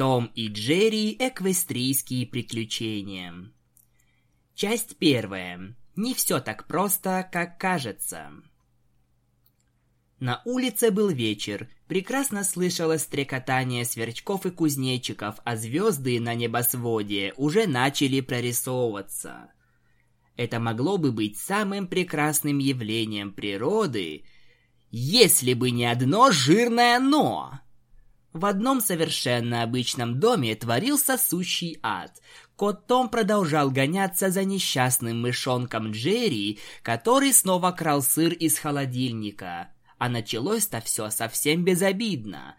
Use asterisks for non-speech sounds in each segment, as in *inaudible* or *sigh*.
Том и Джерри Эквестрийские приключения. Часть первая. Не все так просто, как кажется. На улице был вечер. Прекрасно слышалось стрекотание сверчков и кузнечиков, а звезды на небосводе уже начали прорисовываться. Это могло бы быть самым прекрасным явлением природы, если бы не одно жирное «но». В одном совершенно обычном доме творился сущий ад. Кот Том продолжал гоняться за несчастным мышонком Джерри, который снова крал сыр из холодильника. А началось-то все совсем безобидно.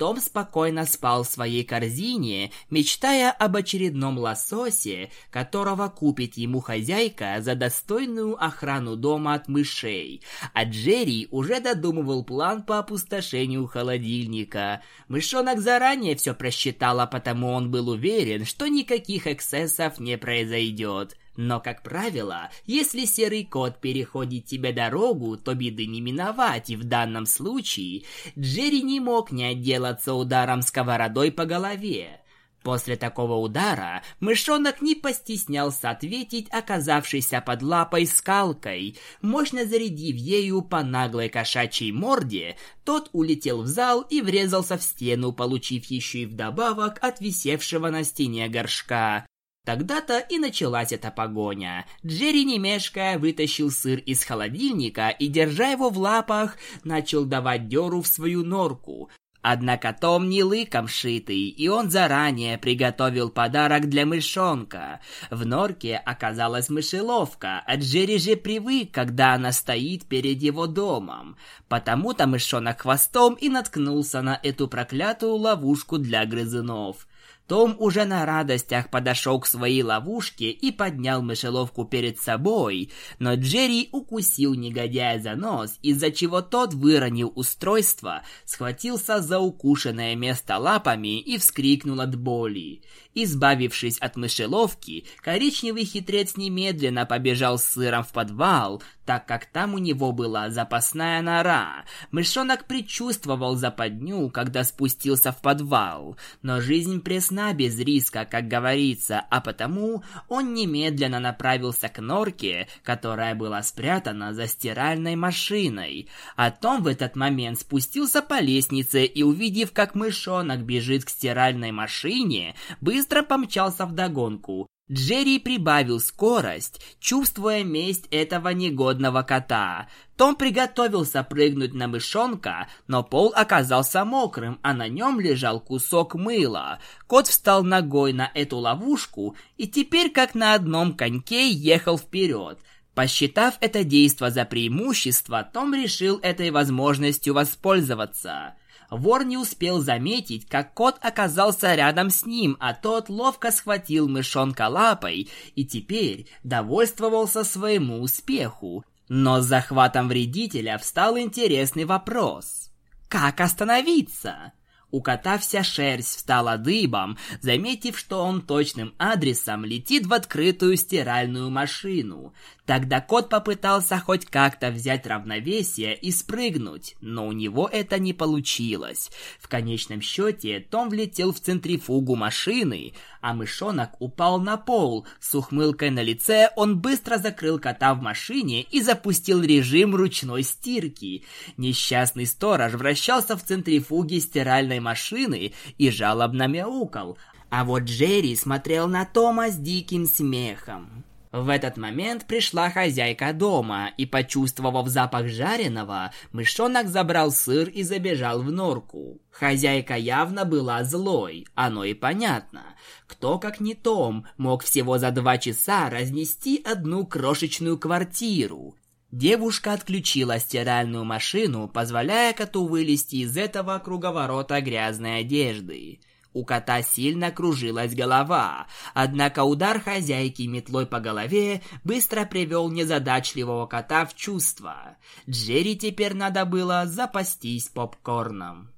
Том спокойно спал в своей корзине, мечтая об очередном лососе, которого купит ему хозяйка за достойную охрану дома от мышей. А Джерри уже додумывал план по опустошению холодильника. Мышонок заранее все просчитал, а потому он был уверен, что никаких эксцессов не произойдет. Но, как правило, если серый кот переходит тебе дорогу, то беды не миновать, и в данном случае Джерри не мог не отделаться ударом сковородой по голове. После такого удара мышонок не постеснялся ответить оказавшейся под лапой скалкой. Мощно зарядив ею по наглой кошачьей морде, тот улетел в зал и врезался в стену, получив еще и вдобавок от висевшего на стене горшка. Тогда-то и началась эта погоня. Джерри, не мешкая, вытащил сыр из холодильника и, держа его в лапах, начал давать дёру в свою норку. Однако Том не лыком шитый, и он заранее приготовил подарок для мышонка. В норке оказалась мышеловка, а Джерри же привык, когда она стоит перед его домом. Потому-то мышонок хвостом и наткнулся на эту проклятую ловушку для грызунов. Том уже на радостях подошел к своей ловушке и поднял мышеловку перед собой, но Джерри укусил негодяя за нос, из-за чего тот выронил устройство, схватился за укушенное место лапами и вскрикнул от боли. Избавившись от мышеловки, коричневый хитрец немедленно побежал с сыром в подвал, так как там у него была запасная нора. Мышонок предчувствовал западню, когда спустился в подвал, но жизнь пресна без риска, как говорится, а потому он немедленно направился к норке, которая была спрятана за стиральной машиной. А Том в этот момент спустился по лестнице и, увидев, как мышонок бежит к стиральной машине, быстро помчался в догонку. Джерри прибавил скорость, чувствуя месть этого негодного кота. Том приготовился прыгнуть на мышонка, но пол оказался мокрым, а на нем лежал кусок мыла. Кот встал ногой на эту ловушку и теперь как на одном коньке ехал вперед. Посчитав это действо за преимущество, Том решил этой возможностью воспользоваться. Вор не успел заметить, как кот оказался рядом с ним, а тот ловко схватил мышонка лапой и теперь довольствовался своему успеху. Но с захватом вредителя встал интересный вопрос. Как остановиться? У кота вся шерсть встала дыбом, заметив, что он точным адресом летит в открытую стиральную машину. Тогда кот попытался хоть как-то взять равновесие и спрыгнуть, но у него это не получилось. В конечном счете Том влетел в центрифугу машины, а мышонок упал на пол. С ухмылкой на лице он быстро закрыл кота в машине и запустил режим ручной стирки. Несчастный сторож вращался в центрифуге стиральной машины и жалобно мяукал, а вот Джерри смотрел на Тома с диким смехом. В этот момент пришла хозяйка дома, и, почувствовав запах жареного, мышонок забрал сыр и забежал в норку. Хозяйка явно была злой, оно и понятно. Кто, как не Том, мог всего за два часа разнести одну крошечную квартиру? Девушка отключила стиральную машину, позволяя коту вылезти из этого круговорота грязной одежды. У кота сильно кружилась голова, однако удар хозяйки метлой по голове быстро привел незадачливого кота в чувство. Джерри теперь надо было запастись попкорном.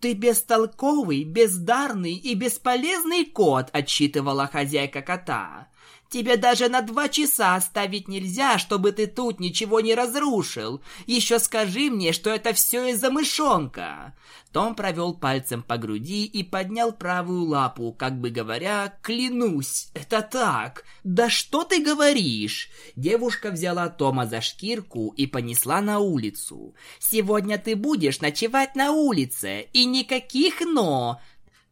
«Ты бестолковый, бездарный и бесполезный кот», — отчитывала хозяйка кота. Тебе даже на два часа оставить нельзя, чтобы ты тут ничего не разрушил. Еще скажи мне, что это все из-за мышонка. Том провел пальцем по груди и поднял правую лапу, как бы говоря, «Клянусь, это так! Да что ты говоришь?» Девушка взяла Тома за шкирку и понесла на улицу. «Сегодня ты будешь ночевать на улице, и никаких «но».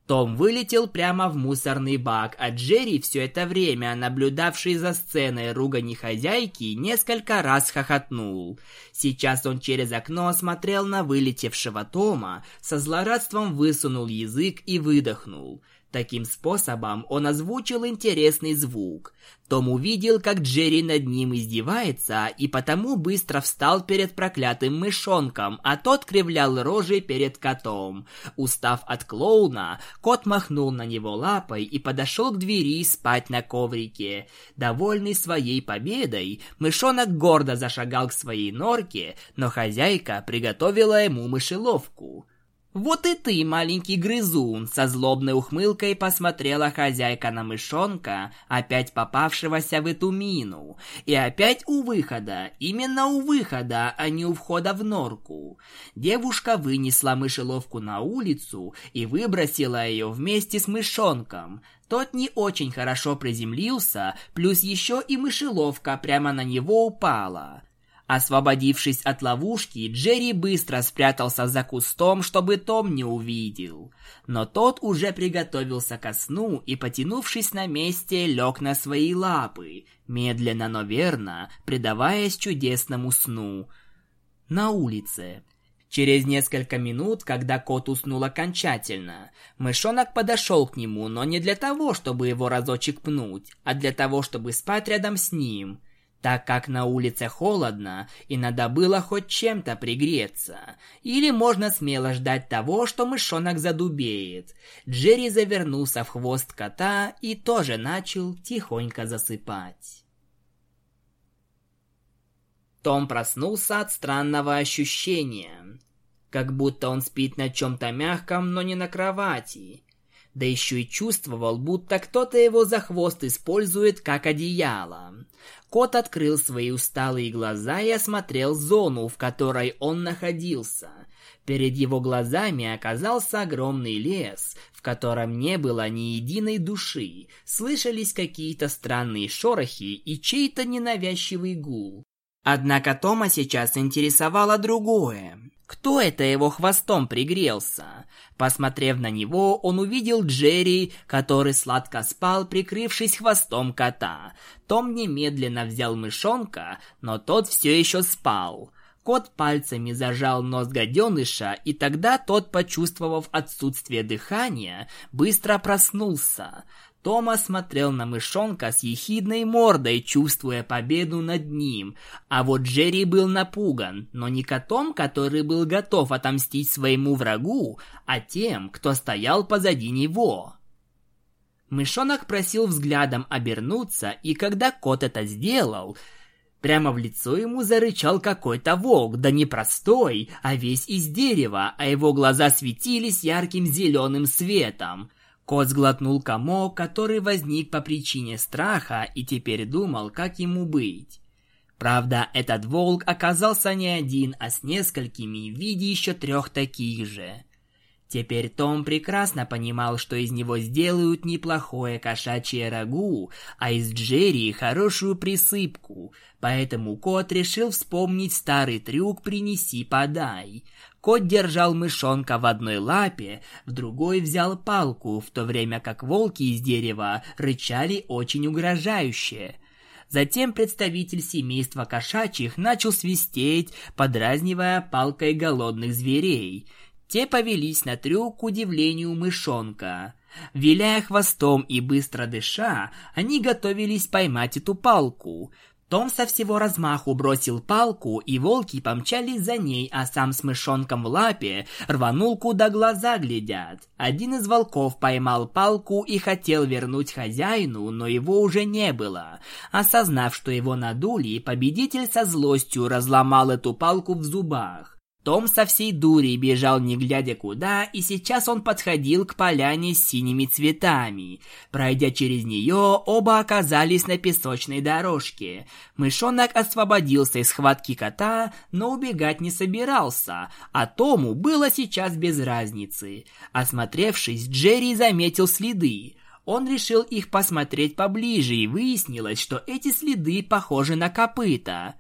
Том вылетел прямо в мусорный бак, а Джерри, все это время наблюдавший за сценой ругани хозяйки, несколько раз хохотнул. Сейчас он через окно смотрел на вылетевшего Тома, со злорадством высунул язык и выдохнул – Таким способом он озвучил интересный звук. Том увидел, как Джерри над ним издевается, и потому быстро встал перед проклятым мышонком, а тот кривлял рожей перед котом. Устав от клоуна, кот махнул на него лапой и подошел к двери спать на коврике. Довольный своей победой, мышонок гордо зашагал к своей норке, но хозяйка приготовила ему мышеловку. «Вот и ты, маленький грызун!» Со злобной ухмылкой посмотрела хозяйка на мышонка, опять попавшегося в эту мину. И опять у выхода, именно у выхода, а не у входа в норку. Девушка вынесла мышеловку на улицу и выбросила ее вместе с мышонком. Тот не очень хорошо приземлился, плюс еще и мышеловка прямо на него упала. Освободившись от ловушки, Джерри быстро спрятался за кустом, чтобы Том не увидел. Но тот уже приготовился ко сну и, потянувшись на месте, лег на свои лапы, медленно, но верно, предаваясь чудесному сну. На улице. Через несколько минут, когда кот уснул окончательно, мышонок подошел к нему, но не для того, чтобы его разочек пнуть, а для того, чтобы спать рядом с ним – так как на улице холодно и надо было хоть чем-то пригреться. Или можно смело ждать того, что мышонок задубеет. Джерри завернулся в хвост кота и тоже начал тихонько засыпать. Том проснулся от странного ощущения. Как будто он спит на чем-то мягком, но не на кровати. Да еще и чувствовал, будто кто-то его за хвост использует как одеяло. Кот открыл свои усталые глаза и осмотрел зону, в которой он находился. Перед его глазами оказался огромный лес, в котором не было ни единой души. Слышались какие-то странные шорохи и чей-то ненавязчивый гул. Однако Тома сейчас интересовало другое. Кто это его хвостом пригрелся? Посмотрев на него, он увидел Джерри, который сладко спал, прикрывшись хвостом кота. Том немедленно взял мышонка, но тот все еще спал. Кот пальцами зажал нос гаденыша, и тогда тот, почувствовав отсутствие дыхания, быстро проснулся. Тома смотрел на мышонка с ехидной мордой, чувствуя победу над ним. А вот Джерри был напуган, но не котом, который был готов отомстить своему врагу, а тем, кто стоял позади него. Мышонок просил взглядом обернуться, и когда кот это сделал, прямо в лицо ему зарычал какой-то волк, да не простой, а весь из дерева, а его глаза светились ярким зеленым светом. Кот сглотнул комок, который возник по причине страха и теперь думал, как ему быть. Правда, этот волк оказался не один, а с несколькими в виде еще трех таких же. Теперь Том прекрасно понимал, что из него сделают неплохое кошачье рагу, а из Джерри хорошую присыпку, поэтому кот решил вспомнить старый трюк «принеси-подай». Кот держал мышонка в одной лапе, в другой взял палку, в то время как волки из дерева рычали очень угрожающе. Затем представитель семейства кошачьих начал свистеть, подразнивая палкой голодных зверей – те повелись на трюк к удивлению мышонка. Виляя хвостом и быстро дыша, они готовились поймать эту палку. Том со всего размаху бросил палку, и волки помчались за ней, а сам с мышонком в лапе рванул, куда глаза глядят. Один из волков поймал палку и хотел вернуть хозяину, но его уже не было. Осознав, что его надули, победитель со злостью разломал эту палку в зубах. Том со всей дури бежал не глядя куда, и сейчас он подходил к поляне с синими цветами. Пройдя через нее, оба оказались на песочной дорожке. Мышонок освободился из схватки кота, но убегать не собирался, а Тому было сейчас без разницы. Осмотревшись, Джерри заметил следы. Он решил их посмотреть поближе, и выяснилось, что эти следы похожи на копыта.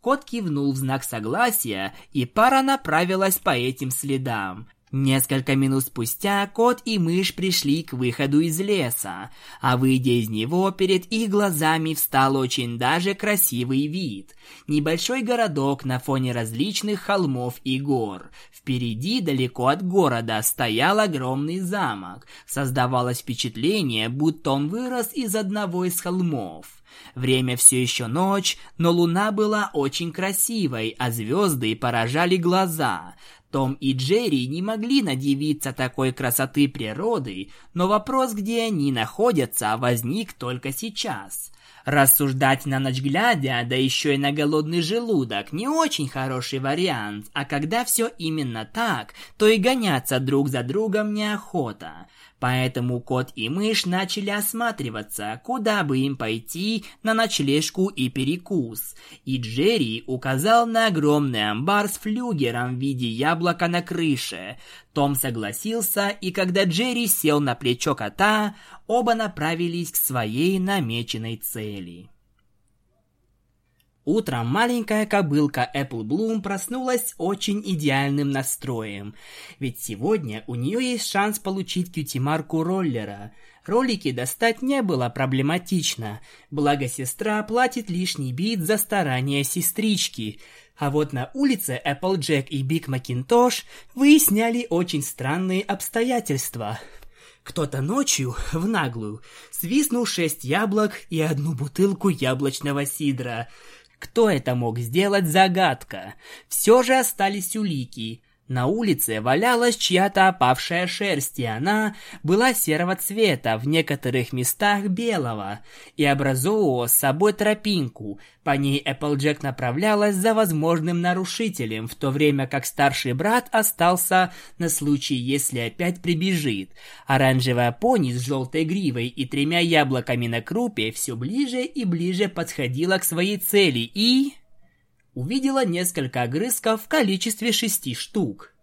Кот кивнул в знак согласия, и пара направилась по этим следам. Несколько минут спустя кот и мышь пришли к выходу из леса, а выйдя из него, перед их глазами встал очень даже красивый вид. Небольшой городок на фоне различных холмов и гор. Впереди, далеко от города, стоял огромный замок. Создавалось впечатление, будто он вырос из одного из холмов. Время все еще ночь, но луна была очень красивой, а звезды поражали глаза. Том и Джерри не могли надевиться такой красоты природы, но вопрос, где они находятся, возник только сейчас. Рассуждать на ночь глядя, да еще и на голодный желудок, не очень хороший вариант, а когда все именно так, то и гоняться друг за другом неохота. Поэтому кот и мышь начали осматриваться, куда бы им пойти на ночлежку и перекус. И Джерри указал на огромный амбар с флюгером в виде яблока на крыше. Том согласился, и когда Джерри сел на плечо кота, оба направились к своей намеченной цели. Утром маленькая кобылка Apple Bloom проснулась очень идеальным настроем, ведь сегодня у нее есть шанс получить кьюти-марку роллера. Ролики достать не было проблематично, благо сестра платит лишний бит за старания сестрички. А вот на улице Applejack и Биг Макинтош выясняли очень странные обстоятельства. Кто-то ночью, в наглую, свистнул шесть яблок и одну бутылку яблочного сидра – кто это мог сделать, загадка. Все же остались улики. На улице валялась чья-то опавшая шерсть, и она была серого цвета, в некоторых местах белого, и образовывала с собой тропинку. По ней Эпплджек направлялась за возможным нарушителем, в то время как старший брат остался на случай, если опять прибежит. Оранжевая пони с желтой гривой и тремя яблоками на крупе все ближе и ближе подходила к своей цели и увидела несколько огрызков в количестве шести штук.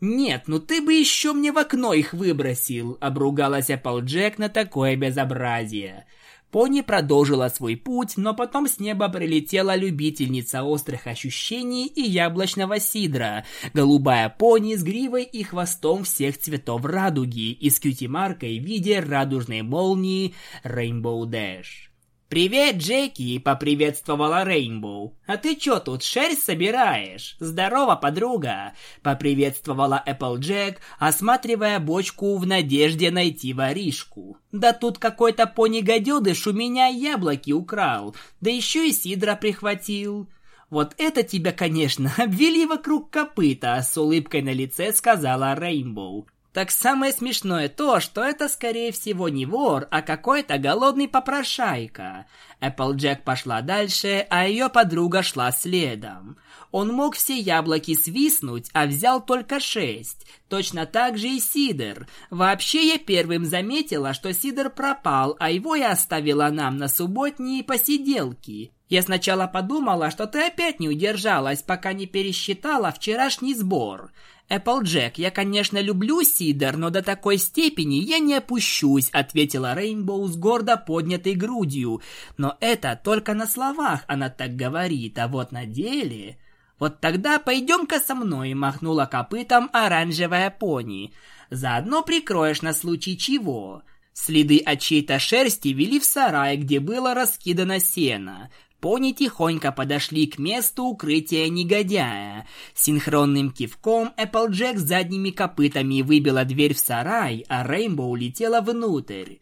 «Нет, ну ты бы еще мне в окно их выбросил!» — обругалась Эпплджек на такое безобразие. Пони продолжила свой путь, но потом с неба прилетела любительница острых ощущений и яблочного сидра, голубая пони с гривой и хвостом всех цветов радуги и с кьюти-маркой в виде радужной молнии Rainbow Dash. «Привет, Джеки!» — поприветствовала Рейнбоу. «А ты чё тут, шерсть собираешь? Здорово, подруга!» — поприветствовала Эпплджек, осматривая бочку в надежде найти воришку. «Да тут какой-то пони-гадёдыш у меня яблоки украл, да ещё и сидра прихватил!» «Вот это тебя, конечно, *laughs* обвели вокруг копыта», — с улыбкой на лице сказала Рейнбоу. Так самое смешное то, что это скорее всего не вор, а какой-то голодный попрошайка. Эпплджек пошла дальше, а ее подруга шла следом. Он мог все яблоки свистнуть, а взял только шесть. Точно так же и Сидор. Вообще я первым заметила, что Сидор пропал, а его я оставила нам на субботние посиделки. Я сначала подумала, что ты опять не удержалась, пока не пересчитала вчерашний сбор. «Эпплджек, я, конечно, люблю Сидор, но до такой степени я не опущусь», ответила Рейнбоу с гордо поднятой грудью. «Но это только на словах она так говорит, а вот на деле...» «Вот тогда пойдем-ка со мной», махнула копытом оранжевая пони. «Заодно прикроешь на случай чего». Следы от чьей-то шерсти вели в сарай, где было раскидано сено. Пони тихонько подошли к месту укрытия негодяя. Синхронным кивком Эпплджек задними копытами выбила дверь в сарай, а Рейнбоу улетела внутрь.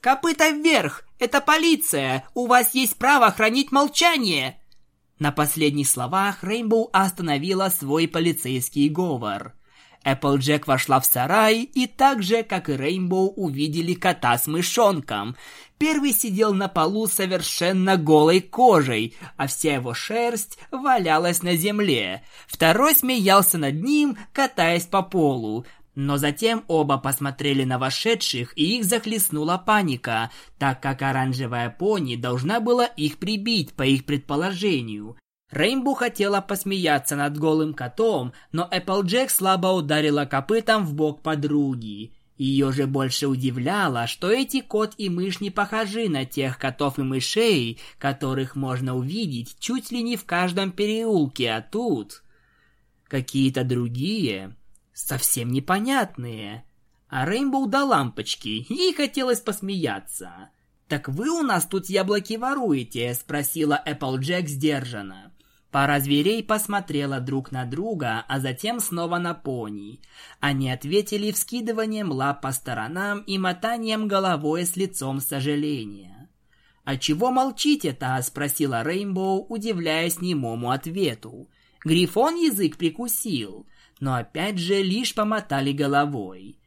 «Копыта вверх! Это полиция! У вас есть право хранить молчание!» На последних словах Рейнбоу остановила свой полицейский говор. Эпплджек вошла в сарай и так же, как и Рейнбоу, увидели кота с мышонком. Первый сидел на полу совершенно голой кожей, а вся его шерсть валялась на земле. Второй смеялся над ним, катаясь по полу. Но затем оба посмотрели на вошедших, и их захлестнула паника, так как оранжевая пони должна была их прибить, по их предположению. Рейнбу хотела посмеяться над голым котом, но Эпплджек слабо ударила копытом в бок подруги. Ее же больше удивляло, что эти кот и мышь не похожи на тех котов и мышей, которых можно увидеть чуть ли не в каждом переулке, а тут... Какие-то другие, совсем непонятные. А Рейнбоу до лампочки, ей хотелось посмеяться. «Так вы у нас тут яблоки воруете?» – спросила Эпплджек сдержанно. Пара зверей посмотрела друг на друга, а затем снова на пони. Они ответили вскидыванием лап по сторонам и мотанием головой с лицом сожаления. «А чего молчите-то?» – спросила Рейнбоу, удивляясь немому ответу. Грифон язык прикусил, но опять же лишь помотали головой.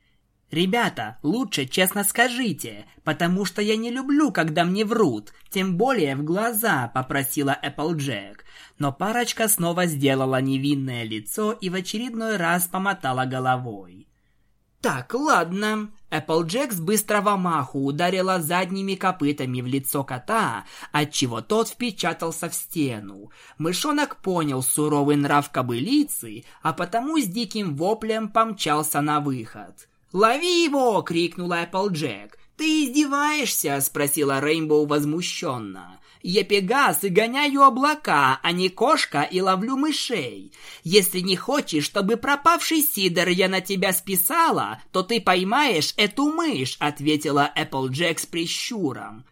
«Ребята, лучше честно скажите, потому что я не люблю, когда мне врут, тем более в глаза», — попросила Эпплджек. Но парочка снова сделала невинное лицо и в очередной раз помотала головой. «Так, ладно». Эпплджек с быстрого маху ударила задними копытами в лицо кота, отчего тот впечатался в стену. Мышонок понял суровый нрав кобылицы, а потому с диким воплем помчался на выход. «Лови его!» — крикнула Эпплджек. «Ты издеваешься?» — спросила Рейнбоу возмущенно. «Я Пегас и гоняю облака, а не кошка и ловлю мышей. Если не хочешь, чтобы пропавший Сидор я на тебя списала, то ты поймаешь эту мышь», — ответила Эпплджек с прищуром.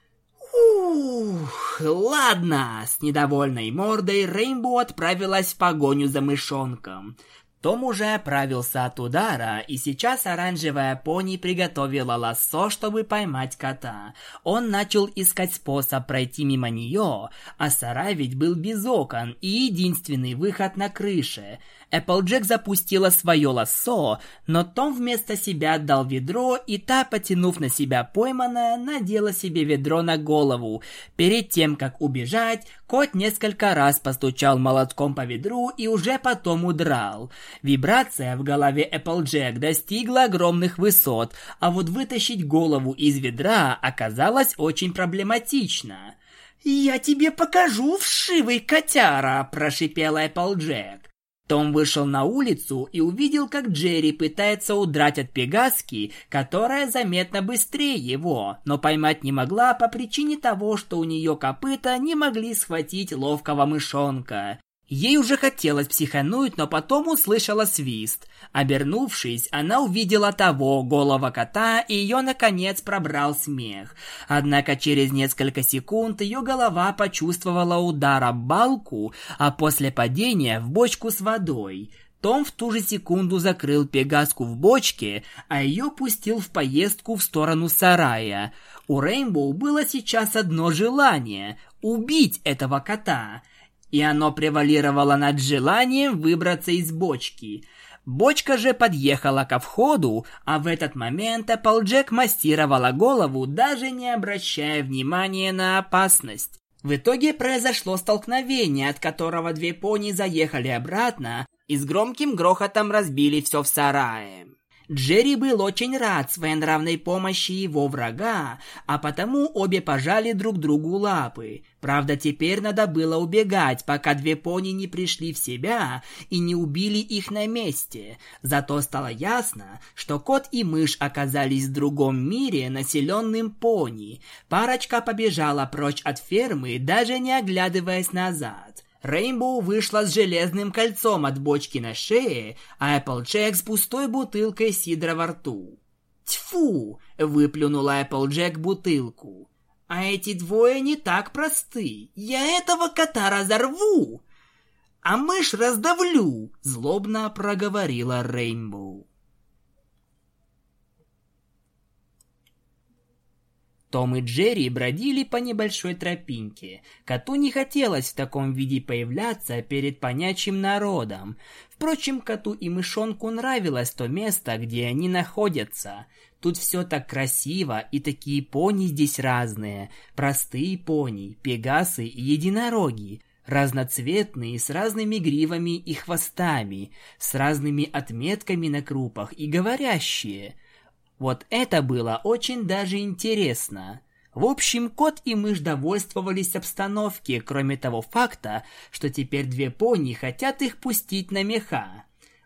«Ух, ладно!» С недовольной мордой Рейнбоу отправилась в погоню за мышонком. Том уже оправился от удара, и сейчас оранжевая пони приготовила лассо, чтобы поймать кота. Он начал искать способ пройти мимо нее, а сарай ведь был без окон и единственный выход на крыше – Эпплджек запустила свое лассо, но Том вместо себя отдал ведро, и та, потянув на себя пойманное, надела себе ведро на голову. Перед тем, как убежать, кот несколько раз постучал молотком по ведру и уже потом удрал. Вибрация в голове Эпплджек достигла огромных высот, а вот вытащить голову из ведра оказалось очень проблематично. «Я тебе покажу, вшивый котяра!» – прошипела Эпплджек. Том вышел на улицу и увидел, как Джерри пытается удрать от Пегаски, которая заметно быстрее его, но поймать не могла по причине того, что у нее копыта не могли схватить ловкого мышонка. Ей уже хотелось психануть, но потом услышала свист. Обернувшись, она увидела того, голого кота, и ее, наконец, пробрал смех. Однако через несколько секунд ее голова почувствовала удар об балку, а после падения в бочку с водой. Том в ту же секунду закрыл пегаску в бочке, а ее пустил в поездку в сторону сарая. У Рейнбоу было сейчас одно желание – убить этого кота – и оно превалировало над желанием выбраться из бочки. Бочка же подъехала ко входу, а в этот момент Эпплджек массировала голову, даже не обращая внимания на опасность. В итоге произошло столкновение, от которого две пони заехали обратно и с громким грохотом разбили все в сарае. Джерри был очень рад своенравной помощи его врага, а потому обе пожали друг другу лапы. Правда, теперь надо было убегать, пока две пони не пришли в себя и не убили их на месте. Зато стало ясно, что кот и мышь оказались в другом мире, населенным пони. Парочка побежала прочь от фермы, даже не оглядываясь назад. Рейнбоу вышла с железным кольцом от бочки на шее, а Эпплджек с пустой бутылкой сидра во рту. «Тьфу!» – выплюнула Эпплджек бутылку. «А эти двое не так просты. Я этого кота разорву!» «А мышь раздавлю!» – злобно проговорила Рейнбоу. Том и Джерри бродили по небольшой тропинке. Коту не хотелось в таком виде появляться перед понячим народом. Впрочем, коту и мышонку нравилось то место, где они находятся. Тут все так красиво, и такие пони здесь разные. Простые пони, пегасы и единороги. Разноцветные, с разными гривами и хвостами, с разными отметками на крупах и говорящие – вот это было очень даже интересно. В общем, кот и мышь довольствовались обстановки, кроме того факта, что теперь две пони хотят их пустить на меха.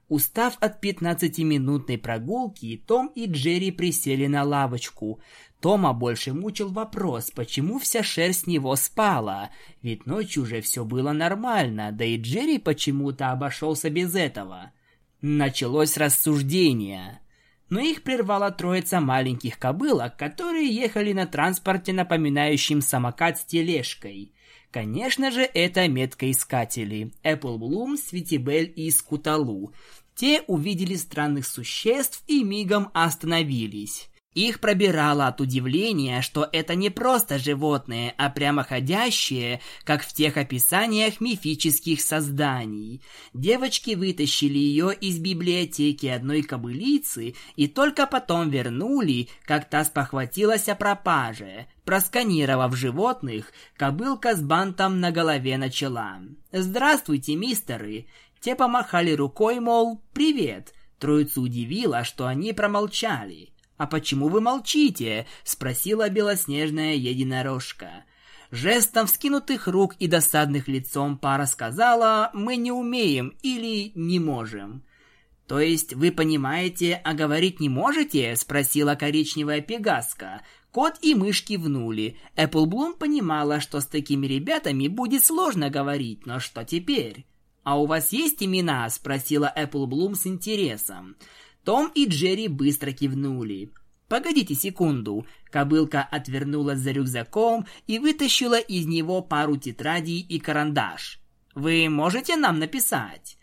Устав от пятнадцатиминутной прогулки, Том и Джерри присели на лавочку. Тома больше мучил вопрос, почему вся шерсть с него спала, ведь ночью уже все было нормально, да и Джерри почему-то обошелся без этого. Началось рассуждение но их прервала троица маленьких кобылок, которые ехали на транспорте, напоминающем самокат с тележкой. Конечно же, это меткоискатели Apple Bloom, Светибель и Скуталу. Те увидели странных существ и мигом остановились. Их пробирало от удивления, что это не просто животные, а прямоходящие, как в тех описаниях мифических созданий. Девочки вытащили ее из библиотеки одной кобылицы и только потом вернули, как та спохватилась о пропаже. Просканировав животных, кобылка с бантом на голове начала. «Здравствуйте, мистеры!» Те помахали рукой, мол, «Привет!» Троицу удивило, что они промолчали. «А почему вы молчите?» — спросила белоснежная единорожка. Жестом вскинутых рук и досадных лицом пара сказала «Мы не умеем» или «Не можем». «То есть вы понимаете, а говорить не можете?» — спросила коричневая пегаска. Кот и мышь кивнули. Эпплблум понимала, что с такими ребятами будет сложно говорить, но что теперь? «А у вас есть имена?» — спросила Эпплблум с интересом. Том и Джерри быстро кивнули. «Погодите секунду». Кобылка отвернулась за рюкзаком и вытащила из него пару тетрадей и карандаш. «Вы можете нам написать?»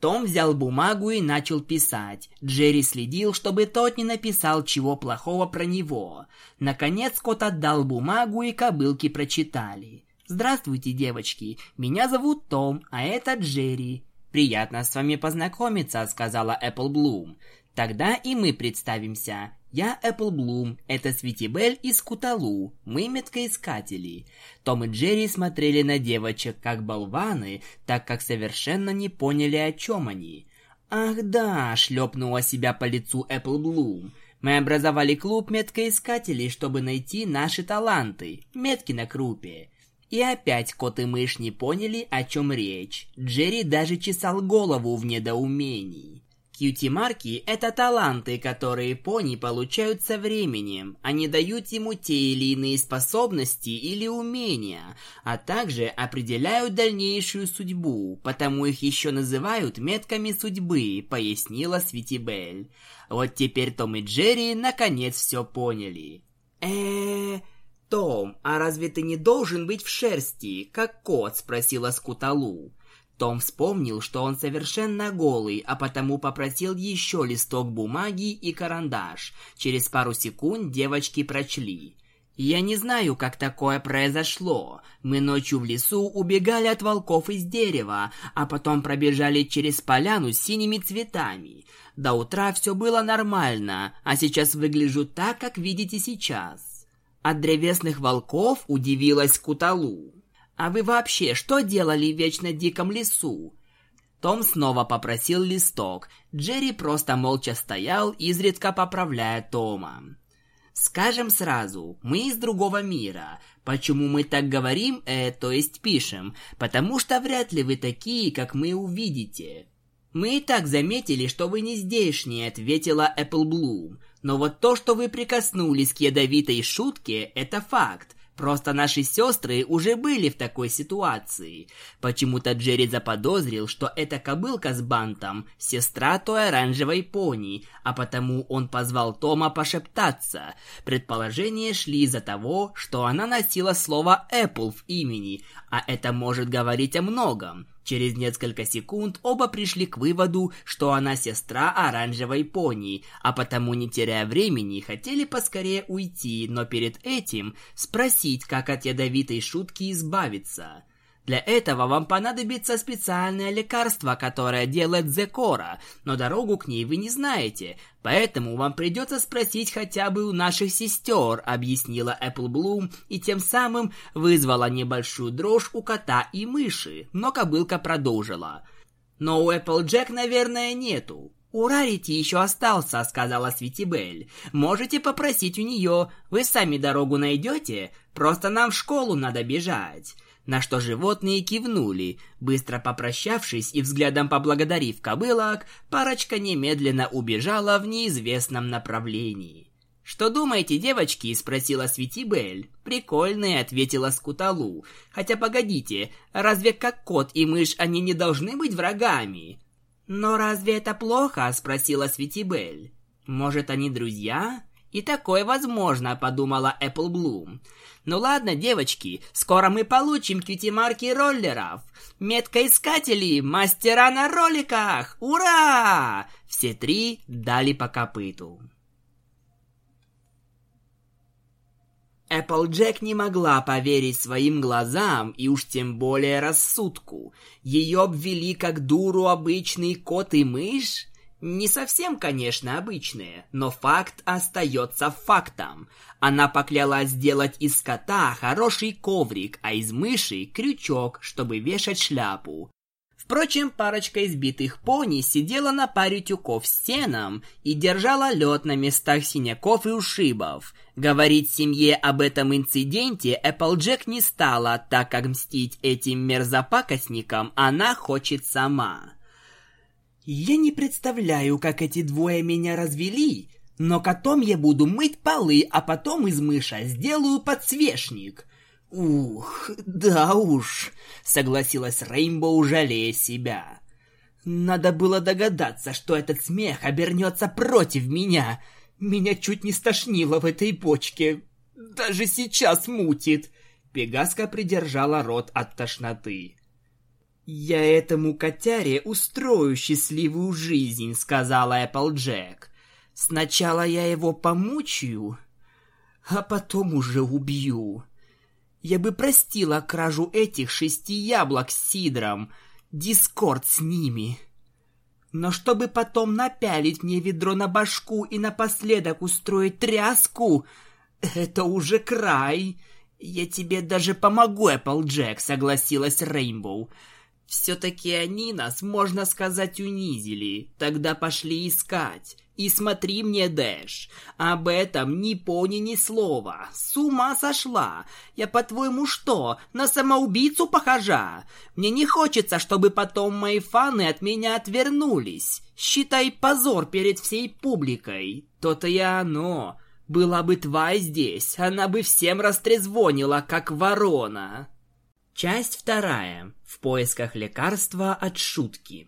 Том взял бумагу и начал писать. Джерри следил, чтобы тот не написал чего плохого про него. Наконец кот отдал бумагу, и кобылки прочитали. «Здравствуйте, девочки. Меня зовут Том, а это Джерри». «Приятно с вами познакомиться», — сказала Эппл Блум. Тогда и мы представимся. Я Apple Bloom, это Светибель из Куталу, мы меткоискатели. Том и Джерри смотрели на девочек как болваны, так как совершенно не поняли, о чем они. «Ах да!» – шлепнула себя по лицу Apple Bloom. «Мы образовали клуб меткоискателей, чтобы найти наши таланты, метки на крупе». И опять кот и мышь не поняли, о чем речь. Джерри даже чесал голову в недоумении. Кьюти-марки – это таланты, которые пони получают со временем. Они дают ему те или иные способности или умения, а также определяют дальнейшую судьбу, потому их еще называют метками судьбы, пояснила Светибель. Вот теперь Том и Джерри наконец все поняли. э Том, а разве ты не должен быть в шерсти, как кот?» – спросила Скуталу. Том вспомнил, что он совершенно голый, а потому попросил еще листок бумаги и карандаш. Через пару секунд девочки прочли. «Я не знаю, как такое произошло. Мы ночью в лесу убегали от волков из дерева, а потом пробежали через поляну с синими цветами. До утра все было нормально, а сейчас выгляжу так, как видите сейчас». От древесных волков удивилась Куталу. «А вы вообще что делали в вечно диком лесу?» Том снова попросил листок. Джерри просто молча стоял, изредка поправляя Тома. «Скажем сразу, мы из другого мира. Почему мы так говорим, э, то есть пишем? Потому что вряд ли вы такие, как мы увидите». «Мы и так заметили, что вы не здешние», — ответила Эпплблум. «Но вот то, что вы прикоснулись к ядовитой шутке, это факт. Просто наши сестры уже были в такой ситуации. Почему-то Джерри заподозрил, что эта кобылка с бантом – сестра той оранжевой пони, а потому он позвал Тома пошептаться. Предположения шли из-за того, что она носила слово «Apple» в имени, а это может говорить о многом. Через несколько секунд оба пришли к выводу, что она сестра оранжевой пони, а потому, не теряя времени, хотели поскорее уйти, но перед этим спросить, как от ядовитой шутки избавиться – для этого вам понадобится специальное лекарство, которое делает Зекора, но дорогу к ней вы не знаете, поэтому вам придется спросить хотя бы у наших сестер, объяснила Bloom и тем самым вызвала небольшую дрожь у кота и мыши, но кобылка продолжила. Но у Applejack, наверное, нету. «У Рарити еще остался», — сказала Светибель. «Можете попросить у нее. Вы сами дорогу найдете? Просто нам в школу надо бежать». На что животные кивнули. Быстро попрощавшись и взглядом поблагодарив кобылок, парочка немедленно убежала в неизвестном направлении. «Что думаете, девочки?» – спросила Светибель. «Прикольные», – ответила Скуталу. «Хотя погодите, разве как кот и мышь они не должны быть врагами?» «Но разве это плохо?» – спросила Светибель. «Может, они друзья?» «И такое возможно», – подумала Эппл Блум. Ну ладно, девочки, скоро мы получим кьюти-марки роллеров. Меткоискатели, мастера на роликах! Ура! Все три дали по копыту. Эпплджек не могла поверить своим глазам и уж тем более рассудку. Ее обвели как дуру обычный кот и мышь. Не совсем, конечно, обычные, но факт остается фактом. Она поклялась сделать из кота хороший коврик, а из мыши крючок, чтобы вешать шляпу. Впрочем, парочка избитых пони сидела на паре тюков сеном и держала лед на местах синяков и ушибов. Говорить семье об этом инциденте Эпплджек не стала, так как мстить этим мерзопакостникам она хочет сама. Я не представляю, как эти двое меня развели, но котом я буду мыть полы, а потом из мыша сделаю подсвечник. Ух, да уж, согласилась Рейнбоу, жалея себя. Надо было догадаться, что этот смех обернется против меня. Меня чуть не стошнило в этой почке. Даже сейчас мутит. Пегаска придержала рот от тошноты. «Я этому котяре устрою счастливую жизнь», — сказала Эпплджек. «Сначала я его помучаю, а потом уже убью. Я бы простила кражу этих шести яблок с сидром, дискорд с ними. Но чтобы потом напялить мне ведро на башку и напоследок устроить тряску, это уже край. Я тебе даже помогу, Эпплджек», — согласилась Рейнбоу. Все-таки они нас, можно сказать, унизили. Тогда пошли искать. И смотри мне, Дэш, об этом ни пони, ни слова. С ума сошла. Я, по-твоему, что, на самоубийцу похожа? Мне не хочется, чтобы потом мои фаны от меня отвернулись. Считай позор перед всей публикой. То-то и оно. Была бы тварь здесь, она бы всем растрезвонила, как ворона. Часть вторая. В поисках лекарства от шутки.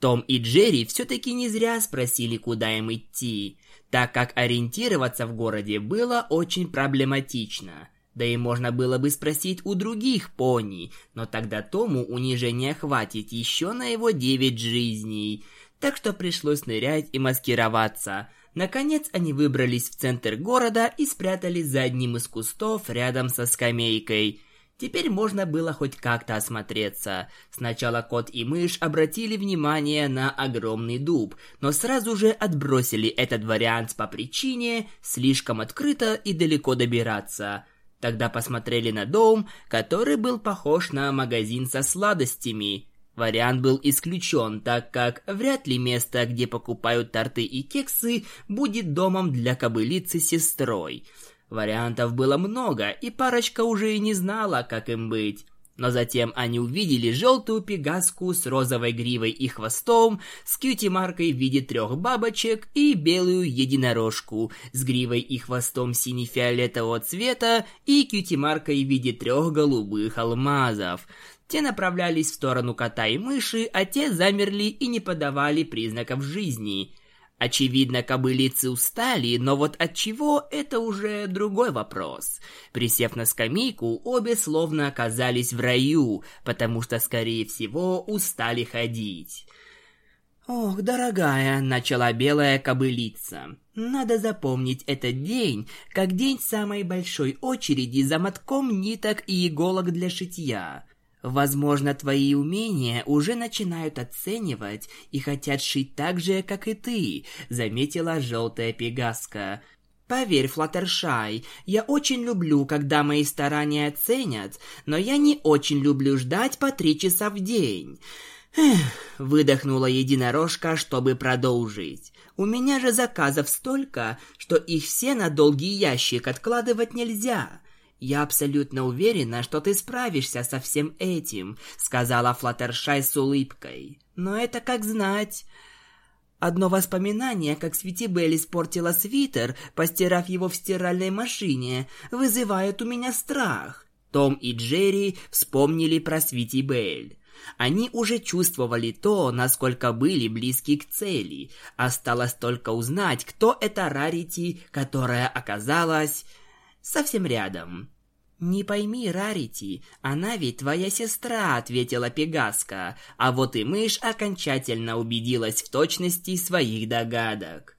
Том и Джерри все-таки не зря спросили, куда им идти, так как ориентироваться в городе было очень проблематично. Да и можно было бы спросить у других пони, но тогда Тому унижения хватит еще на его девять жизней. Так что пришлось нырять и маскироваться – Наконец они выбрались в центр города и спрятались за одним из кустов рядом со скамейкой. Теперь можно было хоть как-то осмотреться. Сначала кот и мышь обратили внимание на огромный дуб, но сразу же отбросили этот вариант по причине слишком открыто и далеко добираться. Тогда посмотрели на дом, который был похож на магазин со сладостями. Вариант был исключен, так как вряд ли место, где покупают торты и кексы, будет домом для кобылицы сестрой. Вариантов было много, и парочка уже и не знала, как им быть. Но затем они увидели желтую пегаску с розовой гривой и хвостом, с кьюти-маркой в виде трех бабочек и белую единорожку с гривой и хвостом сине-фиолетового цвета и кьюти-маркой в виде трех голубых алмазов. Те направлялись в сторону кота и мыши, а те замерли и не подавали признаков жизни. Очевидно, кобылицы устали, но вот от чего это уже другой вопрос. Присев на скамейку, обе словно оказались в раю, потому что, скорее всего, устали ходить. «Ох, дорогая», — начала белая кобылица, — «надо запомнить этот день, как день самой большой очереди за мотком ниток и иголок для шитья. Возможно, твои умения уже начинают оценивать и хотят шить так же, как и ты, заметила желтая пегаска. Поверь, Флаттершай, я очень люблю, когда мои старания оценят, но я не очень люблю ждать по три часа в день. Эх, выдохнула единорожка, чтобы продолжить. У меня же заказов столько, что их все на долгий ящик откладывать нельзя. «Я абсолютно уверена, что ты справишься со всем этим», — сказала Флаттершай с улыбкой. «Но это как знать». Одно воспоминание, как Светибель испортила свитер, постирав его в стиральной машине, вызывает у меня страх. Том и Джерри вспомнили про Светибель. Они уже чувствовали то, насколько были близки к цели. Осталось только узнать, кто эта Рарити, которая оказалась совсем рядом. «Не пойми, Рарити, она ведь твоя сестра», — ответила Пегаска, а вот и мышь окончательно убедилась в точности своих догадок.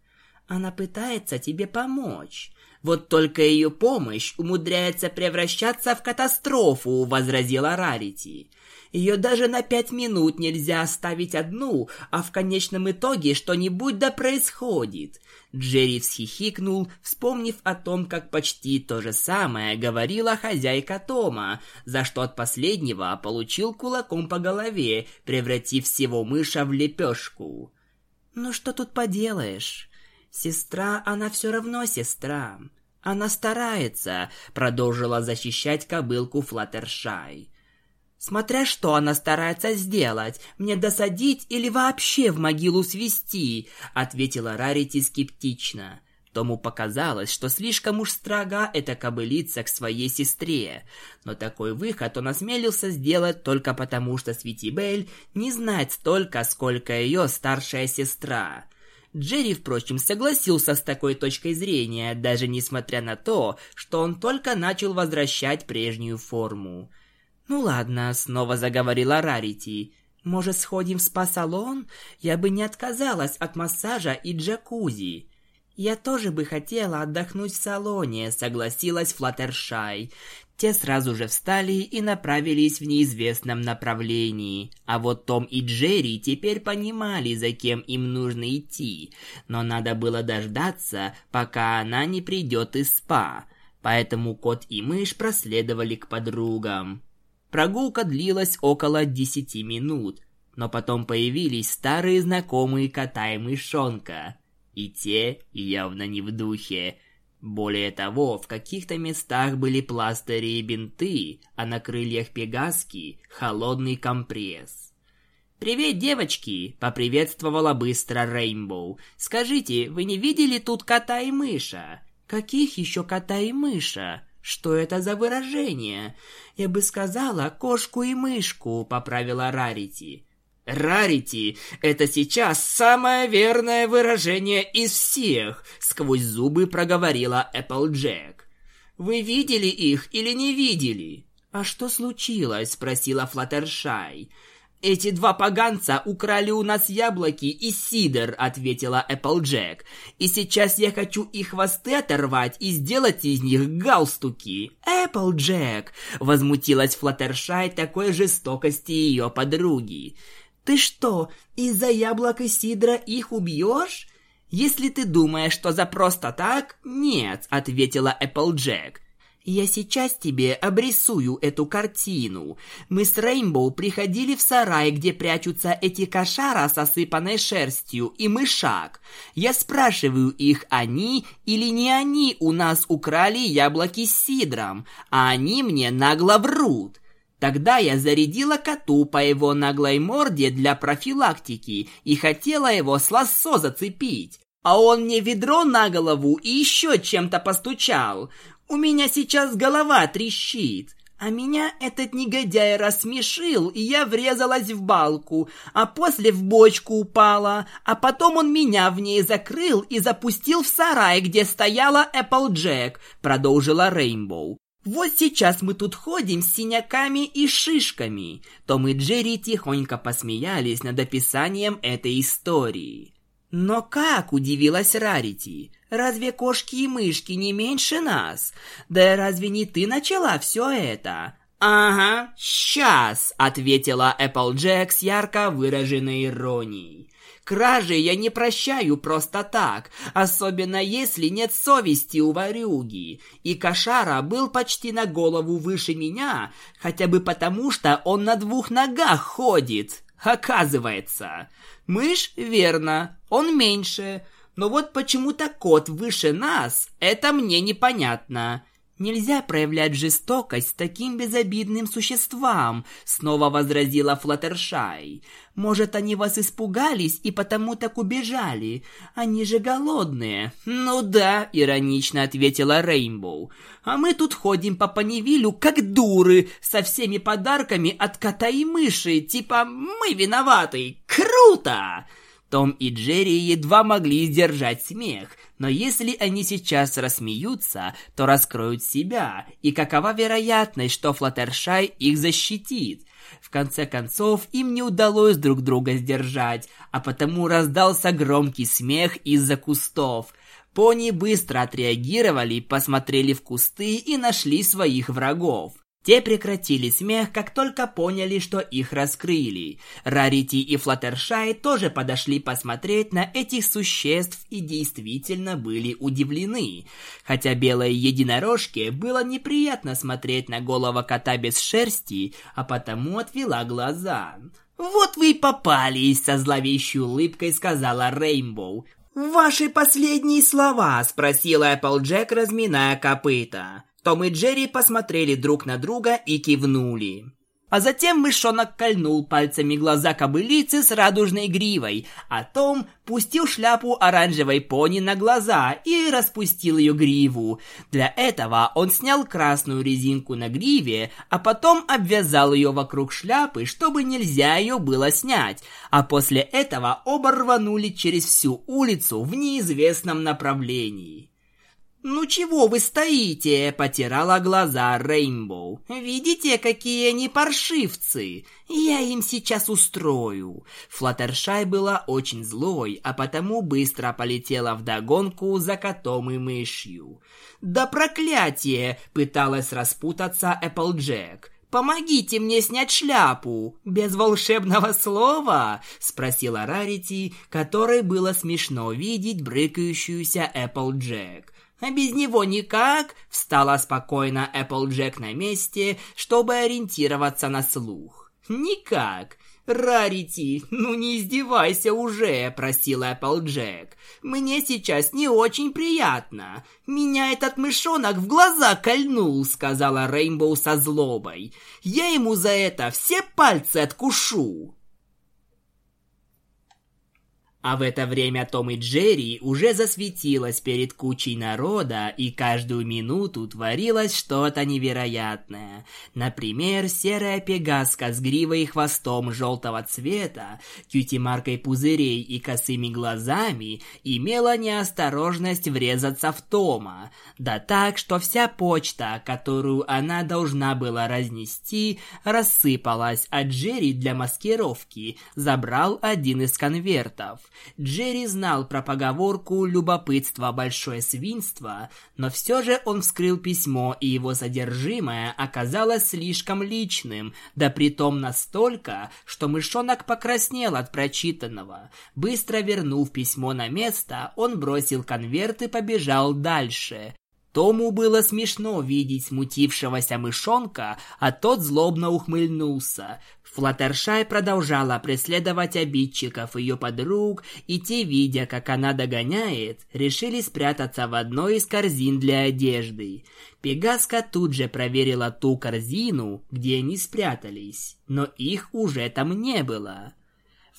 «Она пытается тебе помочь». «Вот только ее помощь умудряется превращаться в катастрофу», — возразила Рарити. Ее даже на пять минут нельзя оставить одну, а в конечном итоге что-нибудь да происходит. Джерри всхихикнул, вспомнив о том, как почти то же самое говорила хозяйка Тома, за что от последнего получил кулаком по голове, превратив всего мыша в лепешку. «Ну что тут поделаешь? Сестра, она все равно сестра. Она старается», — продолжила защищать кобылку Флаттершай. Смотря что она старается сделать, мне досадить или вообще в могилу свести, ответила Рарити скептично. Тому показалось, что слишком уж строга эта кобылица к своей сестре, но такой выход он осмелился сделать только потому, что Светибель не знает столько, сколько ее старшая сестра. Джерри, впрочем, согласился с такой точкой зрения, даже несмотря на то, что он только начал возвращать прежнюю форму. «Ну ладно», — снова заговорила Рарити. «Может, сходим в спа-салон? Я бы не отказалась от массажа и джакузи». «Я тоже бы хотела отдохнуть в салоне», — согласилась Флаттершай. Те сразу же встали и направились в неизвестном направлении. А вот Том и Джерри теперь понимали, за кем им нужно идти. Но надо было дождаться, пока она не придет из спа. Поэтому кот и мышь проследовали к подругам. Прогулка длилась около десяти минут, но потом появились старые знакомые кота и мышонка. И те явно не в духе. Более того, в каких-то местах были пластыри и бинты, а на крыльях пегаски холодный компресс. «Привет, девочки!» — поприветствовала быстро Рейнбоу. «Скажите, вы не видели тут кота и мыша?» «Каких еще кота и мыша?» Что это за выражение? Я бы сказала кошку и мышку, поправила Рарити. Рарити — это сейчас самое верное выражение из всех, сквозь зубы проговорила Эпплджек. Вы видели их или не видели? А что случилось? спросила Флаттершай. «Эти два поганца украли у нас яблоки и сидр», — ответила Эпплджек. «И сейчас я хочу их хвосты оторвать и сделать из них галстуки». «Эпплджек!» — возмутилась Флаттершай такой жестокости ее подруги. «Ты что, из-за яблок и сидра их убьешь?» «Если ты думаешь, что за просто так, нет», — ответила Эпплджек. Я сейчас тебе обрисую эту картину. Мы с Рейнбоу приходили в сарай, где прячутся эти кошара с осыпанной шерстью и мышак. Я спрашиваю их, они или не они у нас украли яблоки с сидром, а они мне нагло врут. Тогда я зарядила коту по его наглой морде для профилактики и хотела его с лассо зацепить. А он мне ведро на голову и еще чем-то постучал. У меня сейчас голова трещит. А меня этот негодяй рассмешил, и я врезалась в балку, а после в бочку упала, а потом он меня в ней закрыл и запустил в сарай, где стояла Эпплджек, продолжила Рейнбоу. Вот сейчас мы тут ходим с синяками и шишками. Том и Джерри тихонько посмеялись над описанием этой истории. Но как, удивилась Рарити, разве кошки и мышки не меньше нас? Да разве не ты начала все это? «Ага, сейчас», — ответила Эпплджек с ярко выраженной иронией. «Кражи я не прощаю просто так, особенно если нет совести у ворюги. И Кошара был почти на голову выше меня, хотя бы потому, что он на двух ногах ходит. Оказывается, мышь, верно, он меньше, но вот почему-то кот выше нас, это мне непонятно. Нельзя проявлять жестокость таким безобидным существам, снова возразила Флаттершай. Может, они вас испугались и потому так убежали? Они же голодные. Ну да, иронично ответила Рейнбоу. А мы тут ходим по Панивилю как дуры, со всеми подарками от кота и мыши, типа мы виноваты. Круто! Том и Джерри едва могли сдержать смех, но если они сейчас рассмеются, то раскроют себя, и какова вероятность, что Флаттершай их защитит? В конце концов, им не удалось друг друга сдержать, а потому раздался громкий смех из-за кустов. Пони быстро отреагировали, посмотрели в кусты и нашли своих врагов. Те прекратили смех, как только поняли, что их раскрыли. Рарити и Флаттершай тоже подошли посмотреть на этих существ и действительно были удивлены. Хотя белой единорожке было неприятно смотреть на голову кота без шерсти, а потому отвела глаза. «Вот вы и попались!» — со зловещей улыбкой сказала Рейнбоу. «Ваши последние слова?» — спросила Эпплджек, разминая копыта. Том и Джерри посмотрели друг на друга и кивнули. А затем мышонок кольнул пальцами глаза кобылицы с радужной гривой, а Том пустил шляпу оранжевой пони на глаза и распустил ее гриву. Для этого он снял красную резинку на гриве, а потом обвязал ее вокруг шляпы, чтобы нельзя ее было снять. А после этого оба рванули через всю улицу в неизвестном направлении. «Ну чего вы стоите?» – потирала глаза Рейнбоу. «Видите, какие они паршивцы? Я им сейчас устрою». Флаттершай была очень злой, а потому быстро полетела вдогонку за котом и мышью. «Да проклятие!» – пыталась распутаться Эпплджек. «Помогите мне снять шляпу!» «Без волшебного слова?» — спросила Рарити, которой было смешно видеть брыкающуюся Эпплджек. А без него никак, встала спокойно Эпплджек на месте, чтобы ориентироваться на слух. Никак. «Рарити, ну не издевайся уже», — просила Эпплджек. «Мне сейчас не очень приятно. Меня этот мышонок в глаза кольнул», — сказала Рейнбоу со злобой. «Я ему за это все пальцы откушу». А в это время Том и Джерри уже засветилось перед кучей народа, и каждую минуту творилось что-то невероятное. Например, серая пегаска с гривой и хвостом желтого цвета, кьюти-маркой пузырей и косыми глазами имела неосторожность врезаться в Тома. Да так, что вся почта, которую она должна была разнести, рассыпалась, а Джерри для маскировки забрал один из конвертов. Джерри знал про поговорку «любопытство – большое свинство», но все же он вскрыл письмо, и его содержимое оказалось слишком личным, да притом настолько, что мышонок покраснел от прочитанного. Быстро вернув письмо на место, он бросил конверт и побежал дальше. Тому было смешно видеть смутившегося мышонка, а тот злобно ухмыльнулся. Флаттершай продолжала преследовать обидчиков ее подруг, и те, видя, как она догоняет, решили спрятаться в одной из корзин для одежды. Пегаска тут же проверила ту корзину, где они спрятались, но их уже там не было.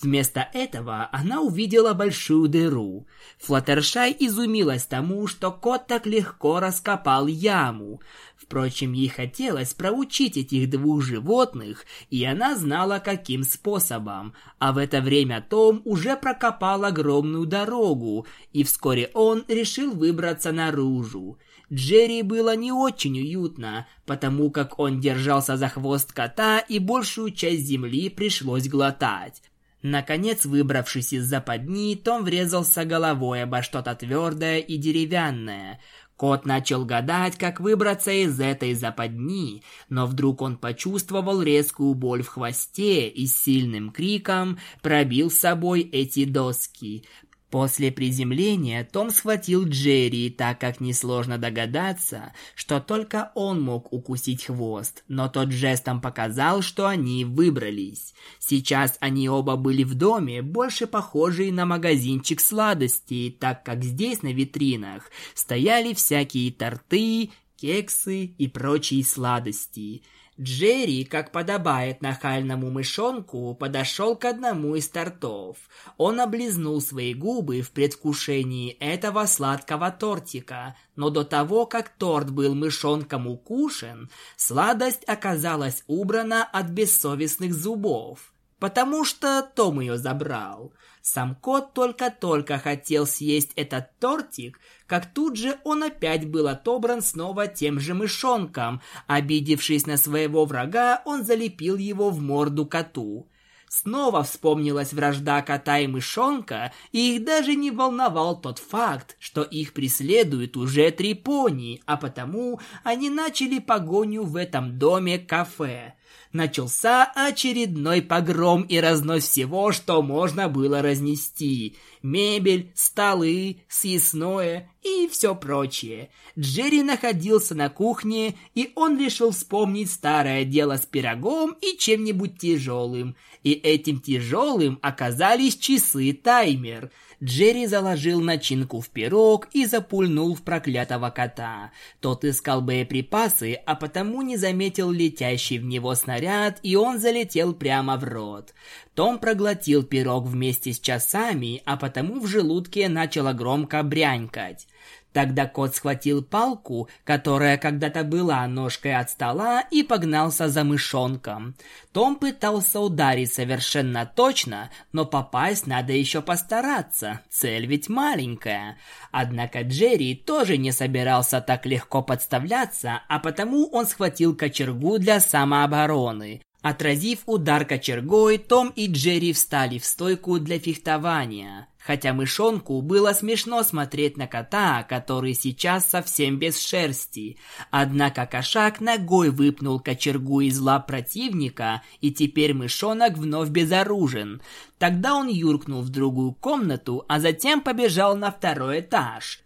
Вместо этого она увидела большую дыру. Флаттершай изумилась тому, что кот так легко раскопал яму. Впрочем, ей хотелось проучить этих двух животных, и она знала, каким способом. А в это время Том уже прокопал огромную дорогу, и вскоре он решил выбраться наружу. Джерри было не очень уютно, потому как он держался за хвост кота, и большую часть земли пришлось глотать. Наконец, выбравшись из западни, Том врезался головой обо что-то твердое и деревянное. Кот начал гадать, как выбраться из этой западни, но вдруг он почувствовал резкую боль в хвосте и с сильным криком пробил с собой эти доски. После приземления Том схватил Джерри, так как несложно догадаться, что только он мог укусить хвост, но тот жестом показал, что они выбрались. Сейчас они оба были в доме, больше похожий на магазинчик сладостей, так как здесь на витринах стояли всякие торты, кексы и прочие сладости – Джерри, как подобает нахальному мышонку, подошел к одному из тортов. Он облизнул свои губы в предвкушении этого сладкого тортика, но до того, как торт был мышонком укушен, сладость оказалась убрана от бессовестных зубов, потому что Том ее забрал. Сам кот только-только хотел съесть этот тортик, как тут же он опять был отобран снова тем же мышонком. Обидевшись на своего врага, он залепил его в морду коту. Снова вспомнилась вражда кота и мышонка, и их даже не волновал тот факт, что их преследуют уже три пони, а потому они начали погоню в этом доме-кафе начался очередной погром и разнос всего, что можно было разнести. Мебель, столы, съестное и все прочее. Джерри находился на кухне, и он решил вспомнить старое дело с пирогом и чем-нибудь тяжелым. И этим тяжелым оказались часы-таймер – Джерри заложил начинку в пирог и запульнул в проклятого кота. Тот искал боеприпасы, а потому не заметил летящий в него снаряд, и он залетел прямо в рот. Том проглотил пирог вместе с часами, а потому в желудке начало громко брянькать. Тогда кот схватил палку, которая когда-то была ножкой от стола, и погнался за мышонком. Том пытался ударить совершенно точно, но попасть надо еще постараться, цель ведь маленькая. Однако Джерри тоже не собирался так легко подставляться, а потому он схватил кочергу для самообороны. Отразив удар кочергой, Том и Джерри встали в стойку для фехтования. Хотя мышонку было смешно смотреть на кота, который сейчас совсем без шерсти. Однако кошак ногой выпнул кочергу из лап противника, и теперь мышонок вновь безоружен. Тогда он юркнул в другую комнату, а затем побежал на второй этаж.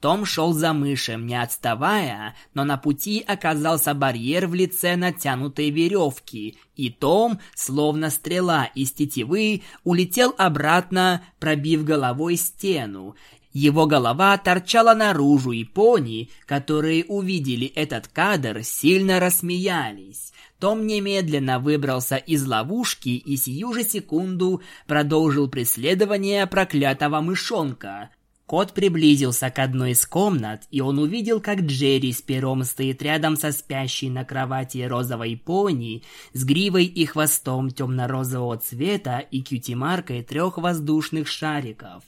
Том шел за мышем, не отставая, но на пути оказался барьер в лице натянутой веревки, и Том, словно стрела из тетивы, улетел обратно, пробив головой стену. Его голова торчала наружу, и пони, которые увидели этот кадр, сильно рассмеялись. Том немедленно выбрался из ловушки и сию же секунду продолжил преследование проклятого мышонка. Кот приблизился к одной из комнат, и он увидел, как Джерри с пером стоит рядом со спящей на кровати розовой пони с гривой и хвостом темно-розового цвета и кьюти-маркой трех воздушных шариков.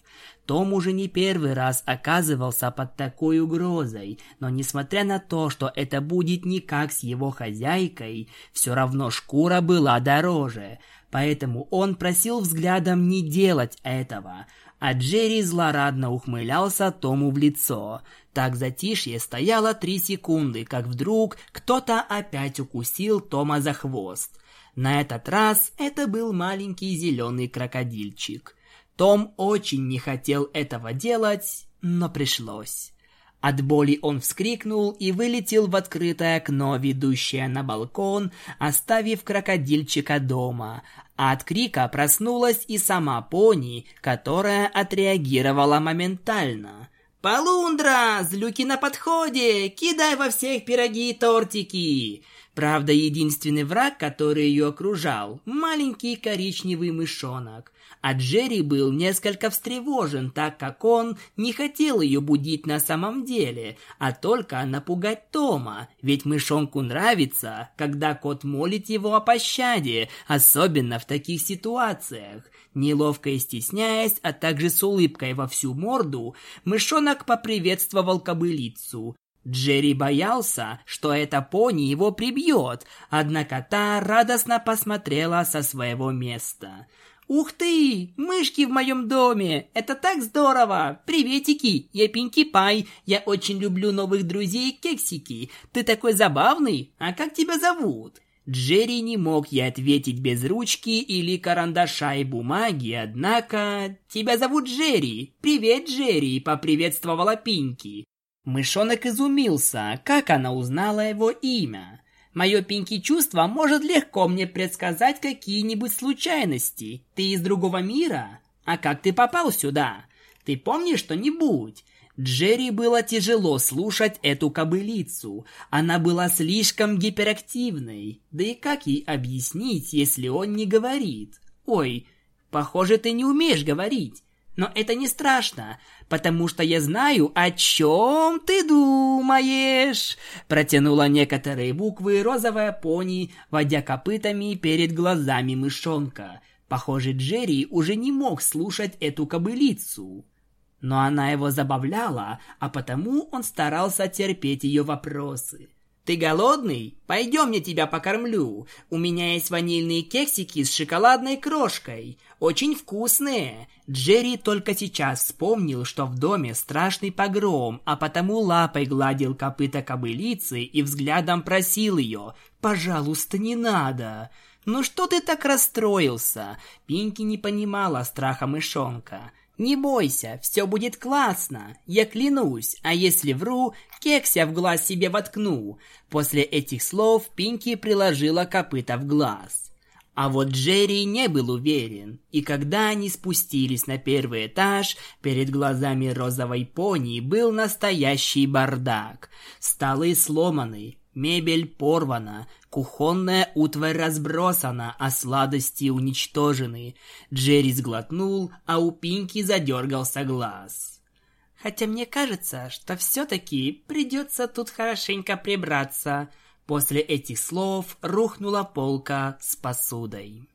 Том уже не первый раз оказывался под такой угрозой, но несмотря на то, что это будет никак с его хозяйкой, все равно шкура была дороже, поэтому он просил взглядом не делать этого – а Джерри злорадно ухмылялся Тому в лицо. Так затишье стояло три секунды, как вдруг кто-то опять укусил Тома за хвост. На этот раз это был маленький зеленый крокодильчик. Том очень не хотел этого делать, но пришлось. От боли он вскрикнул и вылетел в открытое окно, ведущее на балкон, оставив крокодильчика дома, а от крика проснулась и сама пони, которая отреагировала моментально. «Полундра! Злюки на подходе! Кидай во всех пироги и тортики!» Правда, единственный враг, который ее окружал – маленький коричневый мышонок. А Джерри был несколько встревожен, так как он не хотел ее будить на самом деле, а только напугать Тома, ведь мышонку нравится, когда кот молит его о пощаде, особенно в таких ситуациях. Неловко и стесняясь, а также с улыбкой во всю морду, мышонок поприветствовал кобылицу. Джерри боялся, что эта пони его прибьет, однако та радостно посмотрела со своего места. «Ух ты! Мышки в моем доме! Это так здорово! Приветики! Я Пинки Пай! Я очень люблю новых друзей кексики! Ты такой забавный! А как тебя зовут?» Джерри не мог ей ответить без ручки или карандаша и бумаги, однако... «Тебя зовут Джерри! Привет, Джерри!» — поприветствовала Пинки. Мышонок изумился, как она узнала его имя. Мое пинки чувство может легко мне предсказать какие-нибудь случайности. Ты из другого мира? А как ты попал сюда? Ты помнишь что-нибудь? Джерри было тяжело слушать эту кобылицу. Она была слишком гиперактивной. Да и как ей объяснить, если он не говорит? Ой, похоже, ты не умеешь говорить. Но это не страшно, потому что я знаю, о чем ты думаешь. Протянула некоторые буквы розовая пони, водя копытами перед глазами мышонка. Похоже, Джерри уже не мог слушать эту кобылицу. Но она его забавляла, а потому он старался терпеть ее вопросы. «Ты голодный? Пойдем, я тебя покормлю. У меня есть ванильные кексики с шоколадной крошкой. Очень вкусные». Джерри только сейчас вспомнил, что в доме страшный погром, а потому лапой гладил копыта кобылицы и взглядом просил ее «Пожалуйста, не надо». «Ну что ты так расстроился?» Пинки не понимала страха мышонка. Не бойся, все будет классно, я клянусь, а если вру, кекся в глаз себе воткну. После этих слов Пинки приложила копыта в глаз. А вот Джерри не был уверен, и когда они спустились на первый этаж, перед глазами розовой пони был настоящий бардак. Столы сломаны, мебель порвана, Кухонная утварь разбросана, а сладости уничтожены. Джерри сглотнул, а у Пинки задергался глаз. Хотя мне кажется, что все-таки придется тут хорошенько прибраться. После этих слов рухнула полка с посудой.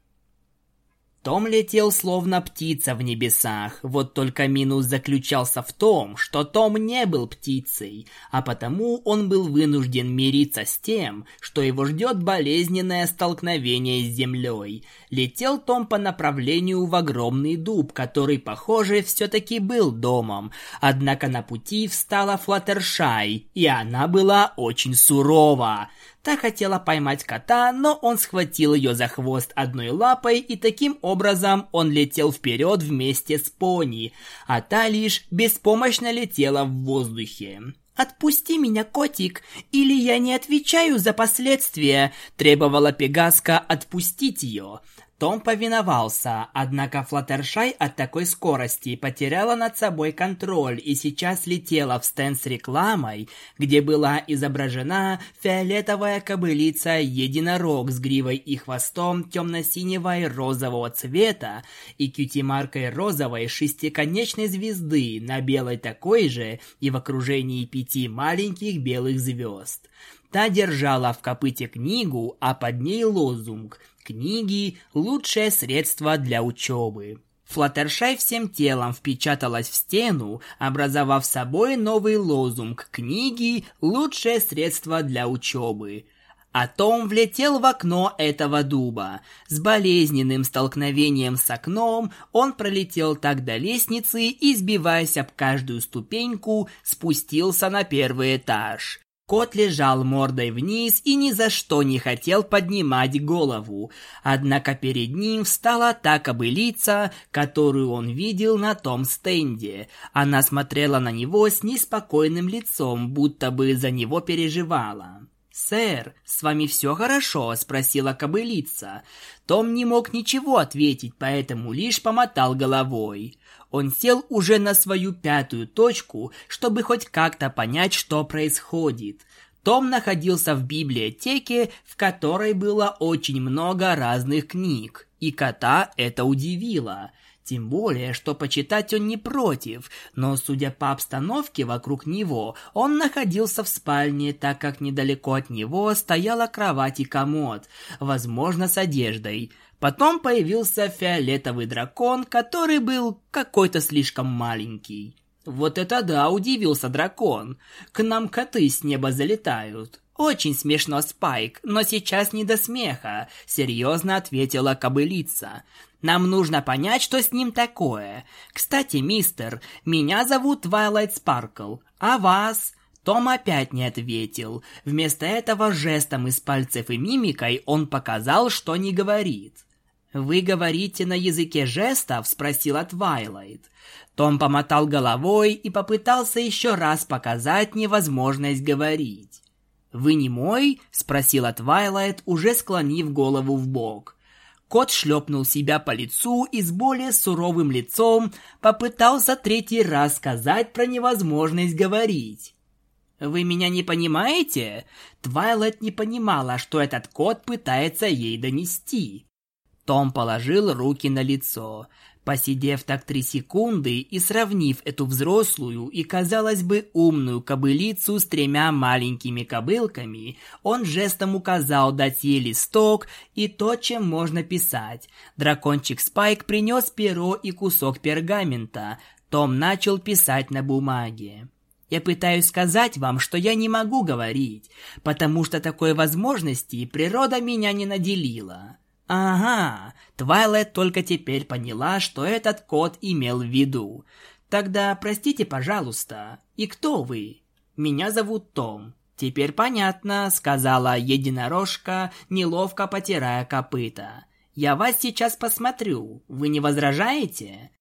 Том летел словно птица в небесах, вот только минус заключался в том, что Том не был птицей, а потому он был вынужден мириться с тем, что его ждет болезненное столкновение с землей. Летел Том по направлению в огромный дуб, который, похоже, все-таки был домом, однако на пути встала Флаттершай, и она была очень сурова. Та хотела поймать кота, но он схватил ее за хвост одной лапой, и таким образом он летел вперед вместе с пони, а та лишь беспомощно летела в воздухе. «Отпусти меня, котик, или я не отвечаю за последствия», требовала Пегаска отпустить ее. Том повиновался, однако Флаттершай от такой скорости потеряла над собой контроль и сейчас летела в стенд с рекламой, где была изображена фиолетовая кобылица-единорог с гривой и хвостом темно-синего и розового цвета и кьюти-маркой розовой шестиконечной звезды на белой такой же и в окружении пяти маленьких белых звезд. Та держала в копыте книгу, а под ней лозунг «Книги – лучшее средство для учебы». Флаттершай всем телом впечаталась в стену, образовав собой новый лозунг «Книги – лучшее средство для учебы». А Том влетел в окно этого дуба. С болезненным столкновением с окном он пролетел так до лестницы и, сбиваясь об каждую ступеньку, спустился на первый этаж. Кот лежал мордой вниз и ни за что не хотел поднимать голову. Однако перед ним встала та кобылица, которую он видел на том стенде. Она смотрела на него с неспокойным лицом, будто бы за него переживала. «Сэр, с вами все хорошо?» – спросила кобылица. Том не мог ничего ответить, поэтому лишь помотал головой. Он сел уже на свою пятую точку, чтобы хоть как-то понять, что происходит. Том находился в библиотеке, в которой было очень много разных книг, и кота это удивило. Тем более, что почитать он не против, но, судя по обстановке вокруг него, он находился в спальне, так как недалеко от него стояла кровать и комод, возможно, с одеждой. Потом появился фиолетовый дракон, который был какой-то слишком маленький. Вот это да, удивился дракон. К нам коты с неба залетают. Очень смешно, Спайк, но сейчас не до смеха, серьезно ответила кобылица. Нам нужно понять, что с ним такое. Кстати, мистер, меня зовут Твайлайт Спаркл. А вас? Том опять не ответил. Вместо этого жестом из пальцев и мимикой он показал, что не говорит. «Вы говорите на языке жестов?» – спросила Твайлайт. Том помотал головой и попытался еще раз показать невозможность говорить. «Вы немой?» – спросила Твайлайт, уже склонив голову в бок. Кот шлепнул себя по лицу и с более суровым лицом попытался третий раз сказать про невозможность говорить. «Вы меня не понимаете?» Твайлайт не понимала, что этот кот пытается ей донести. Том положил руки на лицо. Посидев так три секунды и сравнив эту взрослую и, казалось бы, умную кобылицу с тремя маленькими кобылками, он жестом указал дать ей листок и то, чем можно писать. Дракончик Спайк принес перо и кусок пергамента. Том начал писать на бумаге. Я пытаюсь сказать вам, что я не могу говорить, потому что такой возможности природа меня не наделила. Ага, Твайлайт только теперь поняла, что этот кот имел в виду. Тогда простите, пожалуйста, и кто вы? Меня зовут Том. Теперь понятно, сказала единорожка, неловко потирая копыта. Я вас сейчас посмотрю. Вы не возражаете?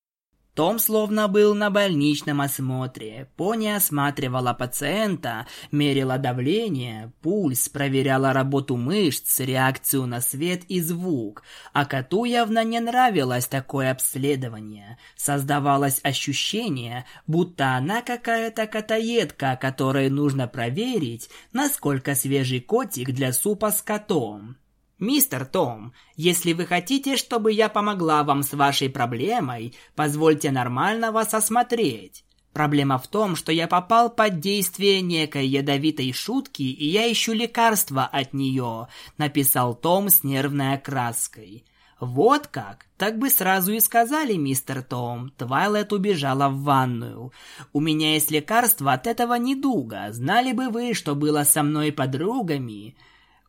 Том словно был на больничном осмотре. Пони осматривала пациента, мерила давление, пульс, проверяла работу мышц, реакцию на свет и звук. А коту явно не нравилось такое обследование. Создавалось ощущение, будто она какая-то котоедка, которой нужно проверить, насколько свежий котик для супа с котом. «Мистер Том, если вы хотите, чтобы я помогла вам с вашей проблемой, позвольте нормально вас осмотреть. Проблема в том, что я попал под действие некой ядовитой шутки, и я ищу лекарства от нее», — написал Том с нервной окраской. «Вот как? Так бы сразу и сказали, мистер Том». Твайлет убежала в ванную. «У меня есть лекарство от этого недуга. Знали бы вы, что было со мной подругами?»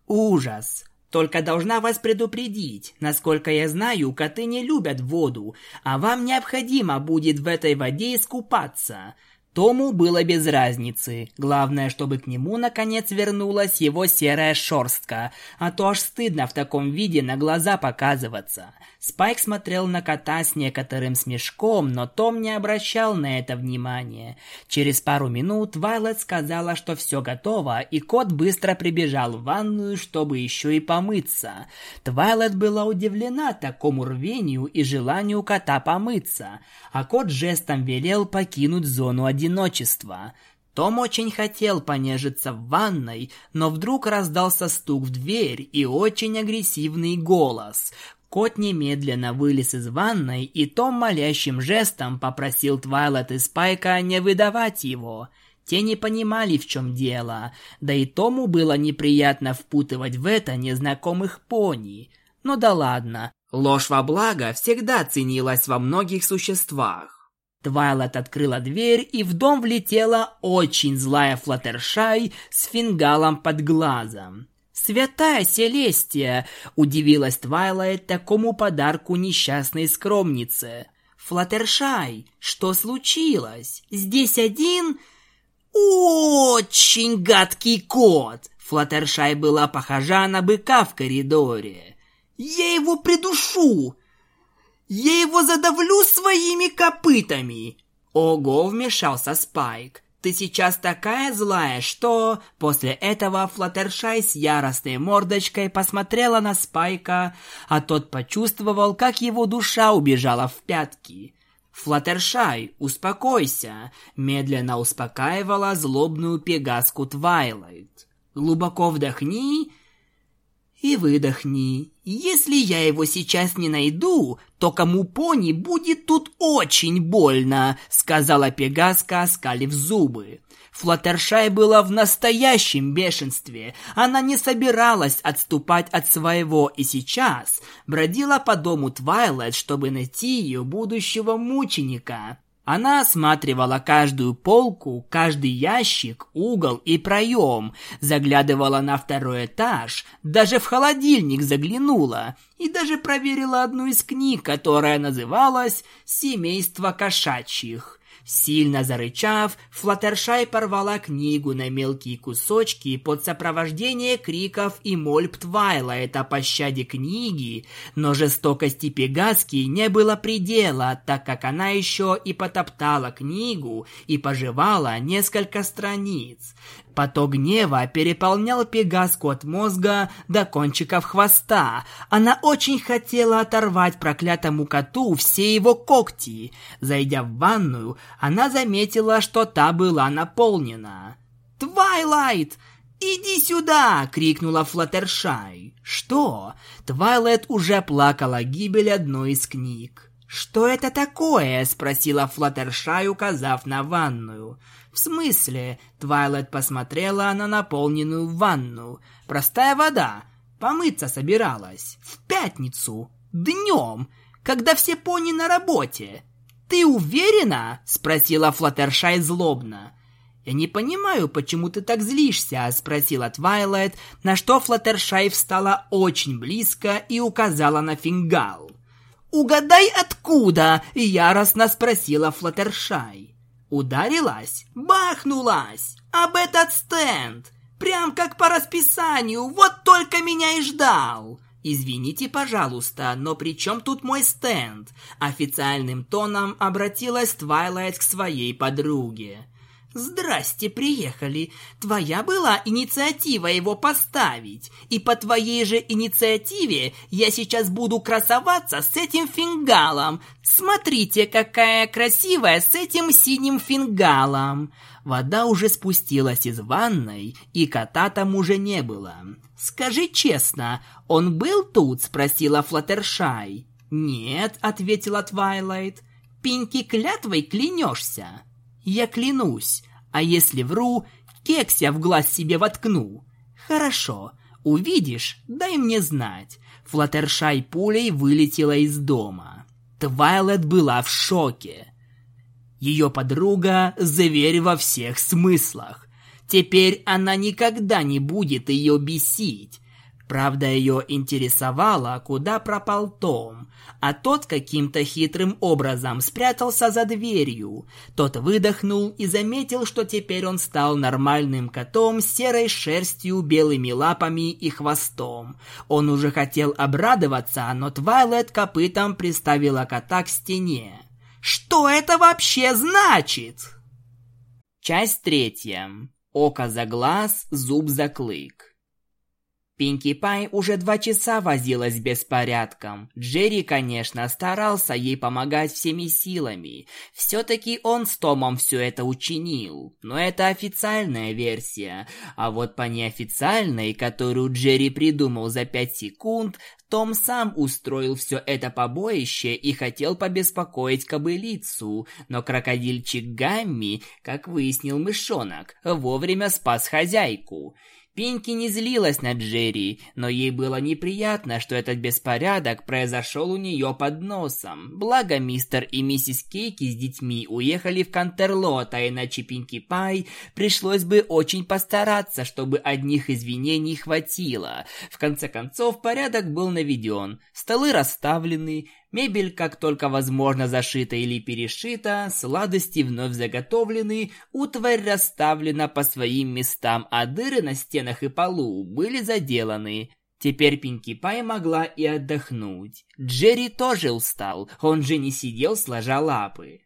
«Ужас! Только должна вас предупредить. Насколько я знаю, коты не любят воду, а вам необходимо будет в этой воде искупаться. Тому было без разницы. Главное, чтобы к нему наконец вернулась его серая шерстка, а то аж стыдно в таком виде на глаза показываться. Спайк смотрел на кота с некоторым смешком, но Том не обращал на это внимания. Через пару минут Вайлет сказала, что все готово, и кот быстро прибежал в ванную, чтобы еще и помыться. Твайлет была удивлена такому рвению и желанию кота помыться, а кот жестом велел покинуть зону одиночества одиночества. Том очень хотел понежиться в ванной, но вдруг раздался стук в дверь и очень агрессивный голос. Кот немедленно вылез из ванной, и Том молящим жестом попросил Твайлет и Спайка не выдавать его. Те не понимали, в чем дело, да и Тому было неприятно впутывать в это незнакомых пони. Но ну да ладно, ложь во благо всегда ценилась во многих существах. Твайлет открыла дверь, и в дом влетела очень злая Флаттершай с фингалом под глазом. «Святая Селестия!» – удивилась Твайлайт такому подарку несчастной скромнице. «Флаттершай, что случилось? Здесь один...» «Очень гадкий кот!» Флаттершай была похожа на быка в коридоре. «Я его придушу!» Я его задавлю своими копытами!» Ого, вмешался Спайк. «Ты сейчас такая злая, что...» После этого Флаттершай с яростной мордочкой посмотрела на Спайка, а тот почувствовал, как его душа убежала в пятки. «Флаттершай, успокойся!» Медленно успокаивала злобную пегаску Твайлайт. «Глубоко вдохни и выдохни. Если я его сейчас не найду, то кому пони будет тут очень больно, сказала Пегаска, оскалив зубы. Флаттершай была в настоящем бешенстве. Она не собиралась отступать от своего и сейчас бродила по дому Твайлайт, чтобы найти ее будущего мученика. Она осматривала каждую полку, каждый ящик, угол и проем, заглядывала на второй этаж, даже в холодильник заглянула и даже проверила одну из книг, которая называлась «Семейство кошачьих». Сильно зарычав, Флаттершай порвала книгу на мелкие кусочки под сопровождение криков и мольб Твайлайта о пощаде книги, но жестокости Пегаски не было предела, так как она еще и потоптала книгу и пожевала несколько страниц. Поток гнева переполнял Пегаску от мозга до кончиков хвоста. Она очень хотела оторвать проклятому коту все его когти. Зайдя в ванную, она заметила, что та была наполнена. «Твайлайт!» «Иди сюда!» — крикнула Флаттершай. «Что?» Твайлайт уже плакала гибель одной из книг. «Что это такое?» — спросила Флаттершай, указав на ванную. «В смысле?» Твайлайт посмотрела на наполненную ванну. «Простая вода. Помыться собиралась. В пятницу. Днем. Когда все пони на работе. Ты уверена?» Спросила Флаттершай злобно. «Я не понимаю, почему ты так злишься?» – спросила Твайлайт, на что Флаттершай встала очень близко и указала на фингал. «Угадай, откуда?» – яростно спросила Флаттершай. Ударилась, бахнулась об этот стенд, прям как по расписанию, вот только меня и ждал. «Извините, пожалуйста, но при чем тут мой стенд?» Официальным тоном обратилась Твайлайт к своей подруге. «Здрасте, приехали. Твоя была инициатива его поставить. И по твоей же инициативе я сейчас буду красоваться с этим фингалом. Смотрите, какая красивая с этим синим фингалом!» Вода уже спустилась из ванной, и кота там уже не было. «Скажи честно, он был тут?» – спросила Флаттершай. «Нет», – ответила Твайлайт. «Пинки клятвой клянешься?» Я клянусь, а если вру, кекся в глаз себе воткну. Хорошо, увидишь, дай мне знать. Флаттершай пулей вылетела из дома. Твайлет была в шоке. Ее подруга – зверь во всех смыслах. Теперь она никогда не будет ее бесить. Правда, ее интересовало, куда пропал Том, а тот каким-то хитрым образом спрятался за дверью. Тот выдохнул и заметил, что теперь он стал нормальным котом с серой шерстью, белыми лапами и хвостом. Он уже хотел обрадоваться, но Твайлет копытом приставила кота к стене. «Что это вообще значит?» Часть третья. Око за глаз, зуб за клык. Пинки Пай уже два часа возилась беспорядком. Джерри, конечно, старался ей помогать всеми силами. Все-таки он с Томом все это учинил. Но это официальная версия. А вот по неофициальной, которую Джерри придумал за пять секунд, том сам устроил все это побоище и хотел побеспокоить кобылицу, но крокодильчик Гамми, как выяснил мышонок, вовремя спас хозяйку. Пинки не злилась на Джерри, но ей было неприятно, что этот беспорядок произошел у нее под носом. Благо мистер и миссис Кейки с детьми уехали в Кантерлот, а иначе Пинки Пай пришлось бы очень постараться, чтобы одних извинений хватило. В конце концов, порядок был наведен, столы расставлены, Мебель, как только возможно, зашита или перешита, сладости вновь заготовлены, утварь расставлена по своим местам, а дыры на стенах и полу были заделаны. Теперь Пинки Пай могла и отдохнуть. Джерри тоже устал, он же не сидел сложа лапы.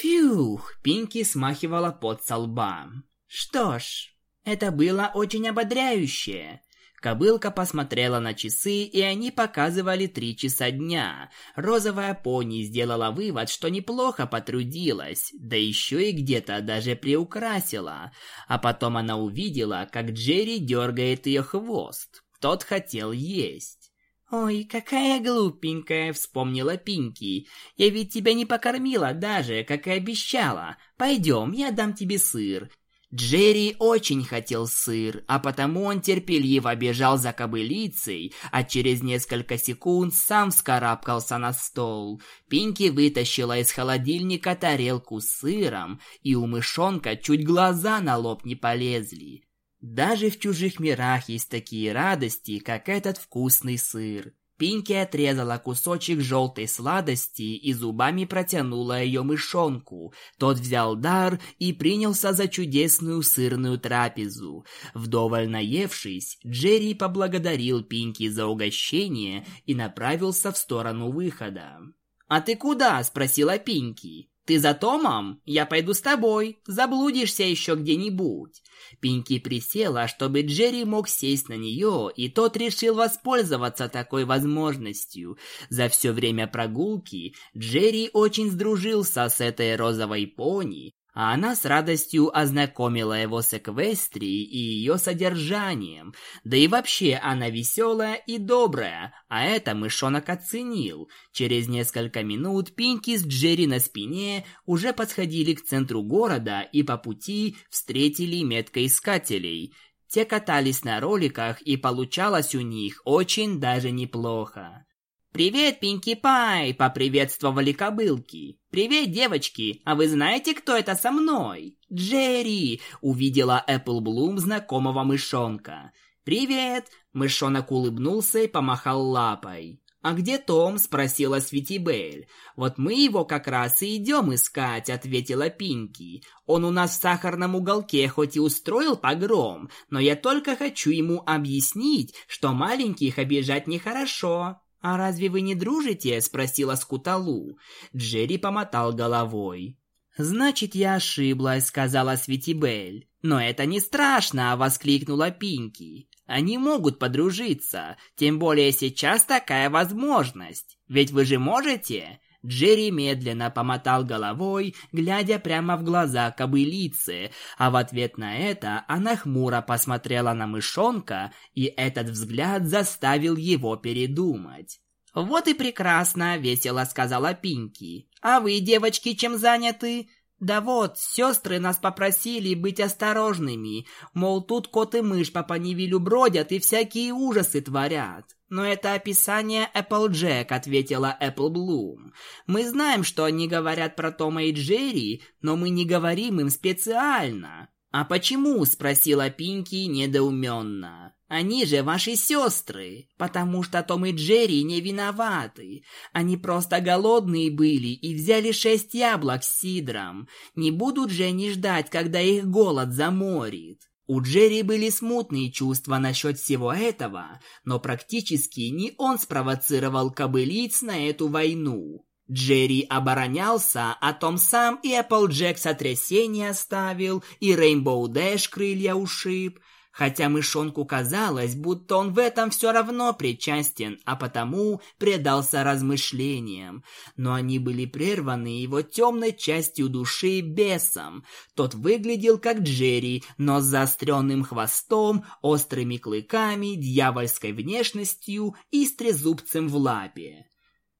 Фух, Пинки смахивала пот со лба. Что ж, это было очень ободряюще. Кобылка посмотрела на часы, и они показывали три часа дня. Розовая пони сделала вывод, что неплохо потрудилась, да еще и где-то даже приукрасила. А потом она увидела, как Джерри дергает ее хвост. Тот хотел есть. «Ой, какая глупенькая!» — вспомнила Пинки. «Я ведь тебя не покормила даже, как и обещала. Пойдем, я дам тебе сыр. Джерри очень хотел сыр, а потому он терпеливо бежал за кобылицей, а через несколько секунд сам вскарабкался на стол. Пинки вытащила из холодильника тарелку с сыром, и у мышонка чуть глаза на лоб не полезли. Даже в чужих мирах есть такие радости, как этот вкусный сыр. Пинки отрезала кусочек желтой сладости и зубами протянула ее мышонку. Тот взял дар и принялся за чудесную сырную трапезу. Вдоволь наевшись, Джерри поблагодарил Пинки за угощение и направился в сторону выхода. «А ты куда?» – спросила Пинки. «Ты за Томом? Я пойду с тобой. Заблудишься еще где-нибудь». Пинки присела, чтобы Джерри мог сесть на нее, и тот решил воспользоваться такой возможностью. За все время прогулки Джерри очень сдружился с этой розовой пони, а она с радостью ознакомила его с Эквестрией и ее содержанием. Да и вообще она веселая и добрая, а это мышонок оценил. Через несколько минут Пинки с Джерри на спине уже подходили к центру города и по пути встретили меткоискателей. Те катались на роликах и получалось у них очень даже неплохо. «Привет, Пинки Пай!» – поприветствовали кобылки. «Привет, девочки! А вы знаете, кто это со мной?» «Джерри!» – увидела Эппл Блум знакомого мышонка. «Привет!» – мышонок улыбнулся и помахал лапой. «А где Том?» – спросила Светибель. «Вот мы его как раз и идем искать», – ответила Пинки. «Он у нас в сахарном уголке хоть и устроил погром, но я только хочу ему объяснить, что маленьких обижать нехорошо». «А разве вы не дружите?» – спросила Скуталу. Джерри помотал головой. «Значит, я ошиблась», – сказала Светибель. «Но это не страшно», – воскликнула Пинки. «Они могут подружиться, тем более сейчас такая возможность. Ведь вы же можете?» Джерри медленно помотал головой, глядя прямо в глаза кобылицы, а в ответ на это она хмуро посмотрела на мышонка, и этот взгляд заставил его передумать. «Вот и прекрасно», — весело сказала Пинки. «А вы, девочки, чем заняты?» «Да вот, сестры нас попросили быть осторожными, мол, тут кот и мышь по Панивилю бродят и всякие ужасы творят». «Но это описание Applejack», — ответила Bloom. «Мы знаем, что они говорят про Тома и Джерри, но мы не говорим им специально». «А почему?» — спросила Пинки недоуменно. Они же ваши сестры, потому что Том и Джерри не виноваты. Они просто голодные были и взяли шесть яблок с сидром. Не будут же они ждать, когда их голод заморит. У Джерри были смутные чувства насчет всего этого, но практически не он спровоцировал кобылиц на эту войну. Джерри оборонялся, а Том сам и Эпплджек сотрясение оставил, и Рейнбоу Дэш крылья ушиб, хотя мышонку казалось, будто он в этом все равно причастен, а потому предался размышлениям. Но они были прерваны его темной частью души бесом. Тот выглядел как Джерри, но с заостренным хвостом, острыми клыками, дьявольской внешностью и с трезубцем в лапе.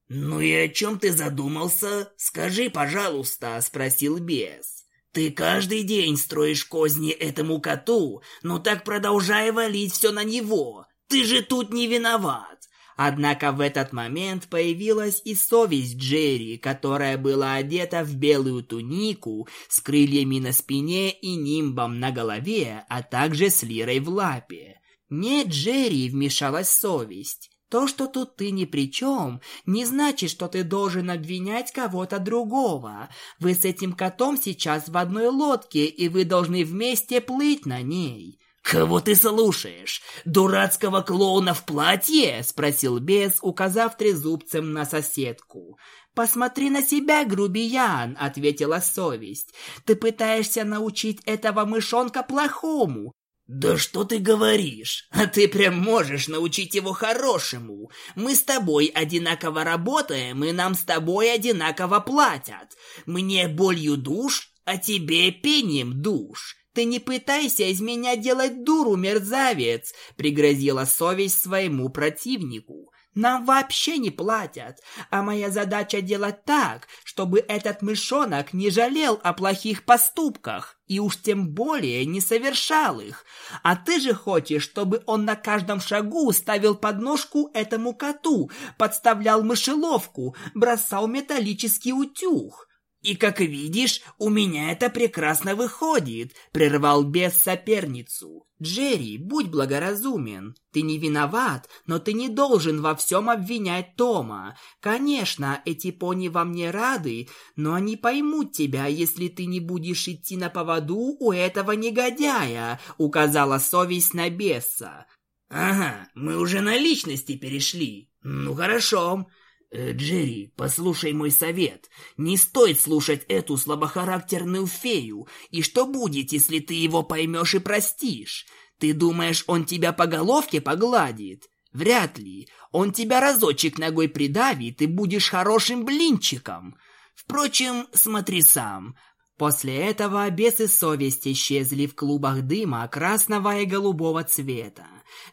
«Ну и о чем ты задумался? Скажи, пожалуйста», — спросил бес. Ты каждый день строишь козни этому коту, но так продолжай валить все на него. Ты же тут не виноват. Однако в этот момент появилась и совесть Джерри, которая была одета в белую тунику с крыльями на спине и нимбом на голове, а также с лирой в лапе. Не Джерри вмешалась совесть. То, что тут ты ни при чем, не значит, что ты должен обвинять кого-то другого. Вы с этим котом сейчас в одной лодке, и вы должны вместе плыть на ней. «Кого ты слушаешь? Дурацкого клоуна в платье?» — спросил бес, указав трезубцем на соседку. «Посмотри на себя, грубиян!» — ответила совесть. «Ты пытаешься научить этого мышонка плохому, «Да что ты говоришь? А ты прям можешь научить его хорошему. Мы с тобой одинаково работаем, и нам с тобой одинаково платят. Мне болью душ, а тебе пением душ. «Ты не пытайся из меня делать дуру, мерзавец!» — пригрозила совесть своему противнику. Нам вообще не платят, а моя задача делать так, чтобы этот мышонок не жалел о плохих поступках и уж тем более не совершал их. А ты же хочешь, чтобы он на каждом шагу ставил подножку этому коту, подставлял мышеловку, бросал металлический утюг. «И как видишь, у меня это прекрасно выходит», — прервал бес соперницу. «Джерри, будь благоразумен. Ты не виноват, но ты не должен во всем обвинять Тома. Конечно, эти пони вам не рады, но они поймут тебя, если ты не будешь идти на поводу у этого негодяя», — указала совесть на беса. «Ага, мы уже на личности перешли. Ну хорошо, Джерри, послушай мой совет. Не стоит слушать эту слабохарактерную фею. И что будет, если ты его поймешь и простишь? Ты думаешь, он тебя по головке погладит? Вряд ли. Он тебя разочек ногой придавит и будешь хорошим блинчиком. Впрочем, смотри сам. После этого бесы совести исчезли в клубах дыма красного и голубого цвета.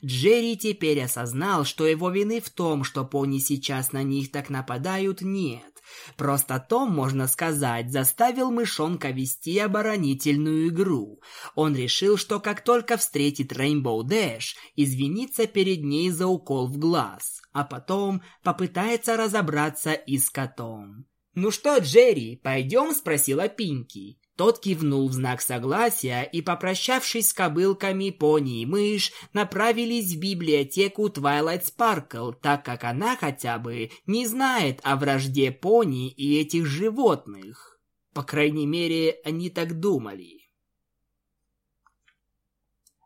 Джерри теперь осознал, что его вины в том, что пони сейчас на них так нападают, нет. Просто Том, можно сказать, заставил мышонка вести оборонительную игру. Он решил, что как только встретит Рейнбоу Дэш, извинится перед ней за укол в глаз, а потом попытается разобраться и с котом. «Ну что, Джерри, пойдем?» – спросила Пинки. Тот кивнул в знак согласия и, попрощавшись с кобылками пони и мышь, направились в библиотеку Twilight Sparkle, так как она хотя бы не знает о вражде пони и этих животных. По крайней мере, они так думали.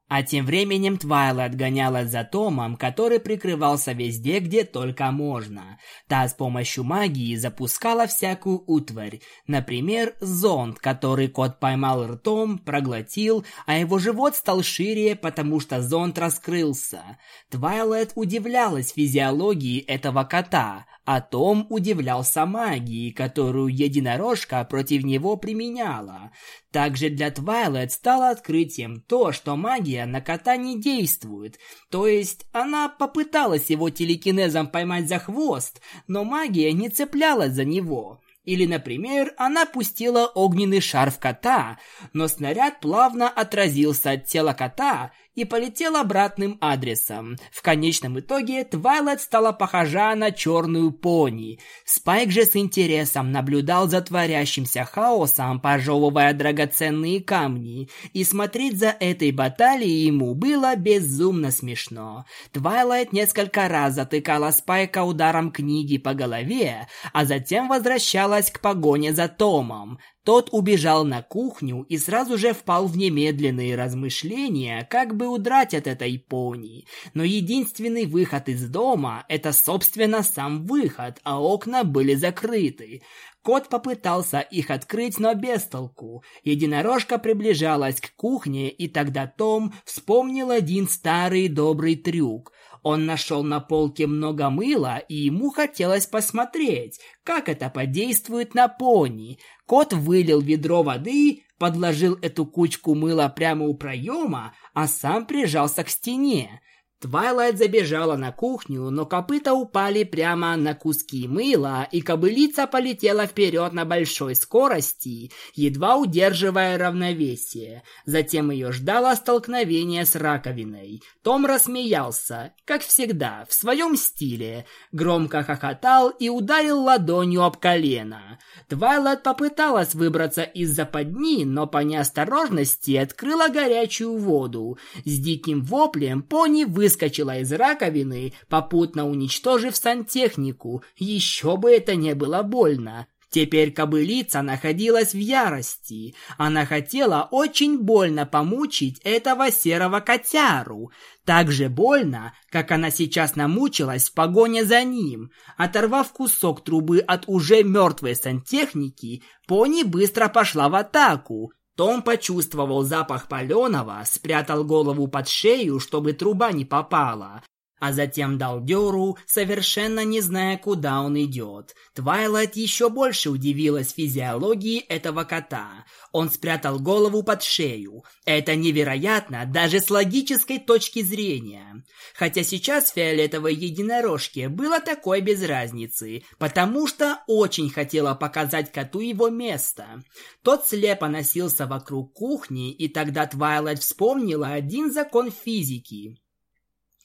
А тем временем Твайлайт гонялась за Томом, который прикрывался везде, где только можно. Та с помощью магии запускала всякую утварь. Например, зонт, который кот поймал ртом, проглотил, а его живот стал шире, потому что зонт раскрылся. Твайлайт удивлялась физиологии этого кота, а Том удивлялся магии, которую единорожка против него применяла. Также для Твайлайт стало открытием то, что магия на кота не действует. То есть она попыталась его телекинезом поймать за хвост, но магия не цеплялась за него. Или, например, она пустила огненный шар в кота, но снаряд плавно отразился от тела кота и полетел обратным адресом. В конечном итоге Твайлайт стала похожа на черную пони. Спайк же с интересом наблюдал за творящимся хаосом, пожевывая драгоценные камни, и смотреть за этой баталией ему было безумно смешно. Твайлайт несколько раз затыкала Спайка ударом книги по голове, а затем возвращалась к погоне за Томом. Тот убежал на кухню и сразу же впал в немедленные размышления, как бы удрать от этой пони. Но единственный выход из дома – это, собственно, сам выход, а окна были закрыты. Кот попытался их открыть, но без толку. Единорожка приближалась к кухне, и тогда Том вспомнил один старый добрый трюк. Он нашел на полке много мыла, и ему хотелось посмотреть, как это подействует на пони. Кот вылил ведро воды, подложил эту кучку мыла прямо у проема, а сам прижался к стене. Твайлайт забежала на кухню, но копыта упали прямо на куски мыла, и кобылица полетела вперед на большой скорости, едва удерживая равновесие. Затем ее ждало столкновение с раковиной. Том рассмеялся, как всегда, в своем стиле, громко хохотал и ударил ладонью об колено. Твайлайт попыталась выбраться из западни, но по неосторожности открыла горячую воду. С диким воплем пони вы выскочила из раковины, попутно уничтожив сантехнику. Еще бы это не было больно. Теперь кобылица находилась в ярости. Она хотела очень больно помучить этого серого котяру. Так же больно, как она сейчас намучилась в погоне за ним. Оторвав кусок трубы от уже мертвой сантехники, пони быстро пошла в атаку. Том почувствовал запах паленого, спрятал голову под шею, чтобы труба не попала. А затем дал дёру, совершенно не зная, куда он идет. Твайлайт еще больше удивилась физиологии этого кота. Он спрятал голову под шею. Это невероятно даже с логической точки зрения. Хотя сейчас фиолетовой единорожке было такой без разницы, потому что очень хотела показать коту его место. Тот слепо носился вокруг кухни, и тогда Твайлайт вспомнила один закон физики.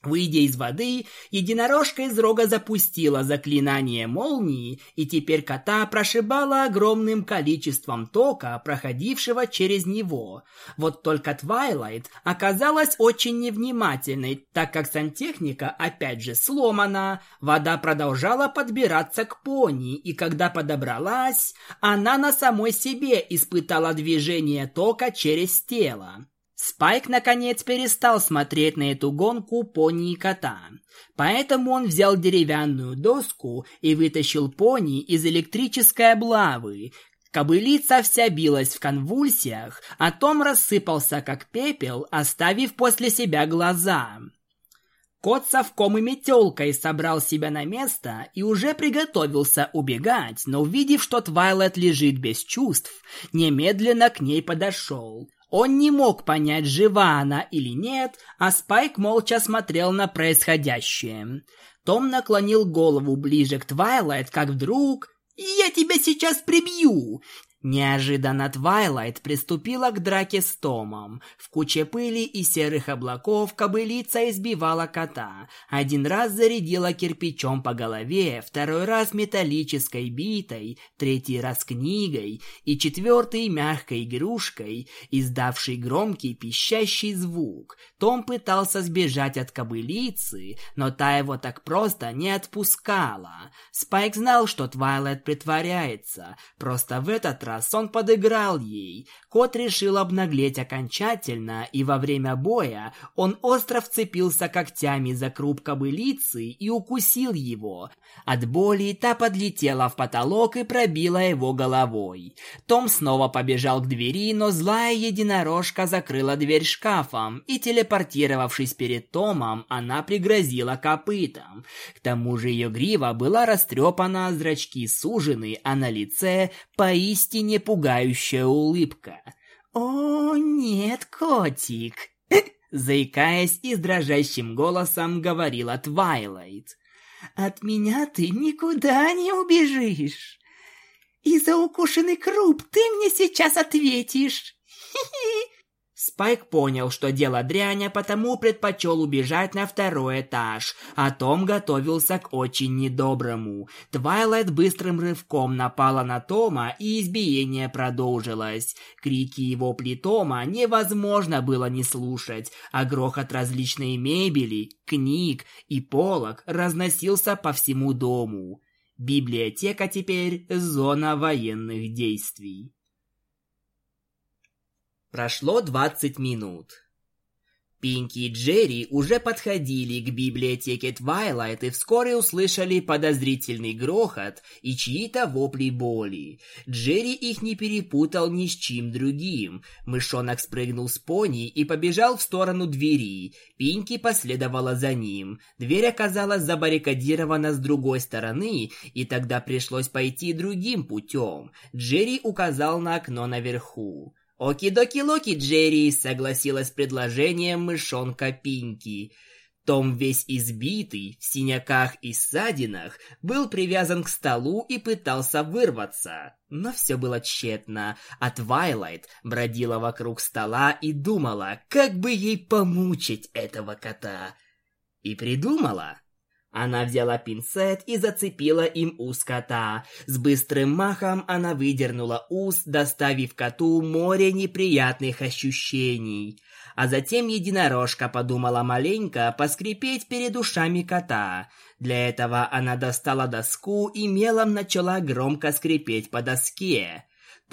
Выйдя из воды, единорожка из рога запустила заклинание молнии, и теперь кота прошибала огромным количеством тока, проходившего через него. Вот только Твайлайт оказалась очень невнимательной, так как сантехника опять же сломана, вода продолжала подбираться к пони, и когда подобралась, она на самой себе испытала движение тока через тело. Спайк наконец перестал смотреть на эту гонку пони и кота. Поэтому он взял деревянную доску и вытащил пони из электрической облавы. Кобылица вся билась в конвульсиях, а Том рассыпался как пепел, оставив после себя глаза. Кот совком и метелкой собрал себя на место и уже приготовился убегать, но увидев, что Твайлайт лежит без чувств, немедленно к ней подошел. Он не мог понять, жива она или нет, а Спайк молча смотрел на происходящее. Том наклонил голову ближе к Твайлайт, как вдруг... «Я тебя сейчас прибью! Неожиданно Твайлайт приступила к драке с Томом. В куче пыли и серых облаков кобылица избивала кота. Один раз зарядила кирпичом по голове, второй раз металлической битой, третий раз книгой и четвертый мягкой игрушкой, издавшей громкий пищащий звук. Том пытался сбежать от кобылицы, но та его так просто не отпускала. Спайк знал, что Твайлайт притворяется, просто в этот раз раз он подыграл ей. Кот решил обнаглеть окончательно, и во время боя он остро вцепился когтями за круп кобылицы и укусил его. От боли та подлетела в потолок и пробила его головой. Том снова побежал к двери, но злая единорожка закрыла дверь шкафом, и, телепортировавшись перед Томом, она пригрозила копытом. К тому же ее грива была растрепана, зрачки сужены, а на лице поистине поистине пугающая улыбка. «О, нет, котик!» *laughs* Заикаясь и с дрожащим голосом говорила Твайлайт. «От меня ты никуда не убежишь. И за укушенный круп ты мне сейчас ответишь. Хи-хи!» Спайк понял, что дело дрянь, а потому предпочел убежать на второй этаж, а Том готовился к очень недоброму. Твайлайт быстрым рывком напала на Тома, и избиение продолжилось. Крики и вопли Тома невозможно было не слушать, а грохот различной мебели, книг и полок разносился по всему дому. Библиотека теперь зона военных действий. Прошло 20 минут. Пинки и Джерри уже подходили к библиотеке Твайлайт и вскоре услышали подозрительный грохот и чьи-то вопли боли. Джерри их не перепутал ни с чем другим. Мышонок спрыгнул с пони и побежал в сторону двери. Пинки последовала за ним. Дверь оказалась забаррикадирована с другой стороны, и тогда пришлось пойти другим путем. Джерри указал на окно наверху. «Оки-доки-локи, Джерри!» — согласилась с предложением мышонка Пинки. Том весь избитый, в синяках и ссадинах, был привязан к столу и пытался вырваться. Но все было тщетно, а Твайлайт бродила вокруг стола и думала, как бы ей помучить этого кота. И придумала. Она взяла пинцет и зацепила им ус кота. С быстрым махом она выдернула ус, доставив коту море неприятных ощущений. А затем единорожка подумала маленько поскрипеть перед ушами кота. Для этого она достала доску и мелом начала громко скрипеть по доске.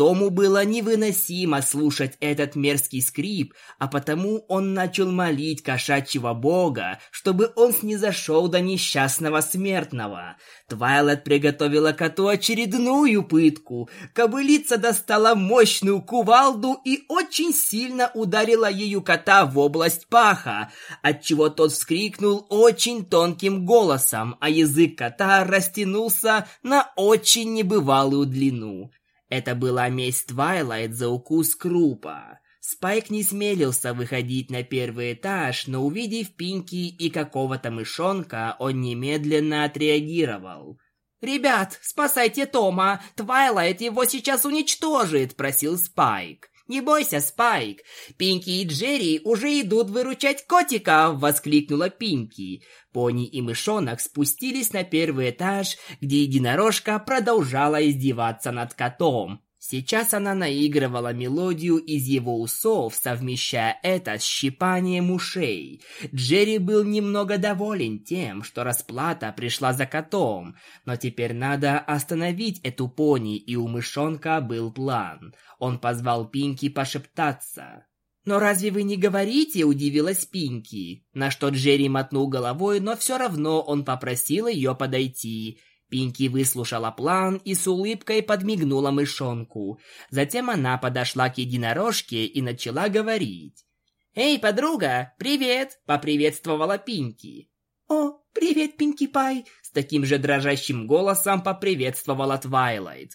Тому было невыносимо слушать этот мерзкий скрип, а потому он начал молить кошачьего бога, чтобы он снизошел до несчастного смертного. Твайлет приготовила коту очередную пытку. Кобылица достала мощную кувалду и очень сильно ударила ею кота в область паха, отчего тот вскрикнул очень тонким голосом, а язык кота растянулся на очень небывалую длину. Это была месть Твайлайт за укус крупа. Спайк не осмелился выходить на первый этаж, но увидев Пинки и какого-то мышонка, он немедленно отреагировал. «Ребят, спасайте Тома! Твайлайт его сейчас уничтожит!» – просил Спайк. «Не бойся, Спайк! Пинки и Джерри уже идут выручать котика!» – воскликнула Пинки. Пони и мышонок спустились на первый этаж, где единорожка продолжала издеваться над котом. Сейчас она наигрывала мелодию из его усов, совмещая это с щипанием ушей. Джерри был немного доволен тем, что расплата пришла за котом, но теперь надо остановить эту пони, и у мышонка был план. Он позвал Пинки пошептаться. «Но разве вы не говорите?» – удивилась Пинки. На что Джерри мотнул головой, но все равно он попросил ее подойти. Пинки выслушала план и с улыбкой подмигнула мышонку. Затем она подошла к единорожке и начала говорить. «Эй, подруга, привет!» – поприветствовала Пинки. «О, привет, Пинки Пай!» – с таким же дрожащим голосом поприветствовала Твайлайт.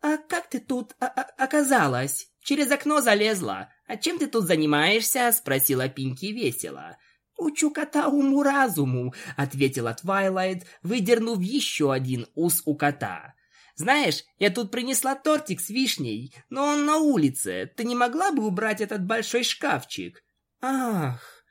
«А как ты тут оказалась?» «Через окно залезла. А чем ты тут занимаешься?» – спросила Пинки весело. «Учу кота уму-разуму», – ответила Твайлайт, выдернув еще один ус у кота. «Знаешь, я тут принесла тортик с вишней, но он на улице. Ты не могла бы убрать этот большой шкафчик?» «Ах,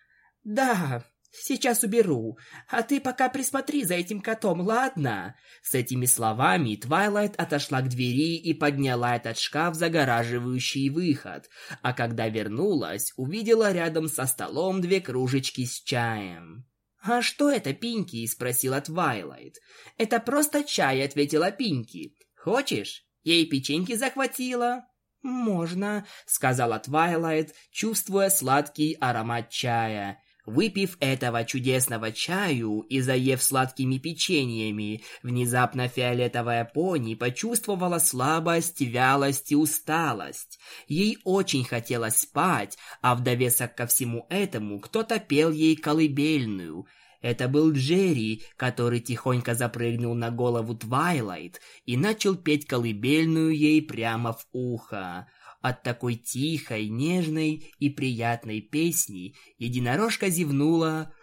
да, Сейчас уберу, а ты пока присмотри за этим котом, ладно?» С этими словами Твайлайт отошла к двери и подняла этот шкаф, загораживающий выход, а когда вернулась, увидела рядом со столом две кружечки с чаем. «А что это, Пинки?» – спросила Твайлайт. «Это просто чай», – ответила Пинки. «Хочешь? Я и печеньки захватила?» «Можно», — сказала Твайлайт, чувствуя сладкий аромат чая. Выпив этого чудесного чаю и заев сладкими печеньями, внезапно фиолетовая пони почувствовала слабость, вялость и усталость. Ей очень хотелось спать, а в довесок ко всему этому кто-то пел ей колыбельную. Это был Джерри, который тихонько запрыгнул на голову Твайлайт и начал петь колыбельную ей прямо в ухо. От такой тихой, нежной и приятной песни единорожка зевнула,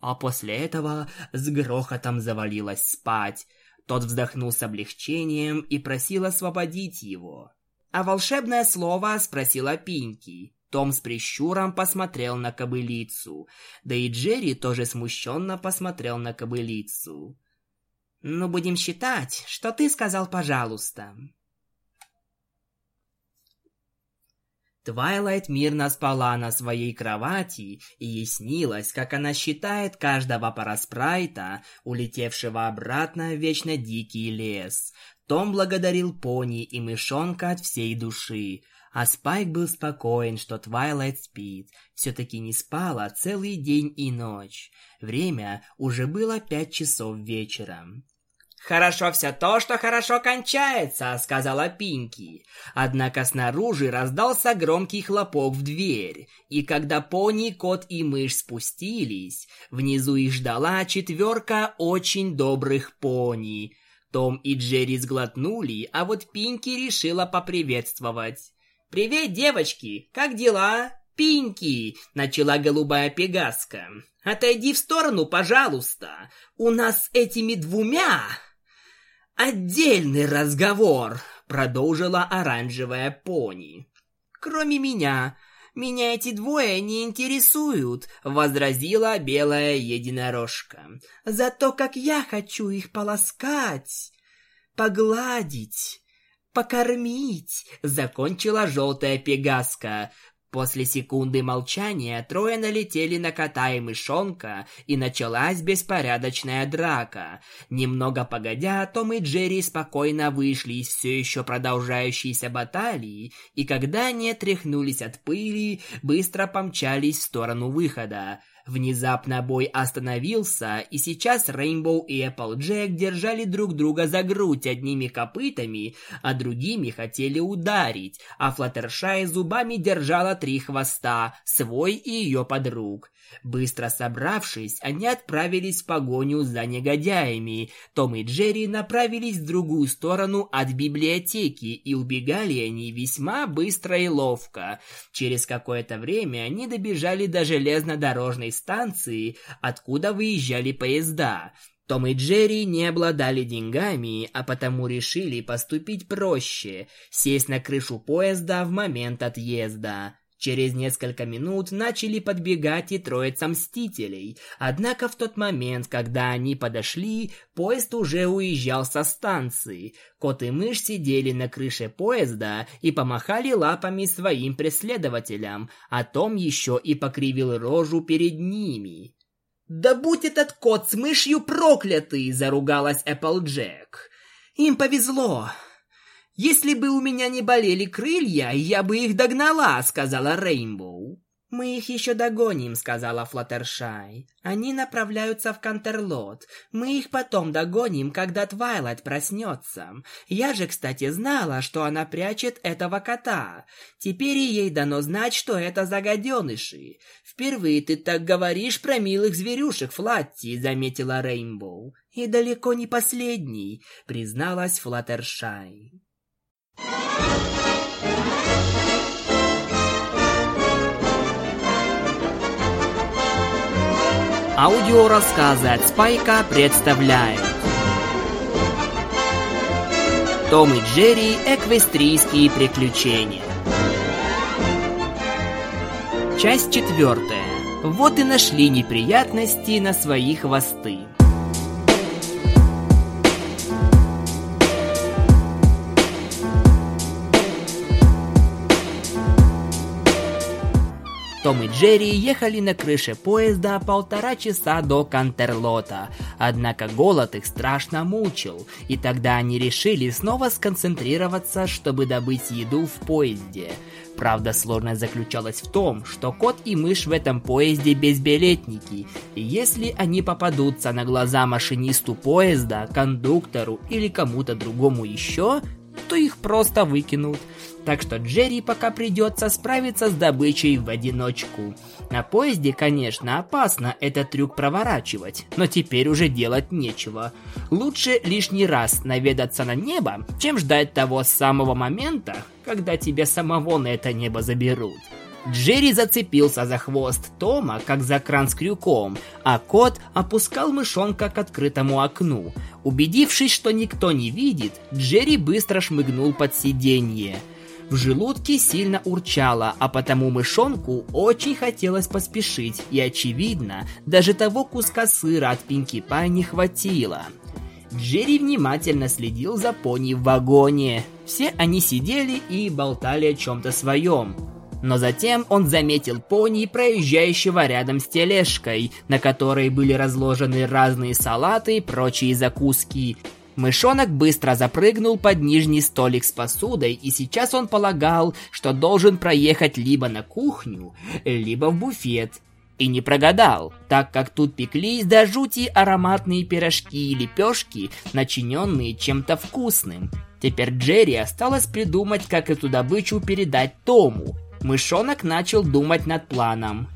а после этого с грохотом завалилась спать. Тот вздохнул с облегчением и просил освободить его. «А волшебное слово?» – спросила Пинки. Том с прищуром посмотрел на кобылицу, да и Джерри тоже смущенно посмотрел на кобылицу. «Ну, будем считать, что ты сказал «пожалуйста». Твайлайт мирно спала на своей кровати, и ей как она считает каждого параспрайта, улетевшего обратно в вечно дикий лес. Том благодарил пони и мышонка от всей души, а Спайк был спокоен, что Твайлайт спит. Все-таки не спала целый день и ночь. Время уже было пять часов вечера. «Хорошо все то, что хорошо кончается», — сказала Пинки. Однако снаружи раздался громкий хлопок в дверь, и когда пони, кот и мышь спустились, внизу их ждала четверка очень добрых пони. Том и Джерри сглотнули, а вот Пинки решила поприветствовать. «Привет, девочки! Как дела?» «Пинки!» — начала голубая пегаска. «Отойди в сторону, пожалуйста! У нас с этими двумя...» «Отдельный разговор», — продолжила оранжевая пони. «Кроме меня, меня эти двое не интересуют», — возразила белая единорожка. «Зато как я хочу их полоскать, погладить, покормить», — закончила желтая пегаска. После секунды молчания трое налетели на кота и мышонка, и началась беспорядочная драка. Немного погодя, Том и Джерри спокойно вышли из все еще продолжающейся баталии, и когда они отряхнулись от пыли, быстро помчались в сторону выхода. Внезапно бой остановился, и сейчас Рейнбоу и Эпплджек держали друг друга за грудь одними копытами, а другими хотели ударить, а Флаттершай зубами держала три хвоста, свой и ее подруг. Быстро собравшись, они отправились в погоню за негодяями. Том и Джерри направились в другую сторону от библиотеки, и убегали они весьма быстро и ловко. Через какое-то время они добежали до железнодорожной станции, откуда выезжали поезда. Том и Джерри не обладали деньгами, а потому решили поступить проще – сесть на крышу поезда в момент отъезда. Через несколько минут начали подбегать и троица Мстителей, однако в тот момент, когда они подошли, поезд уже уезжал со станции. Кот и мышь сидели на крыше поезда и помахали лапами своим преследователям, а Том еще и покривил рожу перед ними. «Да будь этот кот с мышью проклятый!» – заругалась Эпплджек. «Им повезло!» «Если бы у меня не болели крылья, я бы их догнала», — сказала Рейнбоу. «Мы их еще догоним», — сказала Флаттершай. «Они направляются в Кантерлот. Мы их потом догоним, когда Твайлайт проснется. Я же, кстати, знала, что она прячет этого кота. Теперь ей дано знать, что это загаденыши. Впервые ты так говоришь про милых зверюшек, Флатти», — заметила Рейнбоу. «И далеко не последний», — призналась Флаттершай. Аудиорассказы от Спайка представляют Том и Джерри Эквестрийские приключения Часть четвертая. Вот и нашли неприятности на свои хвосты. Том и Джерри ехали на крыше поезда полтора часа до Кантерлота, однако голод их страшно мучил, и тогда они решили снова сконцентрироваться, чтобы добыть еду в поезде. Правда, сложность заключалась в том, что кот и мышь в этом поезде безбилетники, и если они попадутся на глаза машинисту поезда, кондуктору или кому-то другому еще, то их просто выкинут. Так что Джерри пока придется справиться с добычей в одиночку. На поезде, конечно, опасно этот трюк проворачивать, но теперь уже делать нечего. Лучше лишний раз наведаться на небо, чем ждать того самого момента, когда тебя самого на это небо заберут. Джерри зацепился за хвост Тома, как за кран с крюком, а кот опускал мышонка к открытому окну. Убедившись, что никто не видит, Джерри быстро шмыгнул под сиденье. В желудке сильно урчало, а потому мышонку очень хотелось поспешить, и очевидно, даже того куска сыра от Пинки Пай не хватило. Джерри внимательно следил за пони в вагоне. Все они сидели и болтали о чем-то своем. Но затем он заметил пони, проезжающего рядом с тележкой, на которой были разложены разные салаты и прочие закуски. Мышонок быстро запрыгнул под нижний столик с посудой, и сейчас он полагал, что должен проехать либо на кухню, либо в буфет. И не прогадал, так как тут пеклись до жути ароматные пирожки и лепешки, начиненные чем-то вкусным. Теперь Джерри осталось придумать, как эту добычу передать Тому, Мышонок начал думать над планом.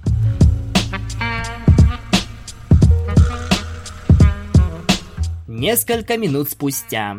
Несколько минут спустя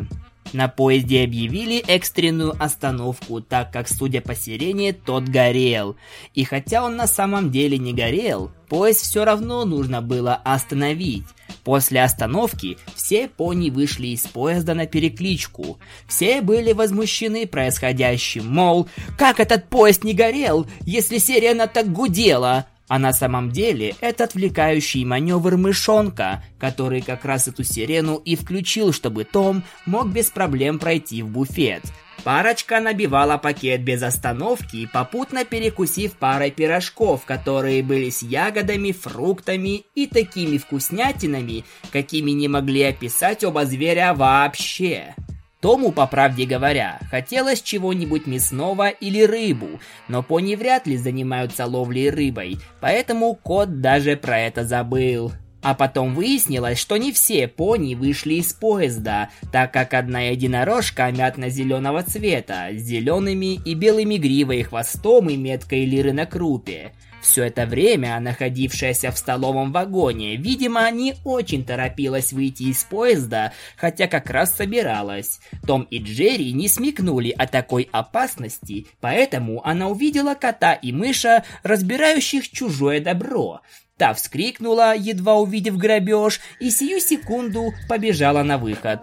на поезде объявили экстренную остановку, так как, судя по сирене, тот горел. И хотя он на самом деле не горел, поезд все равно нужно было остановить. После остановки все пони вышли из поезда на перекличку. Все были возмущены происходящим, мол, как этот поезд не горел, если сирена так гудела? А на самом деле это отвлекающий маневр мышонка, который как раз эту сирену и включил, чтобы Том мог без проблем пройти в буфет. Парочка набивала пакет без остановки, попутно перекусив парой пирожков, которые были с ягодами, фруктами и такими вкуснятинами, какими не могли описать оба зверя вообще. Тому, по правде говоря, хотелось чего-нибудь мясного или рыбу, но пони вряд ли занимаются ловлей рыбой, поэтому кот даже про это забыл. А потом выяснилось, что не все пони вышли из поезда, так как одна единорожка мятно-зеленого цвета, с зелеными и белыми гривой, хвостом и меткой лиры на крупе. Все это время, находившаяся в столовом вагоне, видимо, не очень торопилась выйти из поезда, хотя как раз собиралась. Том и Джерри не смекнули о такой опасности, поэтому она увидела кота и мыша, разбирающих чужое добро. Та вскрикнула, едва увидев грабеж, и сию секунду побежала на выход.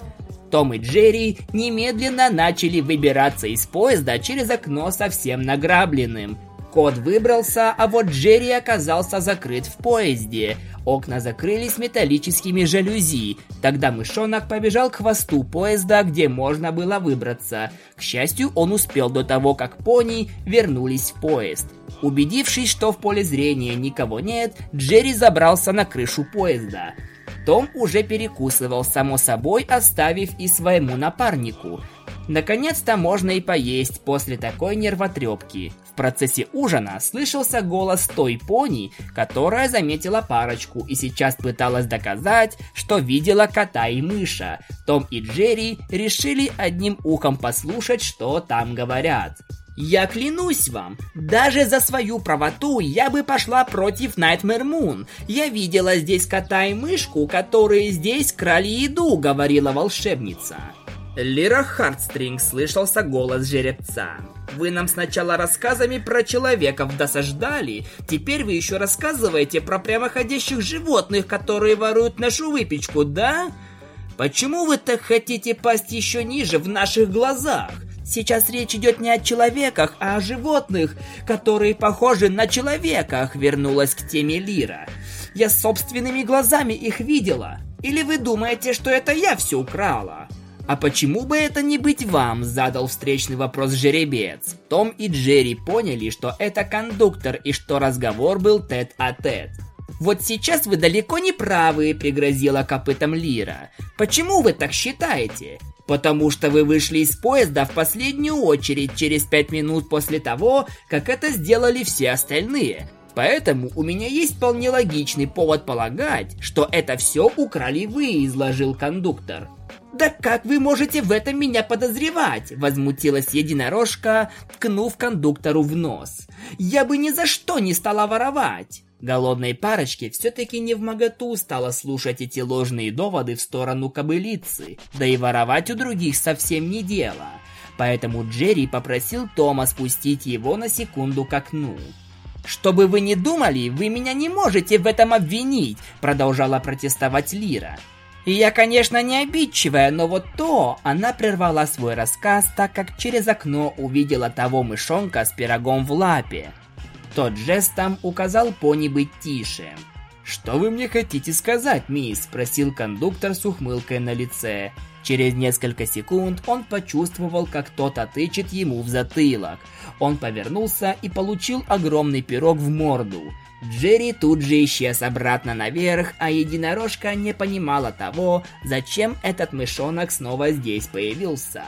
Том и Джерри немедленно начали выбираться из поезда через окно совсем награбленным. Кот выбрался, а вот Джерри оказался закрыт в поезде. Окна закрылись металлическими жалюзи. Тогда мышонок побежал к хвосту поезда, где можно было выбраться. К счастью, он успел до того, как пони вернулись в поезд. Убедившись, что в поле зрения никого нет, Джерри забрался на крышу поезда. Том уже перекусывал, само собой, оставив и своему напарнику. Наконец-то можно и поесть после такой нервотрепки. В процессе ужина слышался голос той пони, которая заметила парочку и сейчас пыталась доказать, что видела кота и мыша. Том и Джерри решили одним ухом послушать, что там говорят. Я клянусь вам, даже за свою правоту я бы пошла против Nightmare Moon. Я видела здесь кота и мышку, которые здесь крали еду, говорила волшебница. Лира Хартстринг слышался голос жеребца. Вы нам сначала рассказами про человеков досаждали, теперь вы еще рассказываете про прямоходящих животных, которые воруют нашу выпечку, да? Почему вы так хотите пасть еще ниже в наших глазах? Сейчас речь идет не о человеках, а о животных, которые похожи на человеках, вернулась к теме Лира. Я собственными глазами их видела. Или вы думаете, что это я все украла? «А почему бы это не быть вам?» – задал встречный вопрос жеребец. Том и Джерри поняли, что это кондуктор и что разговор был тет-а-тет. -тет. «Вот сейчас вы далеко не правы», – пригрозила копытом Лира. «Почему вы так считаете? Потому что вы вышли из поезда в последнюю очередь через пять минут после того, как это сделали все остальные. Поэтому у меня есть вполне логичный повод полагать, что это все украли вы, изложил кондуктор. «Да как вы можете в этом меня подозревать?» – возмутилась единорожка, ткнув кондуктору в нос. «Я бы ни за что не стала воровать!» Голодной парочке все-таки не в моготу стало слушать эти ложные доводы в сторону кобылицы, да и воровать у других совсем не дело. Поэтому Джерри попросил Тома спустить его на секунду к окну. «Чтобы вы не думали, вы меня не можете в этом обвинить», продолжала протестовать Лира. И я, конечно, не обидчивая, но вот то она прервала свой рассказ, так как через окно увидела того мышонка с пирогом в лапе. Тот жестом указал пони быть тише. «Что вы мне хотите сказать, мисс?» – спросил кондуктор с ухмылкой на лице. Через несколько секунд он почувствовал, как кто-то тычет ему в затылок. Он повернулся и получил огромный пирог в морду – Джерри тут же исчез обратно наверх, а единорожка не понимала того, зачем этот мышонок снова здесь появился.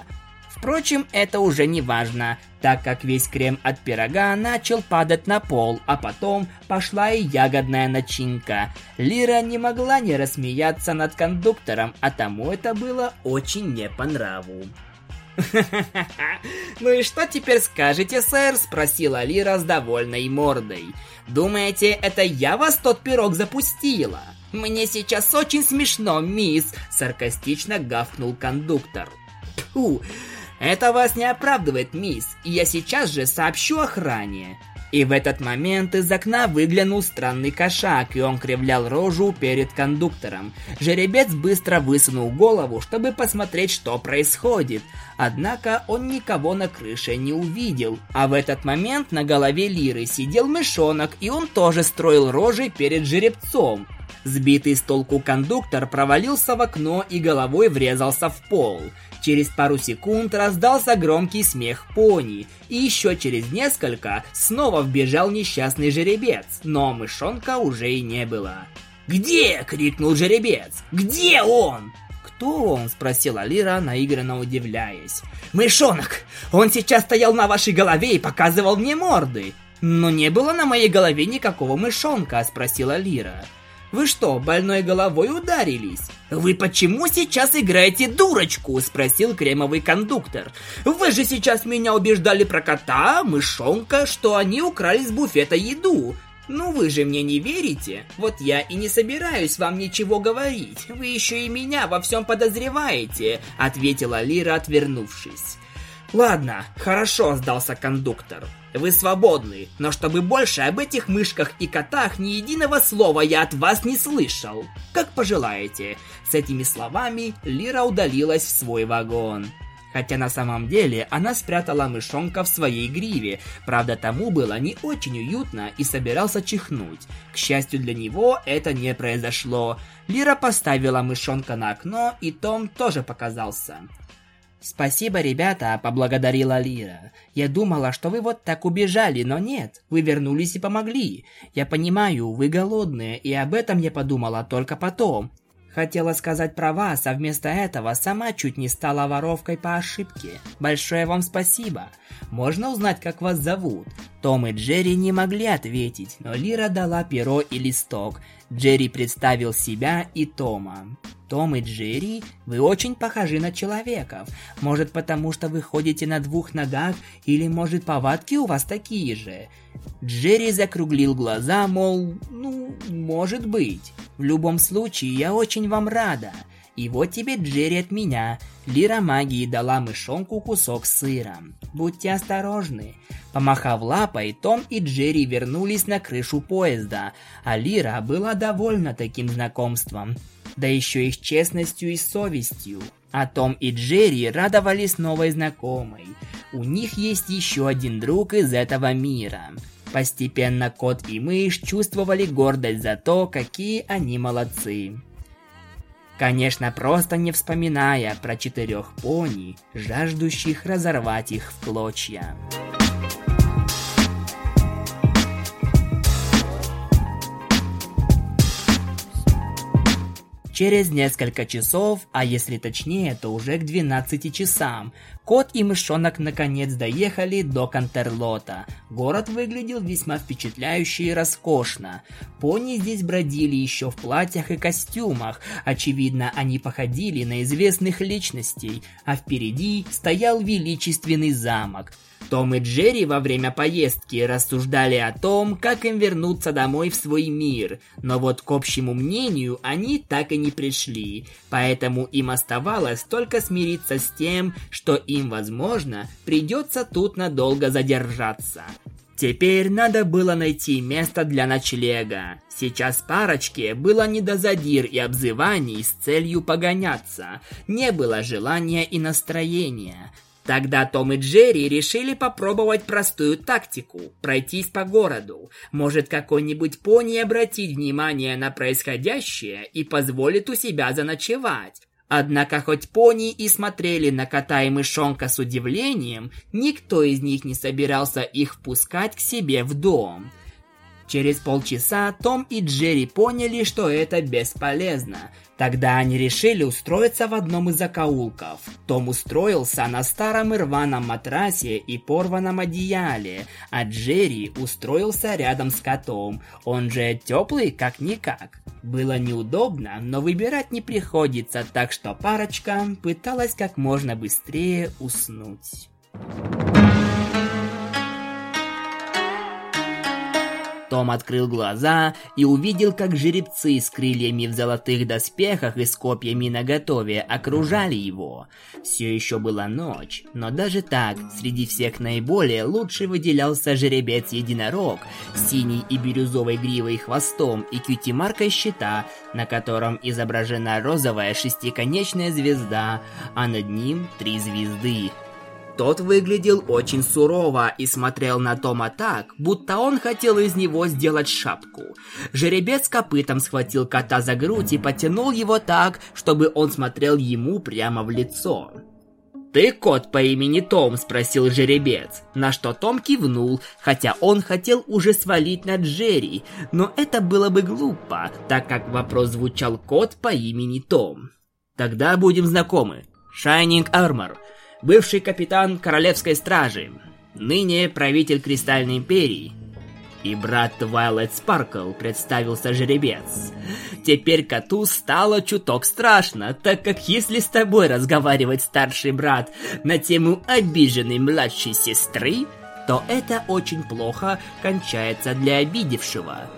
Впрочем, это уже не важно, так как весь крем от пирога начал падать на пол, а потом пошла и ягодная начинка. Лира не могла не рассмеяться над кондуктором, а тому это было очень не по нраву. *laughs* «Ну и что теперь скажете, сэр?» – спросила Лира с довольной мордой. «Думаете, это я вас тот пирог запустила?» «Мне сейчас очень смешно, мисс!» – саркастично гавкнул кондуктор. «Фу, это вас не оправдывает, мисс, я сейчас же сообщу охране!» И в этот момент из окна выглянул странный кошак, и он кривлял рожу перед кондуктором. Жеребец быстро высунул голову, чтобы посмотреть, что происходит. Однако он никого на крыше не увидел. А в этот момент на голове Лиры сидел мышонок, и он тоже строил рожи перед жеребцом. Сбитый с толку кондуктор провалился в окно и головой врезался в пол. Через пару секунд раздался громкий смех пони, и еще через несколько снова вбежал несчастный жеребец, но мышонка уже и не было. «Где?» — крикнул жеребец. «Где он?» «Кто он?» — спросила Лира, наигранно удивляясь. «Мышонок! Он сейчас стоял на вашей голове и показывал мне морды!» «Но не было на моей голове никакого мышонка», — спросила Лира. Вы что, больной головой ударились? Вы почему сейчас играете дурочку? Спросил кремовый кондуктор. Вы же сейчас меня убеждали про кота, мышонка, что они украли с буфета еду. Ну вы же мне не верите? Вот я и не собираюсь вам ничего говорить. Вы еще и меня во всем подозреваете, ответила Лира, отвернувшись. Ладно, хорошо, сдался кондуктор. Вы свободны, но чтобы больше об этих мышках и котах ни единого слова я от вас не слышал. Как пожелаете. С этими словами Лира удалилась в свой вагон. Хотя на самом деле она спрятала мышонка в своей гриве, правда тому было не очень уютно и собирался чихнуть. К счастью для него это не произошло. Лира поставила мышонка на окно и Том тоже показался. «Спасибо, ребята», — поблагодарила Лира. «Я думала, что вы вот так убежали, но нет, вы вернулись и помогли. Я понимаю, вы голодные, и об этом я подумала только потом. Хотела сказать про вас, а вместо этого сама чуть не стала воровкой по ошибке. Большое вам спасибо. Можно узнать, как вас зовут?» Том и Джерри не могли ответить, но Лира дала перо и листок. Джерри представил себя и Тома. Том и Джерри, вы очень похожи на человеков. Может, потому что вы ходите на двух ногах, или, может, повадки у вас такие же. Джерри закруглил глаза, мол, ну, может быть. В любом случае, я очень вам рада. И вот тебе Джерри от меня. Лира магии дала мышонку кусок сыра. Будьте осторожны. Помахав лапой, Том и Джерри вернулись на крышу поезда, а Лира была довольна таким знакомством да еще и с честностью и совестью. А Том и Джерри радовались новой знакомой. У них есть еще один друг из этого мира. Постепенно кот и мышь чувствовали гордость за то, какие они молодцы. Конечно, просто не вспоминая про четырех пони, жаждущих разорвать их в клочья. Через несколько часов, а если точнее, то уже к 12 часам, кот и мышонок наконец доехали до Кантерлота. Город выглядел весьма впечатляюще и роскошно. Пони здесь бродили еще в платьях и костюмах. Очевидно, они походили на известных личностей, а впереди стоял величественный замок – том и Джерри во время поездки рассуждали о том, как им вернуться домой в свой мир, но вот к общему мнению они так и не пришли, поэтому им оставалось только смириться с тем, что им, возможно, придется тут надолго задержаться. Теперь надо было найти место для ночлега. Сейчас парочке было не до задир и обзываний с целью погоняться. Не было желания и настроения. Тогда Том и Джерри решили попробовать простую тактику – пройтись по городу. Может, какой-нибудь пони обратить внимание на происходящее и позволит у себя заночевать. Однако хоть пони и смотрели на кота и мышонка с удивлением, никто из них не собирался их впускать к себе в дом – Через полчаса Том и Джерри поняли, что это бесполезно. Тогда они решили устроиться в одном из закоулков. Том устроился на старом и рваном матрасе и порванном одеяле, а Джерри устроился рядом с котом. Он же теплый как-никак. Было неудобно, но выбирать не приходится, так что парочка пыталась как можно быстрее уснуть. Том открыл глаза и увидел, как жеребцы с крыльями в золотых доспехах и с копьями наготове окружали его. Все еще была ночь, но даже так, среди всех наиболее лучше выделялся жеребец-единорог с синей и бирюзовой гривой хвостом и кьюти-маркой щита, на котором изображена розовая шестиконечная звезда, а над ним три звезды. Тот выглядел очень сурово и смотрел на Тома так, будто он хотел из него сделать шапку. Жеребец копытом схватил кота за грудь и потянул его так, чтобы он смотрел ему прямо в лицо. «Ты кот по имени Том?» – спросил жеребец, на что Том кивнул, хотя он хотел уже свалить на Джерри, но это было бы глупо, так как вопрос звучал кот по имени Том. «Тогда будем знакомы. Шайнинг Армор, бывший капитан Королевской Стражи, ныне правитель Кристальной Империи, и брат Твайлайт Спаркл представился жеребец. Теперь коту стало чуток страшно, так как если с тобой разговаривает старший брат на тему обиженной младшей сестры, то это очень плохо кончается для обидевшего.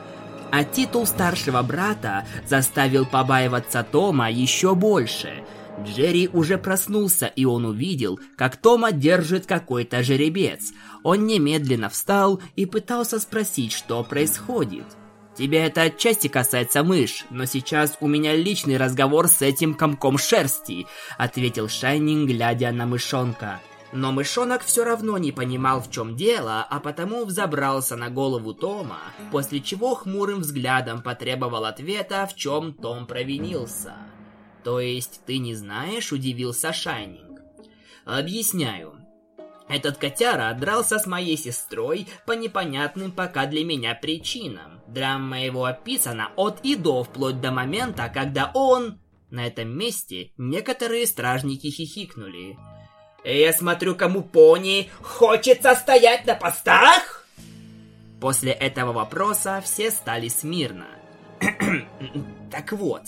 А титул старшего брата заставил побаиваться Тома еще больше – Джерри уже проснулся, и он увидел, как Тома держит какой-то жеребец. Он немедленно встал и пытался спросить, что происходит. «Тебя это отчасти касается, мышь, но сейчас у меня личный разговор с этим комком шерсти», ответил Шайнинг, глядя на мышонка. Но мышонок все равно не понимал, в чем дело, а потому взобрался на голову Тома, после чего хмурым взглядом потребовал ответа, в чем Том провинился. «То есть ты не знаешь?» – удивился Шайнинг. «Объясняю. Этот котяра дрался с моей сестрой по непонятным пока для меня причинам. Драма его описана от и до, вплоть до момента, когда он... На этом месте некоторые стражники хихикнули. «Я смотрю, кому пони хочется стоять на постах?» После этого вопроса все стали смирно. *clears throat* так вот,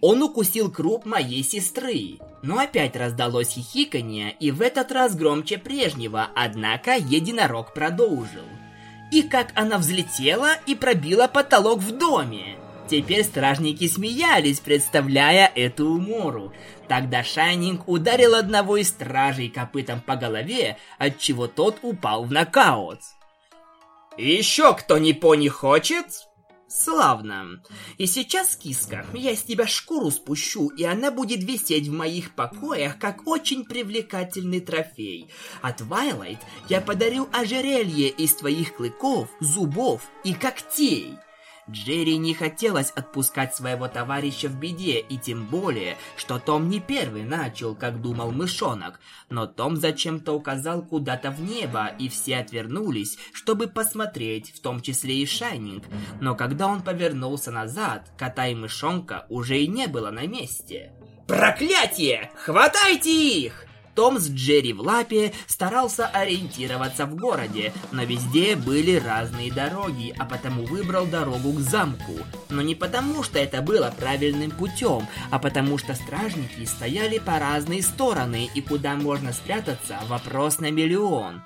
он укусил круп моей сестры. Но опять раздалось хихиканье, и в этот раз громче прежнего, однако единорог продолжил. И как она взлетела и пробила потолок в доме. Теперь стражники смеялись, представляя эту умору. Тогда Шайнинг ударил одного из стражей копытом по голове, отчего тот упал в нокаут. «Еще кто не пони хочет?» Славно. И сейчас, киска, я с тебя шкуру спущу, и она будет висеть в моих покоях, как очень привлекательный трофей. А Твайлайт я подарю ожерелье из твоих клыков, зубов и когтей. Джерри не хотелось отпускать своего товарища в беде, и тем более, что Том не первый начал, как думал мышонок, но Том зачем-то указал куда-то в небо, и все отвернулись, чтобы посмотреть, в том числе и Шайнинг, но когда он повернулся назад, кота и мышонка уже и не было на месте. «Проклятие! Хватайте их!» Том с Джерри в лапе старался ориентироваться в городе, но везде были разные дороги, а потому выбрал дорогу к замку. Но не потому, что это было правильным путем, а потому что стражники стояли по разные стороны, и куда можно спрятаться – вопрос на миллион.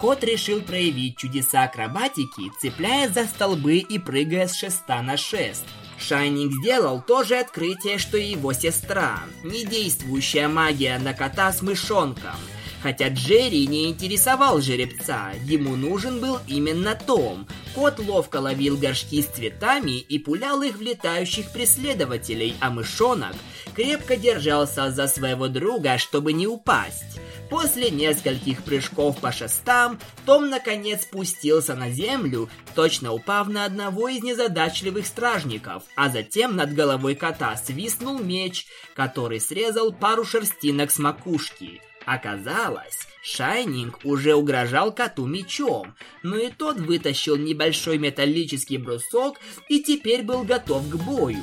Кот решил проявить чудеса акробатики, цепляясь за столбы и прыгая с шеста на шест. Шайнинг сделал то же открытие, что и его сестра. Недействующая магия на кота с мышонком. Хотя Джерри не интересовал жеребца, ему нужен был именно Том. Кот ловко ловил горшки с цветами и пулял их в летающих преследователей, а мышонок крепко держался за своего друга, чтобы не упасть. После нескольких прыжков по шестам, Том наконец спустился на землю, точно упав на одного из незадачливых стражников, а затем над головой кота свистнул меч, который срезал пару шерстинок с макушки. Оказалось, Шайнинг уже угрожал коту мечом, но и тот вытащил небольшой металлический брусок и теперь был готов к бою.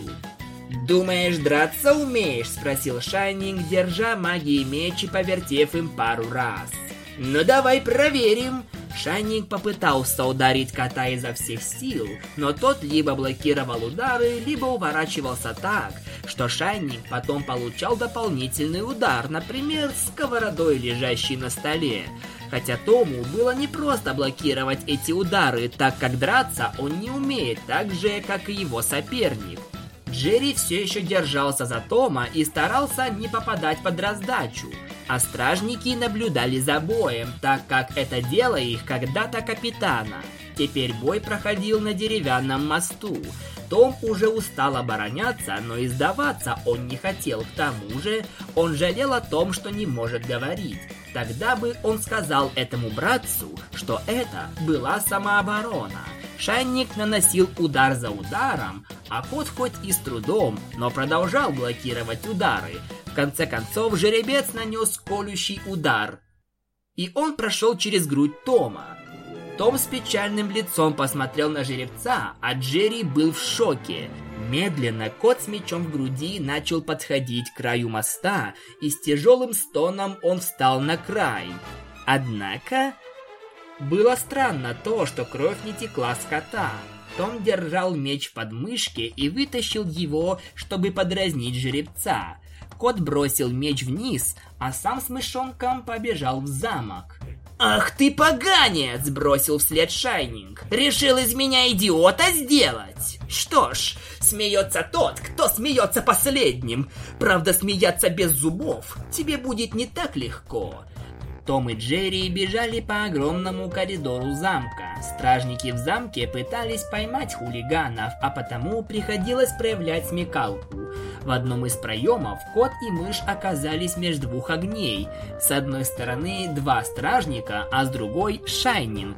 «Думаешь, драться умеешь?» – спросил Шайнинг, держа магии меч и повертев им пару раз. «Ну давай проверим!» Шайнинг попытался ударить кота изо всех сил, но тот либо блокировал удары, либо уворачивался так, что Шайнинг потом получал дополнительный удар, например, сковородой, лежащей на столе. Хотя Тому было не просто блокировать эти удары, так как драться он не умеет так же, как и его соперник. Джерри все еще держался за Тома и старался не попадать под раздачу. А стражники наблюдали за боем, так как это дело их когда-то капитана. Теперь бой проходил на деревянном мосту. Том уже устал обороняться, но и сдаваться он не хотел. К тому же он жалел о том, что не может говорить. Тогда бы он сказал этому братцу, что это была самооборона. Шайник наносил удар за ударом, а кот хоть и с трудом, но продолжал блокировать удары. В конце концов, жеребец нанес колющий удар. И он прошел через грудь Тома. Том с печальным лицом посмотрел на жеребца, а Джерри был в шоке. Медленно кот с мечом в груди начал подходить к краю моста, и с тяжелым стоном он встал на край. Однако, было странно то, что кровь не текла с кота. Том держал меч в подмышке и вытащил его, чтобы подразнить жеребца. Кот бросил меч вниз, а сам с мышонком побежал в замок. «Ах ты поганец!» – бросил вслед Шайнинг. «Решил из меня идиота сделать?» «Что ж, смеется тот, кто смеется последним. Правда, смеяться без зубов тебе будет не так легко. Том и Джерри бежали по огромному коридору замка. Стражники в замке пытались поймать хулиганов, а потому приходилось проявлять смекалку. В одном из проемов кот и мышь оказались между двух огней. С одной стороны два стражника, а с другой Шайнинг.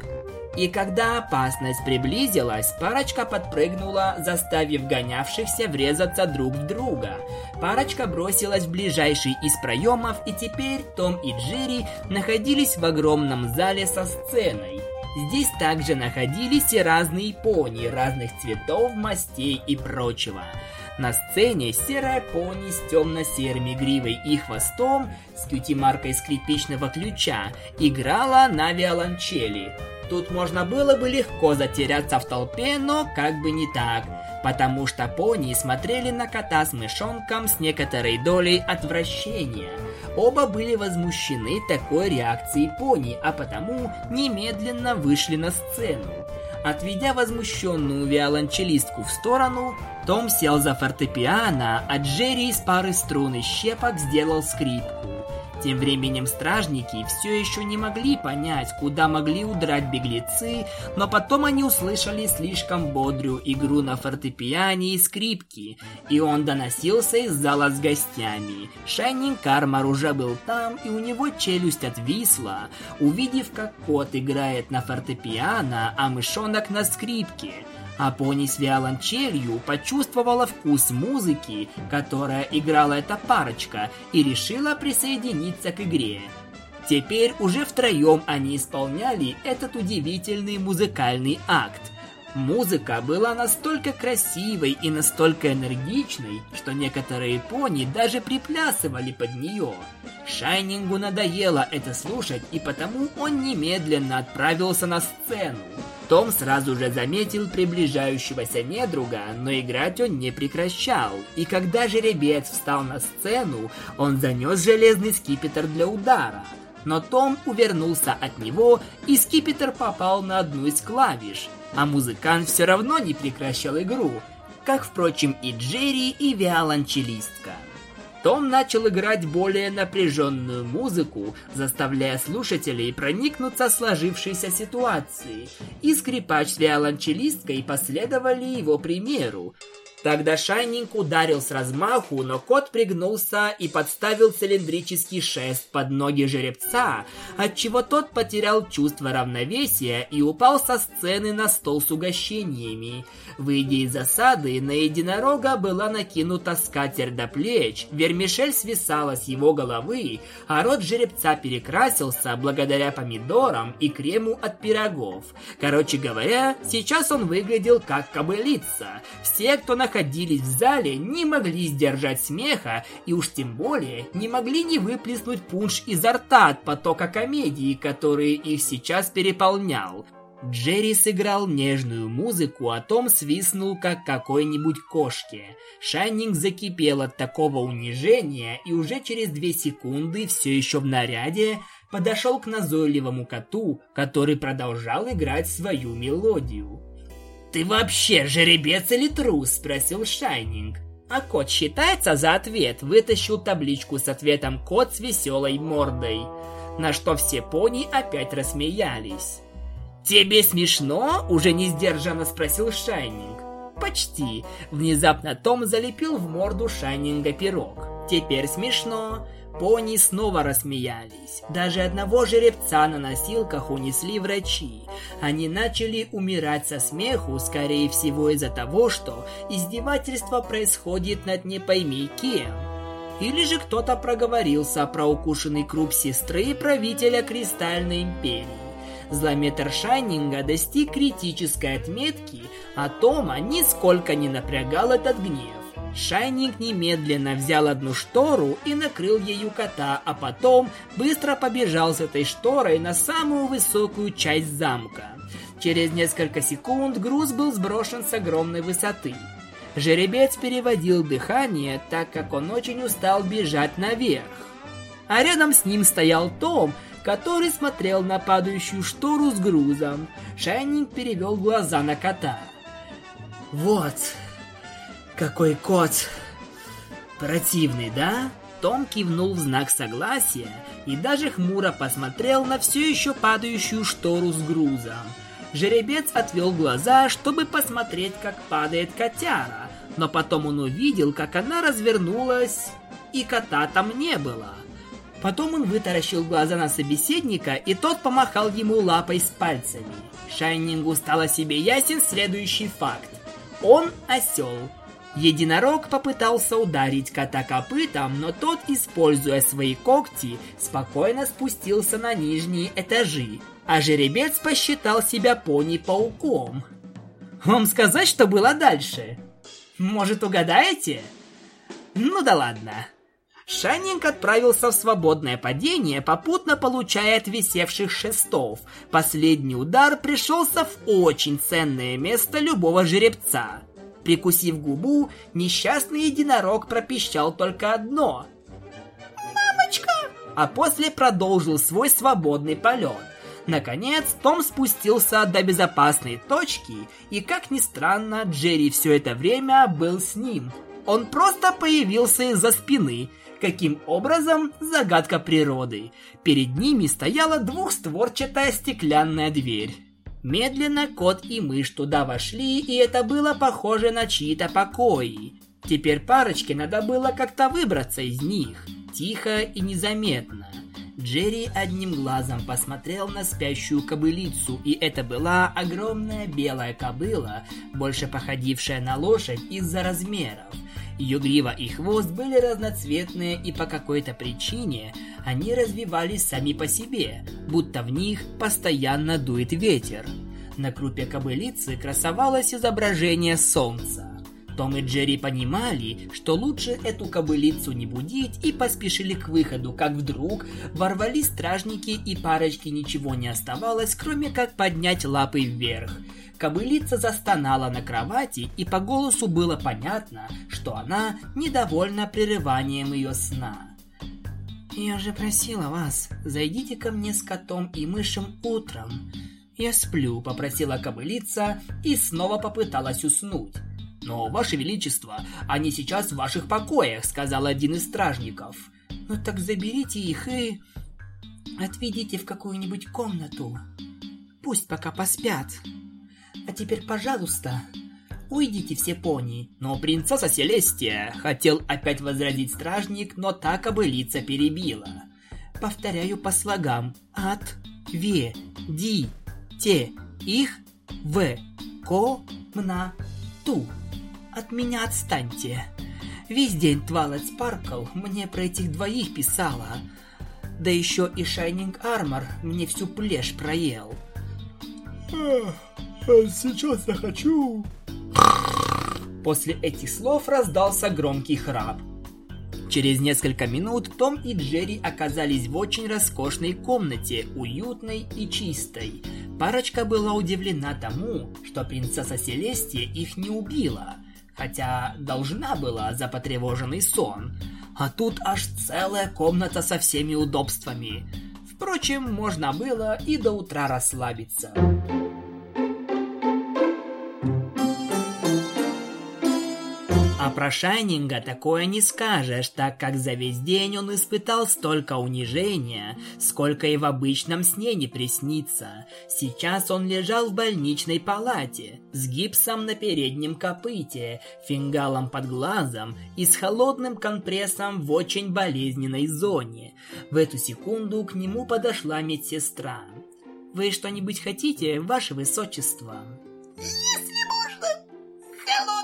И когда опасность приблизилась, парочка подпрыгнула, заставив гонявшихся врезаться друг в друга. Парочка бросилась в ближайший из проемов, и теперь Том и Джерри находились в огромном зале со сценой. Здесь также находились и разные пони разных цветов, мастей и прочего. На сцене серая пони с темно-серыми гривой и хвостом с кьюти-маркой скрипичного ключа играла на виолончели. Тут можно было бы легко затеряться в толпе, но как бы не так, потому что пони смотрели на кота с мышонком с некоторой долей отвращения. Оба были возмущены такой реакцией пони, а потому немедленно вышли на сцену. Отведя возмущенную виолончелистку в сторону, Том сел за фортепиано, а Джерри из пары струн и щепок сделал скрипку. Тем временем стражники все еще не могли понять, куда могли удрать беглецы, но потом они услышали слишком бодрую игру на фортепиане и скрипке, и он доносился из зала с гостями. Шайнинг Кармар уже был там, и у него челюсть отвисла, увидев, как кот играет на фортепиано, а мышонок на скрипке а пони с виолончелью почувствовала вкус музыки, которая играла эта парочка, и решила присоединиться к игре. Теперь уже втроем они исполняли этот удивительный музыкальный акт. Музыка была настолько красивой и настолько энергичной, что некоторые пони даже приплясывали под нее. Шайнингу надоело это слушать, и потому он немедленно отправился на сцену. Том сразу же заметил приближающегося недруга, но играть он не прекращал. И когда жеребец встал на сцену, он занес железный скипетр для удара. Но Том увернулся от него, и скипетр попал на одну из клавиш. А музыкант все равно не прекращал игру, как, впрочем, и Джерри, и виолончелистка. Том начал играть более напряженную музыку, заставляя слушателей проникнуться сложившейся ситуацией, и скрипач с виолончелисткой последовали его примеру, Тогда Шайнинг ударил с размаху, но кот пригнулся и подставил цилиндрический шест под ноги жеребца, отчего тот потерял чувство равновесия и упал со сцены на стол с угощениями. Выйдя из засады, на единорога была накинута скатерть до плеч, вермишель свисала с его головы, а рот жеребца перекрасился благодаря помидорам и крему от пирогов. Короче говоря, сейчас он выглядел как кобылица. Все, кто на находились в зале, не могли сдержать смеха и уж тем более не могли не выплеснуть пунш изо рта от потока комедии, который их сейчас переполнял. Джерри сыграл нежную музыку, а Том свистнул, как какой-нибудь кошке. Шайнинг закипел от такого унижения и уже через две секунды, все еще в наряде, подошел к назойливому коту, который продолжал играть свою мелодию. «Ты вообще жеребец или трус?» – спросил Шайнинг. А кот считается за ответ, вытащил табличку с ответом «Кот с веселой мордой», на что все пони опять рассмеялись. «Тебе смешно?» – уже не сдержанно спросил Шайнинг. «Почти». Внезапно Том залепил в морду Шайнинга пирог. «Теперь смешно». Пони снова рассмеялись. Даже одного жеребца на носилках унесли врачи. Они начали умирать со смеху, скорее всего из-за того, что издевательство происходит над не пойми кем. Или же кто-то проговорился про укушенный круп сестры правителя Кристальной Империи. Злометр Шайнинга достиг критической отметки, а Тома нисколько не напрягал этот гнев. Шайнинг немедленно взял одну штору и накрыл ею кота, а потом быстро побежал с этой шторой на самую высокую часть замка. Через несколько секунд груз был сброшен с огромной высоты. Жеребец переводил дыхание, так как он очень устал бежать наверх. А рядом с ним стоял Том, который смотрел на падающую штору с грузом. Шайнинг перевел глаза на кота. «Вот, какой кот противный, да? Том кивнул в знак согласия и даже хмуро посмотрел на все еще падающую штору с грузом. Жеребец отвел глаза, чтобы посмотреть, как падает котяра, но потом он увидел, как она развернулась, и кота там не было. Потом он вытаращил глаза на собеседника, и тот помахал ему лапой с пальцами. Шайнингу стало себе ясен следующий факт. Он осел. Единорог попытался ударить кота копытом, но тот, используя свои когти, спокойно спустился на нижние этажи, а жеребец посчитал себя пони-пауком. Вам сказать, что было дальше? Может, угадаете? Ну да ладно. Шаннинг отправился в свободное падение, попутно получая от висевших шестов. Последний удар пришелся в очень ценное место любого жеребца. Прикусив губу, несчастный единорог пропищал только одно. «Мамочка!» А после продолжил свой свободный полет. Наконец, Том спустился до безопасной точки, и, как ни странно, Джерри все это время был с ним. Он просто появился из-за спины. Каким образом? Загадка природы. Перед ними стояла двухстворчатая стеклянная дверь. Медленно кот и мышь туда вошли, и это было похоже на чьи-то покои. Теперь парочке надо было как-то выбраться из них, тихо и незаметно. Джерри одним глазом посмотрел на спящую кобылицу, и это была огромная белая кобыла, больше походившая на лошадь из-за размеров. Ее грива и хвост были разноцветные, и по какой-то причине они развивались сами по себе, будто в них постоянно дует ветер. На крупе кобылицы красовалось изображение солнца. Том и Джерри понимали, что лучше эту кобылицу не будить и поспешили к выходу, как вдруг ворвались стражники и парочке ничего не оставалось, кроме как поднять лапы вверх. Кобылица застонала на кровати, и по голосу было понятно, что она недовольна прерыванием ее сна. «Я же просила вас, зайдите ко мне с котом и мышем утром. Я сплю», — попросила кобылица и снова попыталась уснуть. «Но, Ваше Величество, они сейчас в ваших покоях», — сказал один из стражников. «Ну так заберите их и... отведите в какую-нибудь комнату. Пусть пока поспят. А теперь, пожалуйста, уйдите все пони». «Но принцесса Селестия...» — хотел опять возразить стражник, но так обылица перебила. «Повторяю по слогам. От, ве, ди, те их в комнату и от меня отстаньте. Весь день Твайлайт Спаркл мне про этих двоих писала. Да еще и Шайнинг Армор мне всю плешь проел. Сейчас я хочу... После этих слов раздался громкий храп. Через несколько минут Том и Джерри оказались в очень роскошной комнате, уютной и чистой. Парочка была удивлена тому, что принцесса Селестия их не убила – хотя должна была за потревоженный сон. А тут аж целая комната со всеми удобствами. Впрочем, можно было и до утра расслабиться. Про Шайнинга такое не скажешь, так как за весь день он испытал столько унижения, сколько и в обычном сне не приснится. Сейчас он лежал в больничной палате, с гипсом на переднем копыте, фингалом под глазом и с холодным компрессом в очень болезненной зоне. В эту секунду к нему подошла медсестра. «Вы что-нибудь хотите, ваше высочество?» «Если можно, воды!»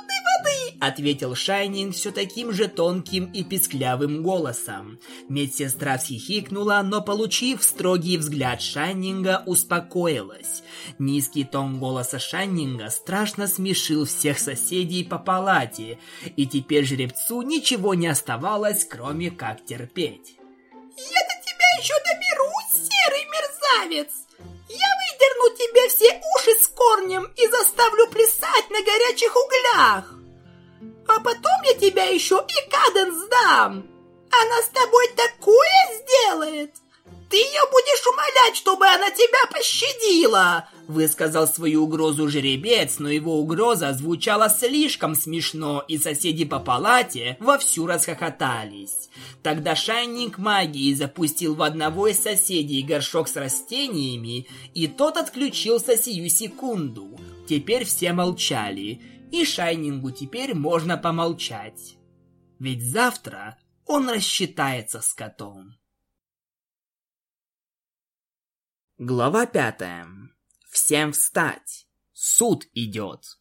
Ответил Шайнинг все таким же тонким и писклявым голосом. Медсестра всхихикнула, но, получив строгий взгляд Шайнинга, успокоилась. Низкий тон голоса Шайнинга страшно смешил всех соседей по палате, и теперь жребцу ничего не оставалось, кроме как терпеть. «Я до тебя еще доберусь, серый мерзавец!» Я выдерну тебе все уши с корнем и заставлю плясать на горячих углях. А потом я тебя еще и Каденс дам. Она с тобой такое сделает. Ты ее будешь умолять, чтобы она тебя пощадила. Высказал свою угрозу жеребец, но его угроза звучала слишком смешно, и соседи по палате вовсю расхохотались. Тогда шайник магии запустил в одного из соседей горшок с растениями, и тот отключился сию секунду. Теперь все молчали, и Шайнингу теперь можно помолчать. Ведь завтра он рассчитается с котом. Глава пятая. Всем встать! Суд идет!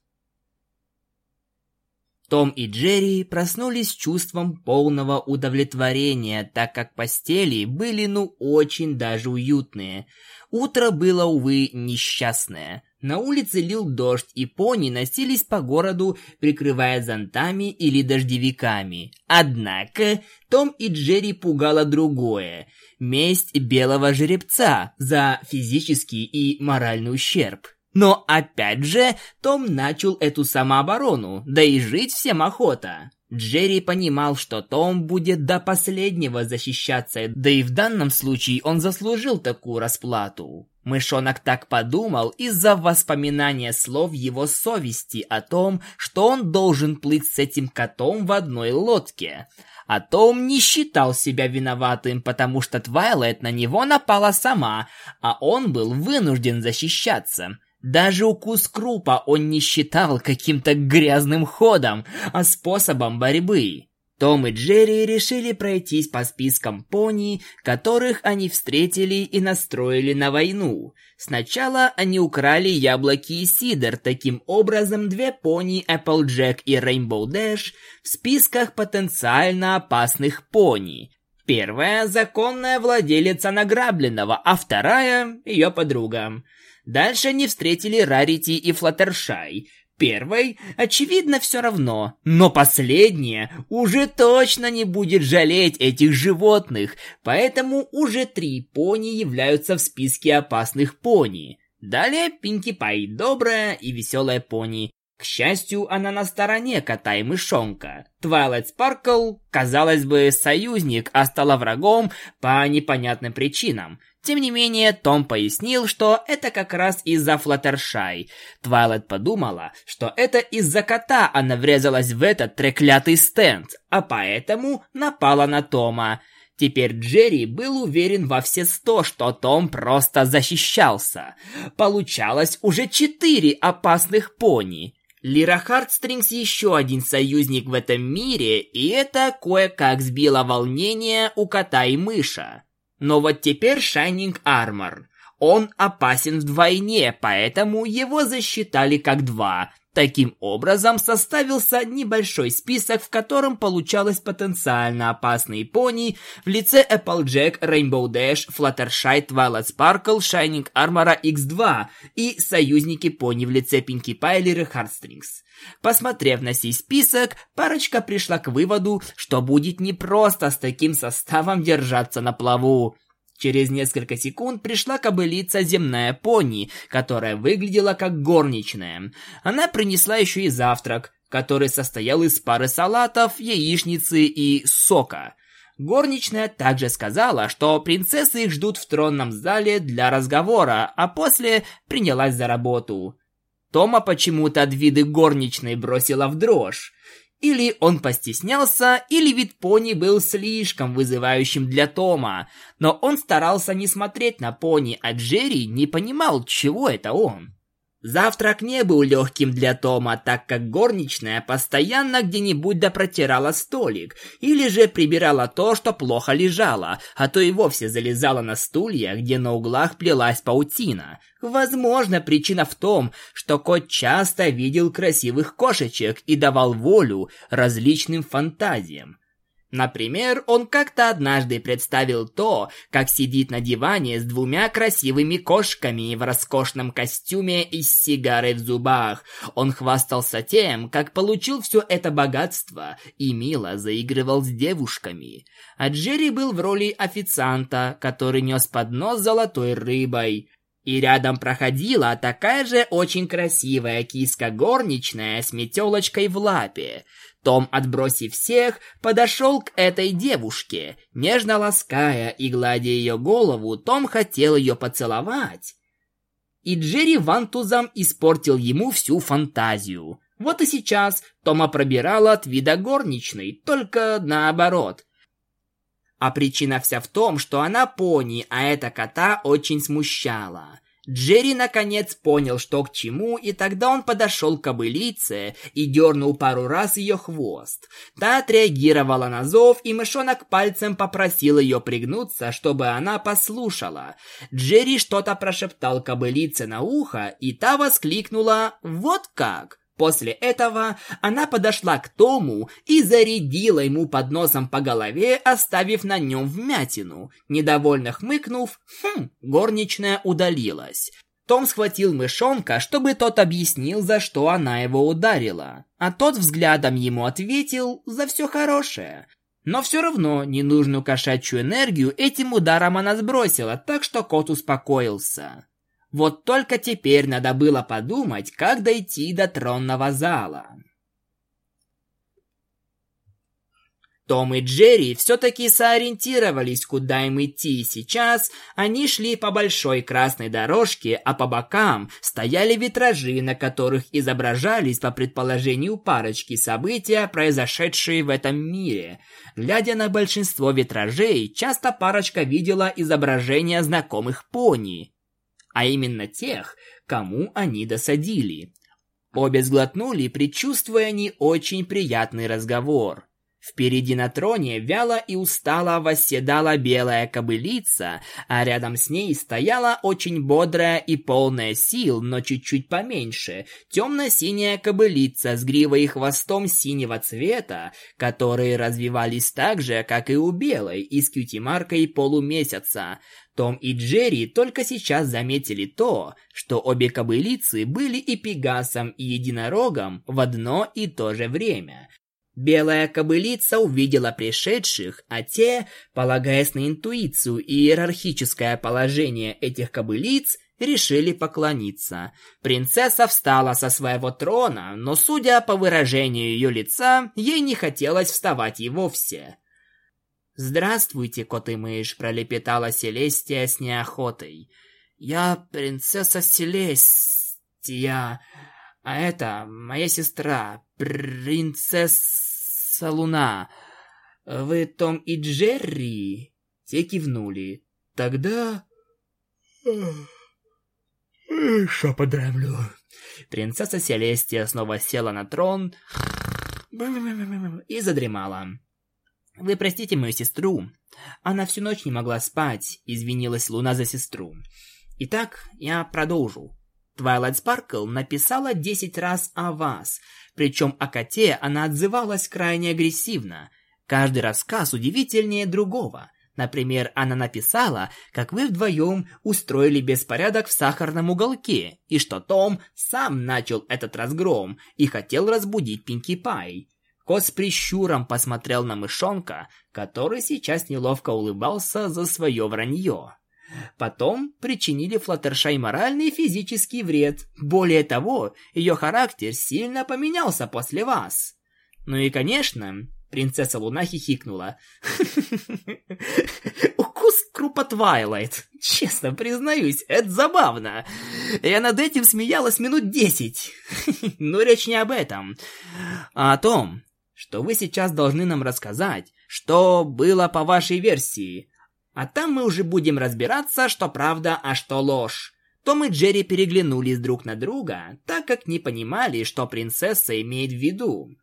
Том и Джерри проснулись чувством полного удовлетворения, так как постели были ну очень даже уютные. Утро было, увы, несчастное. На улице лил дождь, и пони носились по городу, прикрывая зонтами или дождевиками. Однако Том и Джерри пугало другое – месть белого жеребца за физический и моральный ущерб. Но опять же, Том начал эту самооборону, да и жить всем охота. Джерри понимал, что Том будет до последнего защищаться, да и в данном случае он заслужил такую расплату. Мышонок так подумал из-за воспоминания слов его совести о том, что он должен плыть с этим котом в одной лодке. А Том не считал себя виноватым, потому что Твайлайт на него напала сама, а он был вынужден защищаться. Даже укус крупа он не считал каким-то грязным ходом, а способом борьбы. Том и Джерри решили пройтись по спискам пони, которых они встретили и настроили на войну. Сначала они украли яблоки и сидр, таким образом две пони Applejack и Rainbow Dash в списках потенциально опасных пони. Первая – законная владелица награбленного, а вторая – ее подруга. Дальше они встретили Рарити и Флаттершай – Первой, очевидно, все равно, но последняя уже точно не будет жалеть этих животных, поэтому уже три пони являются в списке опасных пони. Далее Пинки Пай, добрая и веселая пони. К счастью, она на стороне кота и мышонка. Твайлайт Спаркл, казалось бы, союзник, а стала врагом по непонятным причинам. Тем не менее, Том пояснил, что это как раз из-за Флаттершай. Твайлайт подумала, что это из-за кота она врезалась в этот треклятый стенд, а поэтому напала на Тома. Теперь Джерри был уверен во все сто, что Том просто защищался. Получалось уже четыре опасных пони. Лира Хартстрингс еще один союзник в этом мире, и это кое-как сбило волнение у кота и мыша. Но вот теперь Shining Armor. Он опасен вдвойне, поэтому его засчитали как два. Таким образом, составился небольшой список, в котором получалось потенциально опасные пони в лице Applejack, Rainbow Dash, Fluttershy, Twilight Sparkle, Shining Armor X2 и союзники пони в лице Pinkie Pie и Heartstrings. Посмотрев на сей список, парочка пришла к выводу, что будет непросто с таким составом держаться на плаву. Через несколько секунд пришла кобылица земная пони, которая выглядела как горничная. Она принесла еще и завтрак, который состоял из пары салатов, яичницы и сока. Горничная также сказала, что принцессы их ждут в тронном зале для разговора, а после принялась за работу. Тома почему-то от виды горничной бросила в дрожь. Или он постеснялся, или вид пони был слишком вызывающим для Тома. Но он старался не смотреть на пони, а Джерри не понимал, чего это он. Завтрак не был легким для Тома, так как горничная постоянно где-нибудь допротирала столик, или же прибирала то, что плохо лежало, а то и вовсе залезала на стулья, где на углах плелась паутина. Возможно, причина в том, что кот часто видел красивых кошечек и давал волю различным фантазиям. Например, он как-то однажды представил то, как сидит на диване с двумя красивыми кошками в роскошном костюме и с сигарой в зубах. Он хвастался тем, как получил все это богатство и мило заигрывал с девушками. А Джерри был в роли официанта, который нес поднос с золотой рыбой. И рядом проходила такая же очень красивая киска горничная с метелочкой в лапе. Том, отбросив всех, подошел к этой девушке. Нежно лаская и гладя ее голову, Том хотел ее поцеловать. И Джерри вантузом испортил ему всю фантазию. Вот и сейчас Тома пробирала от вида горничной, только наоборот. А причина вся в том, что она пони, а эта кота очень смущала. Джерри наконец понял, что к чему, и тогда он подошел к кобылице и дернул пару раз ее хвост. Та отреагировала на зов, и мышонок пальцем попросил ее пригнуться, чтобы она послушала. Джерри что-то прошептал кобылице на ухо, и та воскликнула «Вот как!» После этого она подошла к Тому и зарядила ему под носом по голове, оставив на нем вмятину. Недовольно хмыкнув, хм, горничная удалилась. Том схватил мышонка, чтобы тот объяснил, за что она его ударила. А тот взглядом ему ответил «за все хорошее». Но все равно ненужную кошачью энергию этим ударом она сбросила, так что кот успокоился. Вот только теперь надо было подумать, как дойти до тронного зала. Том и Джерри все-таки соориентировались, куда им идти, сейчас они шли по большой красной дорожке, а по бокам стояли витражи, на которых изображались, по предположению парочки, события, произошедшие в этом мире. Глядя на большинство витражей, часто парочка видела изображения знакомых пони а именно тех, кому они досадили. Обе сглотнули, предчувствуя не очень приятный разговор. Впереди на троне вяло и устало восседала белая кобылица, а рядом с ней стояла очень бодрая и полная сил, но чуть-чуть поменьше, темно-синяя кобылица с гривой и хвостом синего цвета, которые развивались так же, как и у белой, и с кьюти-маркой полумесяца. Том и Джерри только сейчас заметили то, что обе кобылицы были и Пегасом, и Единорогом в одно и то же время. Белая кобылица увидела пришедших, а те, полагаясь на интуицию и иерархическое положение этих кобылиц, решили поклониться. Принцесса встала со своего трона, но, судя по выражению ее лица, ей не хотелось вставать и вовсе. «Здравствуйте, кот и мышь», — пролепетала Селестия с неохотой. «Я принцесса Селестия, а это моя сестра, принцесса...» принцесса Луна. Вы Том и Джерри?» Те кивнули. «Тогда...» «Еще подремлю». Принцесса Селестия снова села на трон и задремала. «Вы простите мою сестру. Она всю ночь не могла спать», — извинилась Луна за сестру. «Итак, я продолжу. Твайлайт Спаркл написала десять раз о вас, причем о коте она отзывалась крайне агрессивно. Каждый рассказ удивительнее другого. Например, она написала, как вы вдвоем устроили беспорядок в сахарном уголке, и что Том сам начал этот разгром и хотел разбудить Пинки Пай. Кот с прищуром посмотрел на мышонка, который сейчас неловко улыбался за свое вранье. Потом причинили Флаттершай моральный и физический вред. Более того, ее характер сильно поменялся после вас. Ну и, конечно, принцесса Луна хихикнула. *laughs* Укус крупа Твайлайт. Честно признаюсь, это забавно. Я над этим смеялась минут десять. *laughs* Но речь не об этом, а о том, что вы сейчас должны нам рассказать, что было по вашей версии. А там мы уже будем разбираться, что правда, а что ложь. Том и Джерри переглянулись друг на друга, так как не понимали, что принцесса имеет в виду.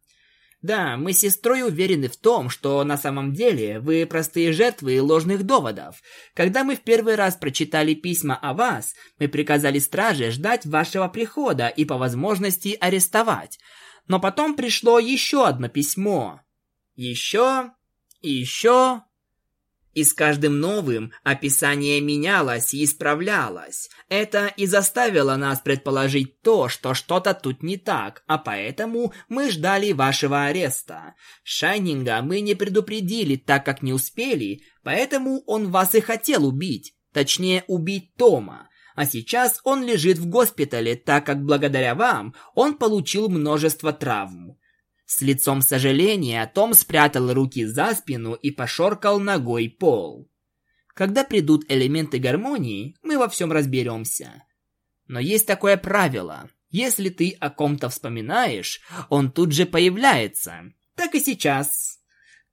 Да, мы с сестрой уверены в том, что на самом деле вы простые жертвы ложных доводов. Когда мы в первый раз прочитали письма о вас, мы приказали страже ждать вашего прихода и по возможности арестовать. Но потом пришло еще одно письмо. Еще и еще и с каждым новым описание менялось и исправлялось. Это и заставило нас предположить то, что что-то тут не так, а поэтому мы ждали вашего ареста. Шайнинга мы не предупредили, так как не успели, поэтому он вас и хотел убить. Точнее, убить Тома. А сейчас он лежит в госпитале, так как благодаря вам он получил множество травм. С лицом сожаления Том спрятал руки за спину и пошоркал ногой пол. Когда придут элементы гармонии, мы во всем разберемся. Но есть такое правило. Если ты о ком-то вспоминаешь, он тут же появляется. Так и сейчас.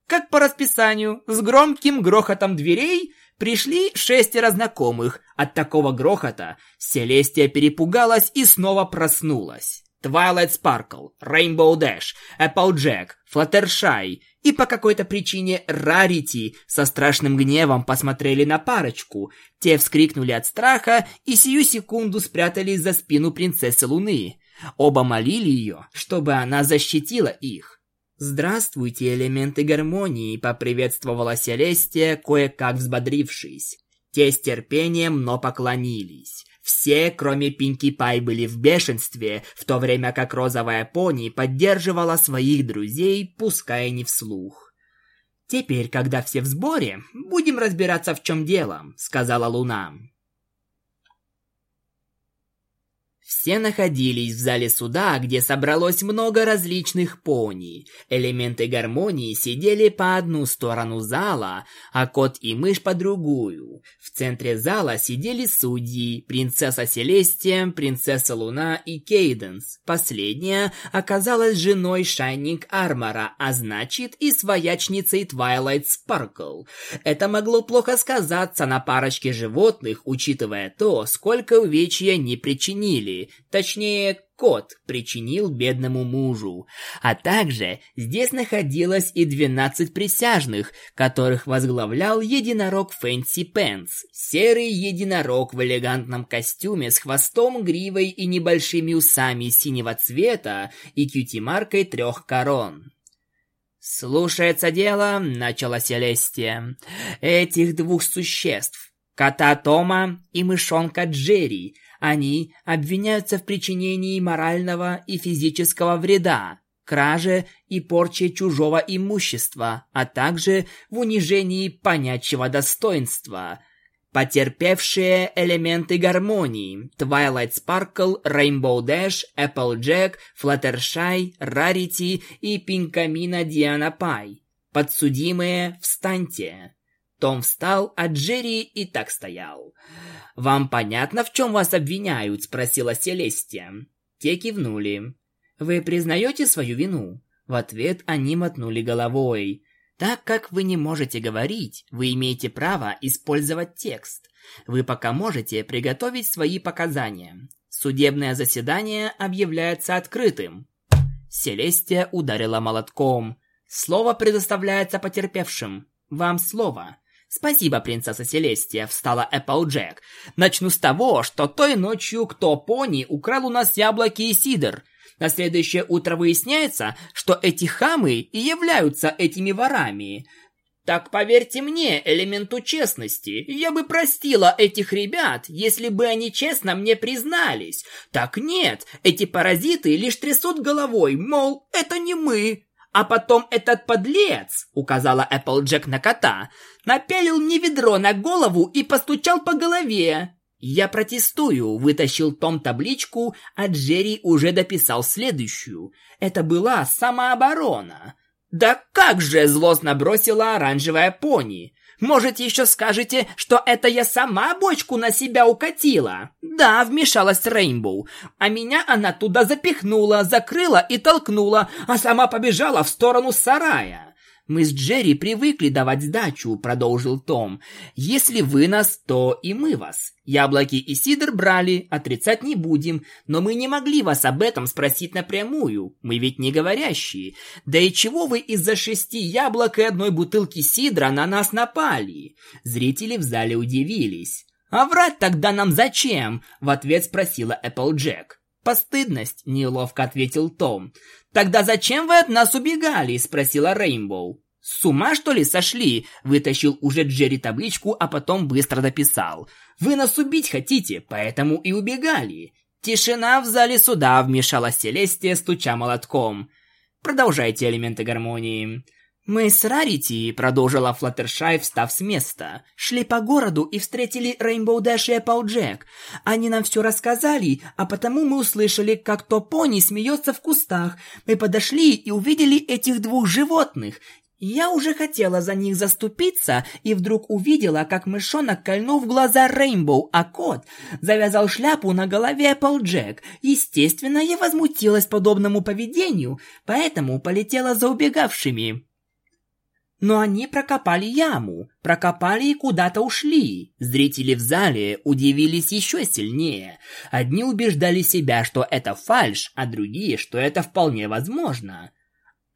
Как по расписанию, с громким грохотом дверей пришли шестеро знакомых. От такого грохота Селестия перепугалась и снова проснулась. Twilight Sparkle, Rainbow Dash, Applejack, Fluttershy и по какой-то причине Rarity со страшным гневом посмотрели на парочку. Те вскрикнули от страха и сию секунду спрятались за спину принцессы Луны. Оба молили ее, чтобы она защитила их. «Здравствуйте, элементы гармонии», — поприветствовала Селестия, кое-как взбодрившись. Те с терпением, но поклонились. Все, кроме Пинки Пай, были в бешенстве, в то время как розовая пони поддерживала своих друзей, пускай не вслух. «Теперь, когда все в сборе, будем разбираться, в чем дело», — сказала Луна. Все находились в зале суда, где собралось много различных пони. Элементы гармонии сидели по одну сторону зала, а кот и мышь по другую. В центре зала сидели судьи, принцесса Селестия, принцесса Луна и Кейденс. Последняя оказалась женой Шайнинг Армора, а значит и свояченицей Твайлайт Спаркл. Это могло плохо сказаться на парочке животных, учитывая то, сколько увечья не причинили точнее, кот причинил бедному мужу. А также здесь находилось и 12 присяжных, которых возглавлял единорог Фэнси Пенс, серый единорог в элегантном костюме с хвостом, гривой и небольшими усами синего цвета и кьюти-маркой трех корон. «Слушается дело», — начала Селестия, — «этих двух существ, кота Тома и мышонка Джерри, они обвиняются в причинении морального и физического вреда, краже и порче чужого имущества, а также в унижении понятчего достоинства. Потерпевшие элементы гармонии Twilight Sparkle, Rainbow Dash, Applejack, Fluttershy, Rarity и Пинкамина Диана Пай. Подсудимые, встаньте. Том встал, а Джерри и так стоял. «Вам понятно, в чем вас обвиняют?» – спросила Селестия. Те кивнули. «Вы признаете свою вину?» В ответ они мотнули головой. «Так как вы не можете говорить, вы имеете право использовать текст. Вы пока можете приготовить свои показания. Судебное заседание объявляется открытым». Селестия ударила молотком. «Слово предоставляется потерпевшим. Вам слово. «Спасибо, принцесса Селестия», — встала Эпплджек. «Начну с того, что той ночью кто пони украл у нас яблоки и сидр. На следующее утро выясняется, что эти хамы и являются этими ворами. Так поверьте мне, элементу честности, я бы простила этих ребят, если бы они честно мне признались. Так нет, эти паразиты лишь трясут головой, мол, это не мы, а потом этот подлец, указала Эпплджек на кота, напялил мне ведро на голову и постучал по голове. Я протестую, вытащил Том табличку, а Джерри уже дописал следующую. Это была самооборона. Да как же злостно бросила оранжевая пони. Может, еще скажете, что это я сама бочку на себя укатила? Да, вмешалась Рейнбоу. А меня она туда запихнула, закрыла и толкнула, а сама побежала в сторону сарая. Мы с Джерри привыкли давать сдачу, продолжил Том. Если вы нас, то и мы вас. Яблоки и сидр брали, отрицать не будем, но мы не могли вас об этом спросить напрямую. Мы ведь не говорящие. Да и чего вы из-за шести яблок и одной бутылки сидра на нас напали? Зрители в зале удивились. А врать тогда нам зачем? В ответ спросила Эпплджек. «Постыдность», — неловко ответил Том. «Тогда зачем вы от нас убегали?» — спросила Рейнбоу. «С ума, что ли, сошли?» — вытащил уже Джерри табличку, а потом быстро дописал. «Вы нас убить хотите, поэтому и убегали». Тишина в зале суда вмешалась Селестия, стуча молотком. «Продолжайте элементы гармонии». «Мы с Рарити», — продолжила Флаттершай, встав с места, «шли по городу и встретили Рейнбоу Дэш и Эпплджек. Они нам все рассказали, а потому мы услышали, как то пони смеется в кустах. Мы подошли и увидели этих двух животных. Я уже хотела за них заступиться, и вдруг увидела, как мышонок кольнул в глаза Рейнбоу, а кот завязал шляпу на голове Эпплджек. Естественно, я возмутилась подобному поведению, поэтому полетела за убегавшими». Но они прокопали яму, прокопали и куда-то ушли. Зрители в зале удивились еще сильнее. Одни убеждали себя, что это фальшь, а другие, что это вполне возможно.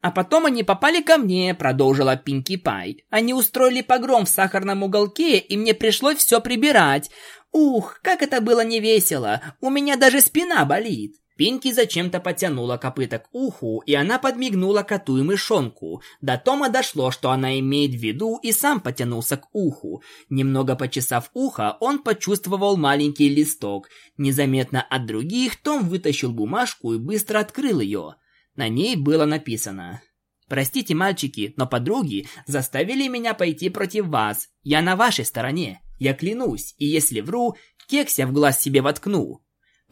А потом они попали ко мне, продолжила Пинки Пай. Они устроили погром в сахарном уголке, и мне пришлось все прибирать. Ух, как это было невесело. У меня даже спина болит. Пинки зачем-то потянула копыта к уху, и она подмигнула коту и мышонку. До Тома дошло, что она имеет в виду, и сам потянулся к уху. Немного почесав ухо, он почувствовал маленький листок. Незаметно от других Том вытащил бумажку и быстро открыл ее. На ней было написано «Простите, мальчики, но подруги заставили меня пойти против вас. Я на вашей стороне. Я клянусь, и если вру, кекся в глаз себе воткну.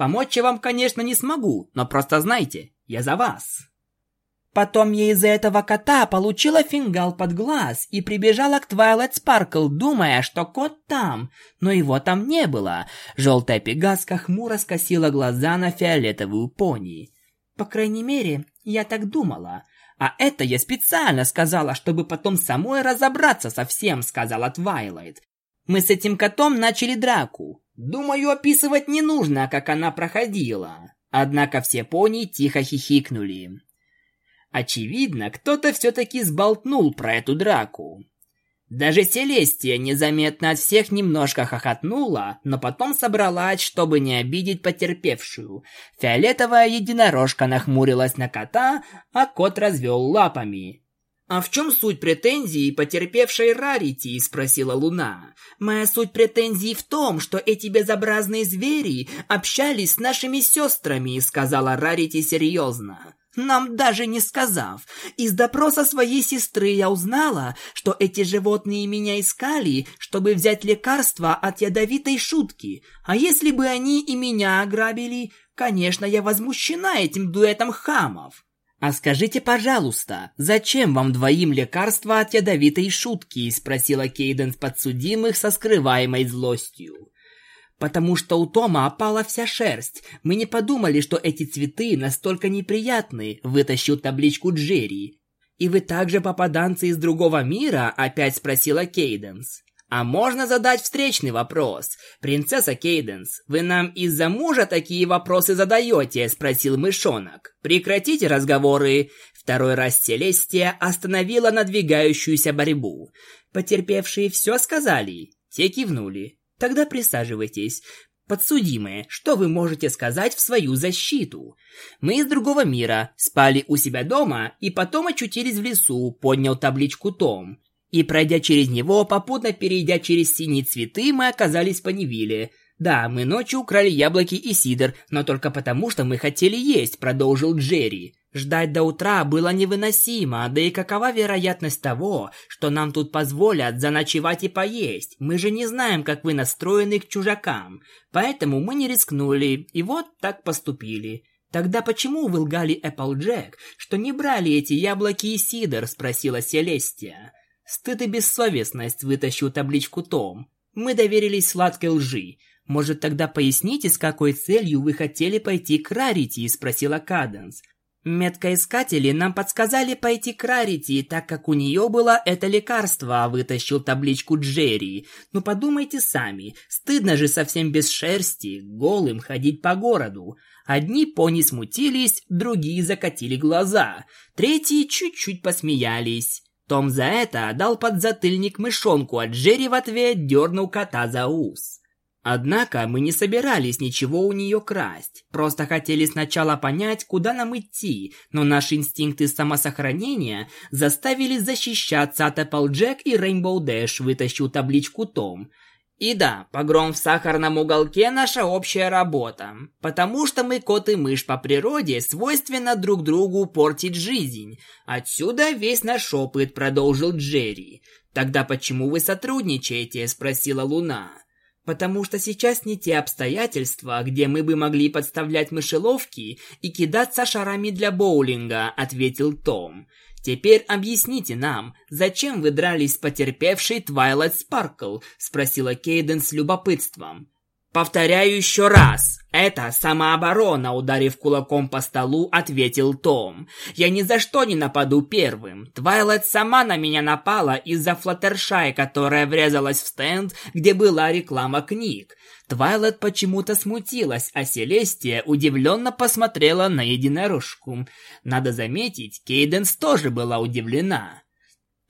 Помочь я вам, конечно, не смогу, но просто знайте, я за вас. Потом я из-за этого кота получила фингал под глаз и прибежала к Твайлайт Спаркл, думая, что кот там, но его там не было. Желтая пегаска хмуро скосила глаза на фиолетовую пони. По крайней мере, я так думала. А это я специально сказала, чтобы потом самой разобраться со всем, сказала Твайлайт. Мы с этим котом начали драку. Думаю, описывать не нужно, как она проходила. Однако все пони тихо хихикнули. Очевидно, кто-то все-таки сболтнул про эту драку. Даже Селестия незаметно от всех немножко хохотнула, но потом собралась, чтобы не обидеть потерпевшую. Фиолетовая единорожка нахмурилась на кота, а кот развел лапами. «А в чем суть претензии потерпевшей Рарити?» – спросила Луна. «Моя суть претензий в том, что эти безобразные звери общались с нашими сестрами», – сказала Рарити серьезно. Нам даже не сказав. Из допроса своей сестры я узнала, что эти животные меня искали, чтобы взять лекарство от ядовитой шутки. А если бы они и меня ограбили, конечно, я возмущена этим дуэтом хамов. «А скажите, пожалуйста, зачем вам двоим лекарства от ядовитой шутки?» – спросила Кейден подсудимых со скрываемой злостью. «Потому что у Тома опала вся шерсть. Мы не подумали, что эти цветы настолько неприятны», – вытащил табличку Джерри. «И вы также попаданцы из другого мира?» – опять спросила Кейденс. А можно задать встречный вопрос? Принцесса Кейденс, вы нам из-за мужа такие вопросы задаете? Спросил мышонок. Прекратите разговоры. Второй раз Селестия остановила надвигающуюся борьбу. Потерпевшие все сказали? Все кивнули. Тогда присаживайтесь. Подсудимые, что вы можете сказать в свою защиту? Мы из другого мира, спали у себя дома и потом очутились в лесу, поднял табличку Том. И пройдя через него, попутно перейдя через синие цветы, мы оказались в Панивиле. Да, мы ночью украли яблоки и сидр, но только потому, что мы хотели есть, продолжил Джерри. Ждать до утра было невыносимо, да и какова вероятность того, что нам тут позволят заночевать и поесть? Мы же не знаем, как вы настроены к чужакам. Поэтому мы не рискнули, и вот так поступили. Тогда почему вы лгали Эпплджек, что не брали эти яблоки и сидр, спросила Селестия. Стыд и бессовестность вытащил табличку Том. Мы доверились сладкой лжи. Может, тогда поясните, с какой целью вы хотели пойти к Рарити, спросила Каденс. Меткоискатели нам подсказали пойти к Рарити, так как у нее было это лекарство, а вытащил табличку Джерри. Ну подумайте сами, стыдно же совсем без шерсти, голым ходить по городу. Одни пони смутились, другие закатили глаза, третьи чуть-чуть посмеялись. Том за это дал подзатыльник мышонку, а Джерри в ответ дернул кота за ус. Однако мы не собирались ничего у нее красть, просто хотели сначала понять, куда нам идти, но наши инстинкты самосохранения заставили защищаться от Applejack и Rainbow Dash, вытащил табличку Том. И да, погром в сахарном уголке – наша общая работа, потому что мы кот и мышь по природе свойственно друг другу портить жизнь. Отсюда весь наш опыт, продолжил Джерри. Тогда почему вы сотрудничаете, спросила Луна. Потому что сейчас не те обстоятельства, где мы бы могли подставлять мышеловки и кидаться шарами для боулинга, ответил Том. Теперь объясните нам, зачем вы дрались с потерпевшей Твайлайт Спаркл? спросила Кейден с любопытством. «Повторяю еще раз. Это самооборона», — ударив кулаком по столу, ответил Том. «Я ни за что не нападу первым. Твайлайт сама на меня напала из-за Флаттершай, которая врезалась в стенд, где была реклама книг. Твайлайт почему-то смутилась, а Селестия удивленно посмотрела на единорожку. Надо заметить, Кейденс тоже была удивлена.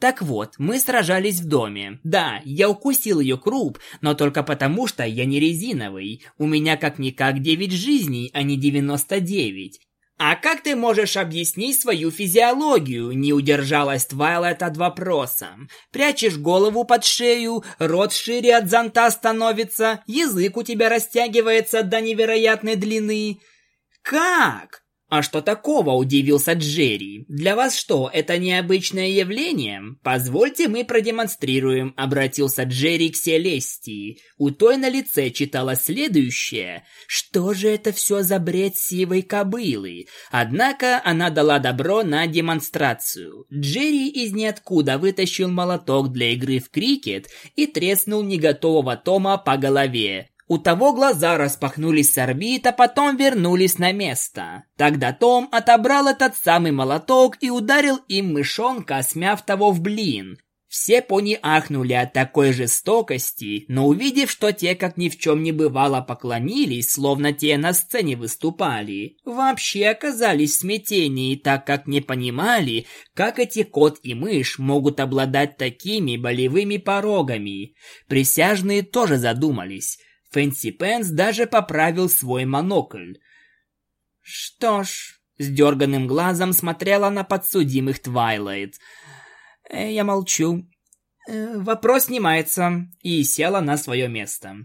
Так вот, мы сражались в доме. Да, я укусил ее круп, но только потому, что я не резиновый. У меня как-никак 9 жизней, а не 99. «А как ты можешь объяснить свою физиологию?» – не удержалась Твайлайт от вопроса. «Прячешь голову под шею, рот шире от зонта становится, язык у тебя растягивается до невероятной длины». «Как?» «А что такого?» – удивился Джерри. «Для вас что, это необычное явление? Позвольте мы продемонстрируем», – обратился Джерри к Селестии. У той на лице читала следующее. «Что же это все за бред сивой кобылы?» Однако она дала добро на демонстрацию. Джерри из ниоткуда вытащил молоток для игры в крикет и треснул неготового Тома по голове. У того глаза распахнулись с орбит, а потом вернулись на место. Тогда Том отобрал этот самый молоток и ударил им мышонка, смяв того в блин. Все пони ахнули от такой жестокости, но увидев, что те, как ни в чем не бывало, поклонились, словно те на сцене выступали, вообще оказались в смятении, так как не понимали, как эти кот и мышь могут обладать такими болевыми порогами. Присяжные тоже задумались – Фэнси Пэнтс даже поправил свой монокль. Что ж, с дерганным глазом смотрела на подсудимых Твайлайт. Э, я молчу. Э, вопрос снимается и села на свое место.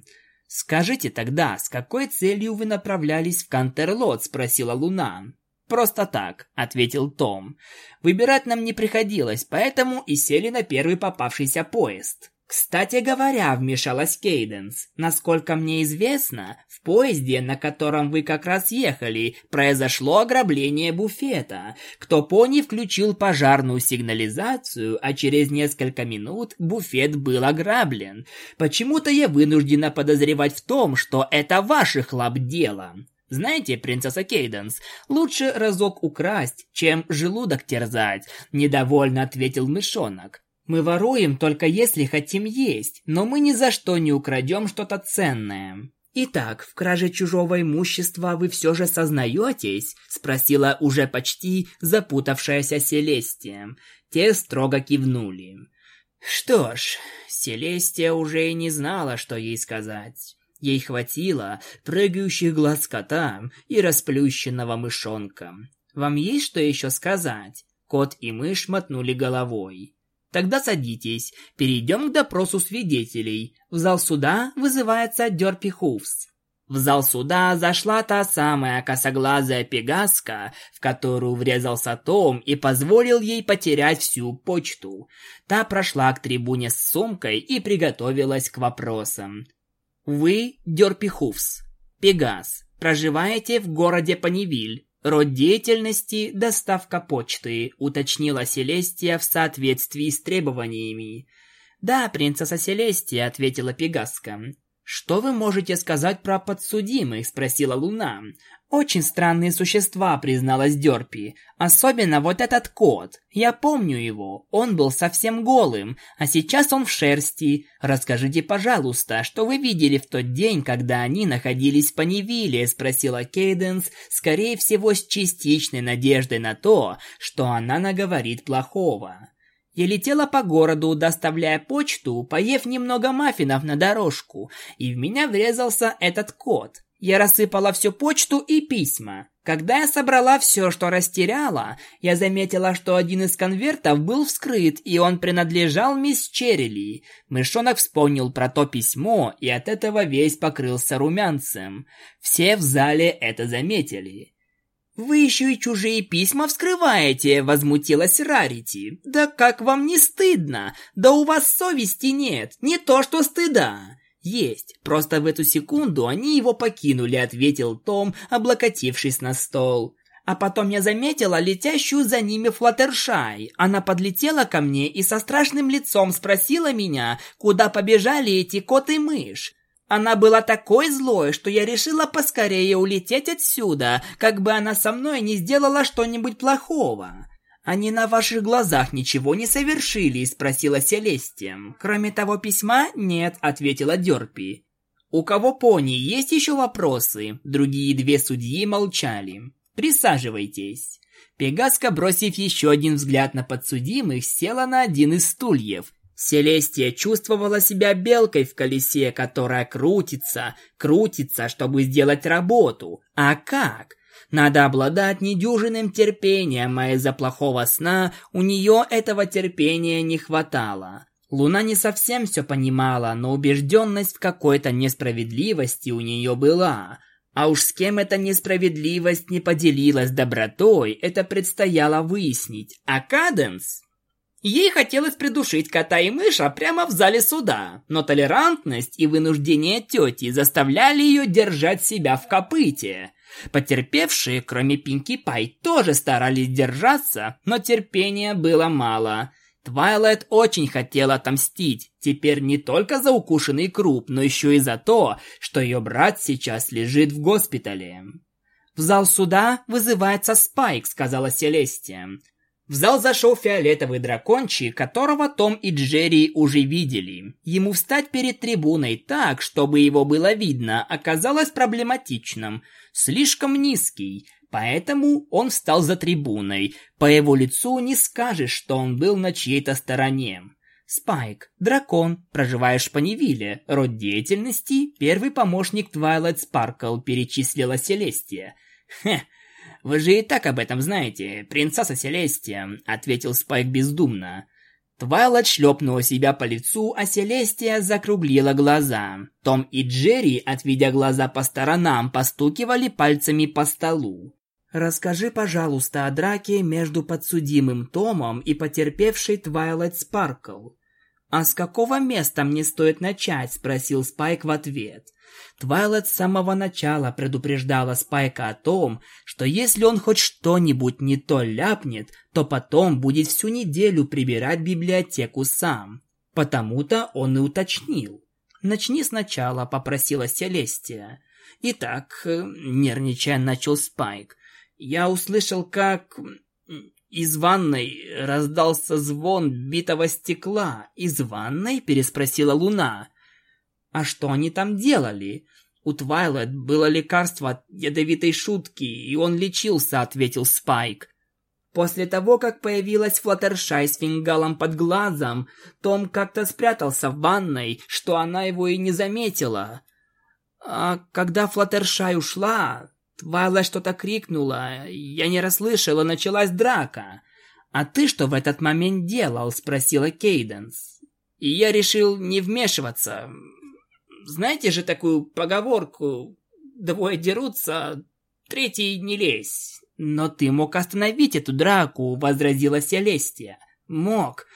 «Скажите тогда, с какой целью вы направлялись в Кантерлот?» – спросила Луна. «Просто так», – ответил Том. «Выбирать нам не приходилось, поэтому и сели на первый попавшийся поезд». «Кстати говоря», — вмешалась Кейденс, «насколько мне известно, в поезде, на котором вы как раз ехали, произошло ограбление буфета. Кто пони включил пожарную сигнализацию, а через несколько минут буфет был ограблен. Почему-то я вынуждена подозревать в том, что это ваших лап дело». Знаете, принцесса Кейденс, лучше разок украсть, чем желудок терзать, недовольно ответил мышонок. Мы воруем только если хотим есть, но мы ни за что не украдем что-то ценное. Итак, в краже чужого имущества вы все же сознаетесь? Спросила уже почти запутавшаяся Селестия. Те строго кивнули. Что ж, Селестия уже и не знала, что ей сказать. Ей хватило прыгающих глаз кота и расплющенного мышонка. Вам есть что еще сказать? Кот и мышь мотнули головой. Тогда садитесь. Перейдем к допросу свидетелей. В зал суда вызывается Дерпи Хувс. В зал суда зашла та самая косоглазая пегаска, в которую врезался Том и позволил ей потерять всю почту. Та прошла к трибуне с сумкой и приготовилась к вопросам. Вы Дерпи Хувс, Пегас, проживаете в городе Панивиль. Род деятельности – доставка почты, уточнила Селестия в соответствии с требованиями. «Да, принцесса Селестия», — ответила Пегаска. «Что вы можете сказать про подсудимых?» – спросила Луна. «Очень странные существа», – призналась Дёрпи. «Особенно вот этот кот. Я помню его. Он был совсем голым, а сейчас он в шерсти. Расскажите, пожалуйста, что вы видели в тот день, когда они находились в Панивиле?» – спросила Кейденс, скорее всего, с частичной надеждой на то, что она наговорит плохого. Я летела по городу, доставляя почту, поев немного маффинов на дорожку, и в меня врезался этот кот. Я рассыпала всю почту и письма. Когда я собрала все, что растеряла, я заметила, что один из конвертов был вскрыт, и он принадлежал мисс Черрили. Мышонок вспомнил про то письмо, и от этого весь покрылся румянцем. Все в зале это заметили. «Вы еще и чужие письма вскрываете!» – возмутилась Рарити. «Да как вам не стыдно? Да у вас совести нет, не то что стыда!» «Есть. Просто в эту секунду они его покинули», — ответил Том, облокотившись на стол. А потом я заметила летящую за ними Флаттершай. Она подлетела ко мне и со страшным лицом спросила меня, куда побежали эти кот и мышь. Она была такой злой, что я решила поскорее улететь отсюда, как бы она со мной не сделала что-нибудь плохого. «Они на ваших глазах ничего не совершили?» – спросила Селестия. «Кроме того письма, нет», – ответила Дёрпи. «У кого пони есть еще вопросы?» Другие две судьи молчали. «Присаживайтесь». Пегаска, бросив еще один взгляд на подсудимых, села на один из стульев. Селестия чувствовала себя белкой в колесе, которая крутится, крутится, чтобы сделать работу. А как? Надо обладать недюжинным терпением, а из-за плохого сна у нее этого терпения не хватало. Луна не совсем все понимала, но убежденность в какой-то несправедливости у нее была. А уж с кем эта несправедливость не поделилась добротой, это предстояло выяснить. А Каденс? Ей хотелось придушить кота и мыша прямо в зале суда, но толерантность и вынуждение тети заставляли ее держать себя в копыте. Потерпевшие, кроме Пинки Пай, тоже старались держаться, но терпения было мало. Твайлайт очень хотела отомстить, теперь не только за укушенный круп, но еще и за то, что ее брат сейчас лежит в госпитале. «В зал суда вызывается Спайк», — сказала Селестия. В зал зашел фиолетовый дракончик, которого Том и Джерри уже видели. Ему встать перед трибуной так, чтобы его было видно, оказалось проблематичным. Слишком низкий, поэтому он встал за трибуной. По его лицу не скажешь, что он был на чьей-то стороне. Спайк, дракон, проживаешь в Понивиле, род деятельности, первый помощник Твайлайт Спаркл, перечислила Селестия. Хе, «Вы же и так об этом знаете, принцесса Селестия», — ответил Спайк бездумно. Твайлайт шлепнула себя по лицу, а Селестия закруглила глаза. Том и Джерри, отведя глаза по сторонам, постукивали пальцами по столу. «Расскажи, пожалуйста, о драке между подсудимым Томом и потерпевшей Твайлайт Спаркл». «А с какого места мне стоит начать?» – спросил Спайк в ответ. Твайлайт с самого начала предупреждала Спайка о том, что если он хоть что-нибудь не то ляпнет, то потом будет всю неделю прибирать библиотеку сам. Потому-то он и уточнил. «Начни сначала», — попросила Селестия. «Итак», — нервничая начал Спайк, — «я услышал, как...» Из ванной раздался звон битого стекла. «Из ванной?» – переспросила Луна. А что они там делали? У Твайлет было лекарство от ядовитой шутки, и он лечился, ответил Спайк. После того, как появилась Флаттершай с фингалом под глазом, Том как-то спрятался в ванной, что она его и не заметила. А когда Флаттершай ушла, Твайла что-то крикнула, я не расслышала, началась драка. «А ты что в этот момент делал?» – спросила Кейденс. И я решил не вмешиваться. Знаете же такую поговорку «Двое дерутся, третий не лезь». «Но ты мог остановить эту драку», — возразила Селестия. «Мог.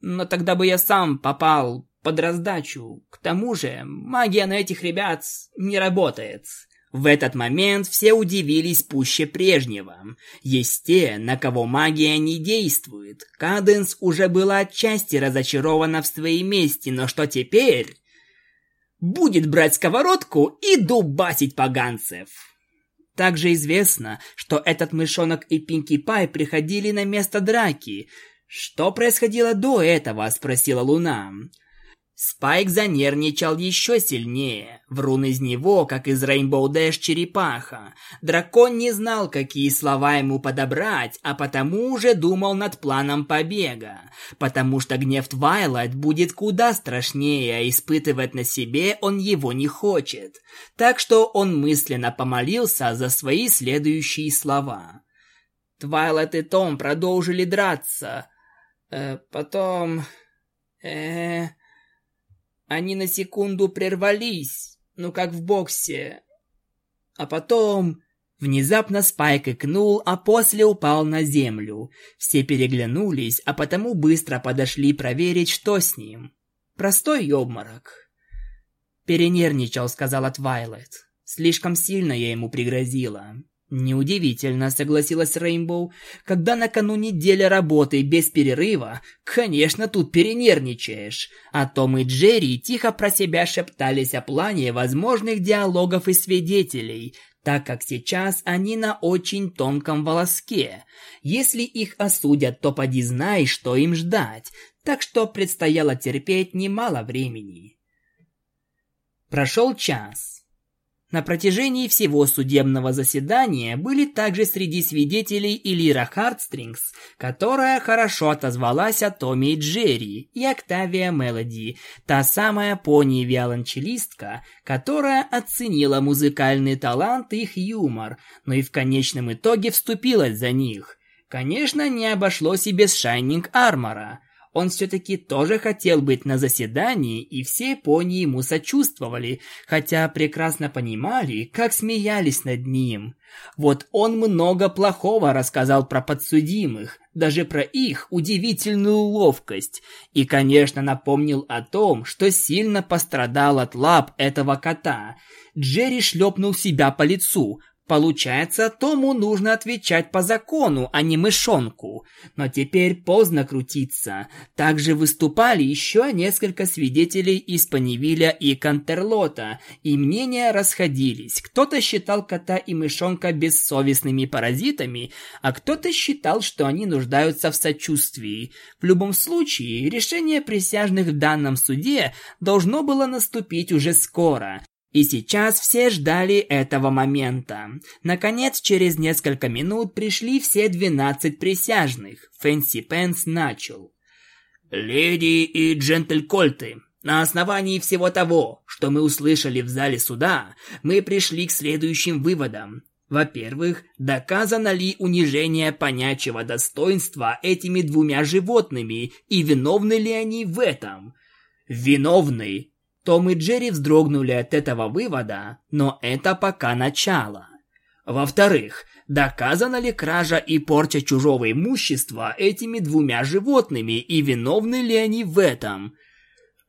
Но тогда бы я сам попал под раздачу. К тому же магия на этих ребят не работает. В этот момент все удивились пуще прежнего. Есть те, на кого магия не действует. Каденс уже была отчасти разочарована в своей мести, но что теперь? Будет брать сковородку и дубасить поганцев. Также известно, что этот мышонок и Пинки Пай приходили на место драки. «Что происходило до этого?» – спросила Луна. Спайк занервничал еще сильнее. Врун из него, как из Rainbow Dash черепаха. Дракон не знал, какие слова ему подобрать, а потому уже думал над планом побега. Потому что гнев Твайлайт будет куда страшнее, а испытывать на себе он его не хочет. Так что он мысленно помолился за свои следующие слова. Твайлайт и Том продолжили драться. Э, потом... Э... Они на секунду прервались, ну как в боксе. А потом... Внезапно Спайк икнул, а после упал на землю. Все переглянулись, а потому быстро подошли проверить, что с ним. Простой обморок. «Перенервничал», — сказала Твайлет. «Слишком сильно я ему пригрозила». Неудивительно, согласилась Рейнбоу. Когда накануне недели работы без перерыва, конечно, тут перенервничаешь. А Том и Джерри тихо про себя шептались о плане возможных диалогов и свидетелей, так как сейчас они на очень тонком волоске. Если их осудят, то поди знай, что им ждать. Так что предстояло терпеть немало времени. Прошел час. На протяжении всего судебного заседания были также среди свидетелей и Лира Хартстрингс, которая хорошо отозвалась о Томе и Джерри, и Октавия Мелоди, та самая пони-виолончелистка, которая оценила музыкальный талант и их юмор, но и в конечном итоге вступилась за них. Конечно, не обошлось и без Шайнинг Армора – он все-таки тоже хотел быть на заседании, и все пони ему сочувствовали, хотя прекрасно понимали, как смеялись над ним. Вот он много плохого рассказал про подсудимых, даже про их удивительную ловкость, и, конечно, напомнил о том, что сильно пострадал от лап этого кота. Джерри шлепнул себя по лицу, Получается, Тому нужно отвечать по закону, а не мышонку. Но теперь поздно крутиться. Также выступали еще несколько свидетелей из Панивиля и Кантерлота, и мнения расходились. Кто-то считал кота и мышонка бессовестными паразитами, а кто-то считал, что они нуждаются в сочувствии. В любом случае, решение присяжных в данном суде должно было наступить уже скоро. И сейчас все ждали этого момента. Наконец, через несколько минут пришли все двенадцать присяжных. Фэнси Пенс начал. «Леди и джентлькольты, на основании всего того, что мы услышали в зале суда, мы пришли к следующим выводам. Во-первых, доказано ли унижение понячего достоинства этими двумя животными, и виновны ли они в этом? Виновны, том и Джерри вздрогнули от этого вывода, но это пока начало. Во-вторых, доказана ли кража и порча чужого имущества этими двумя животными и виновны ли они в этом?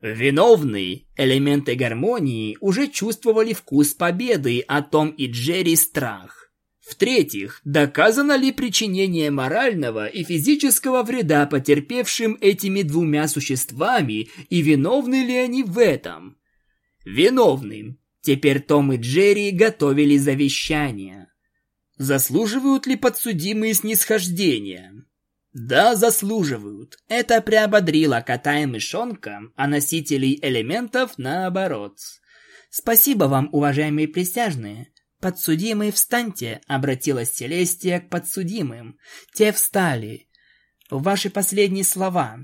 Виновны. Элементы гармонии уже чувствовали вкус победы, а Том и Джерри страх. В-третьих, доказано ли причинение морального и физического вреда потерпевшим этими двумя существами и виновны ли они в этом? Виновны. Теперь Том и Джерри готовили завещание. Заслуживают ли подсудимые снисхождения? Да, заслуживают. Это приободрило кота и мышонка, а носителей элементов наоборот. Спасибо вам, уважаемые присяжные. «Подсудимые, встаньте!» — обратилась Селестия к подсудимым. Те встали. «Ваши последние слова».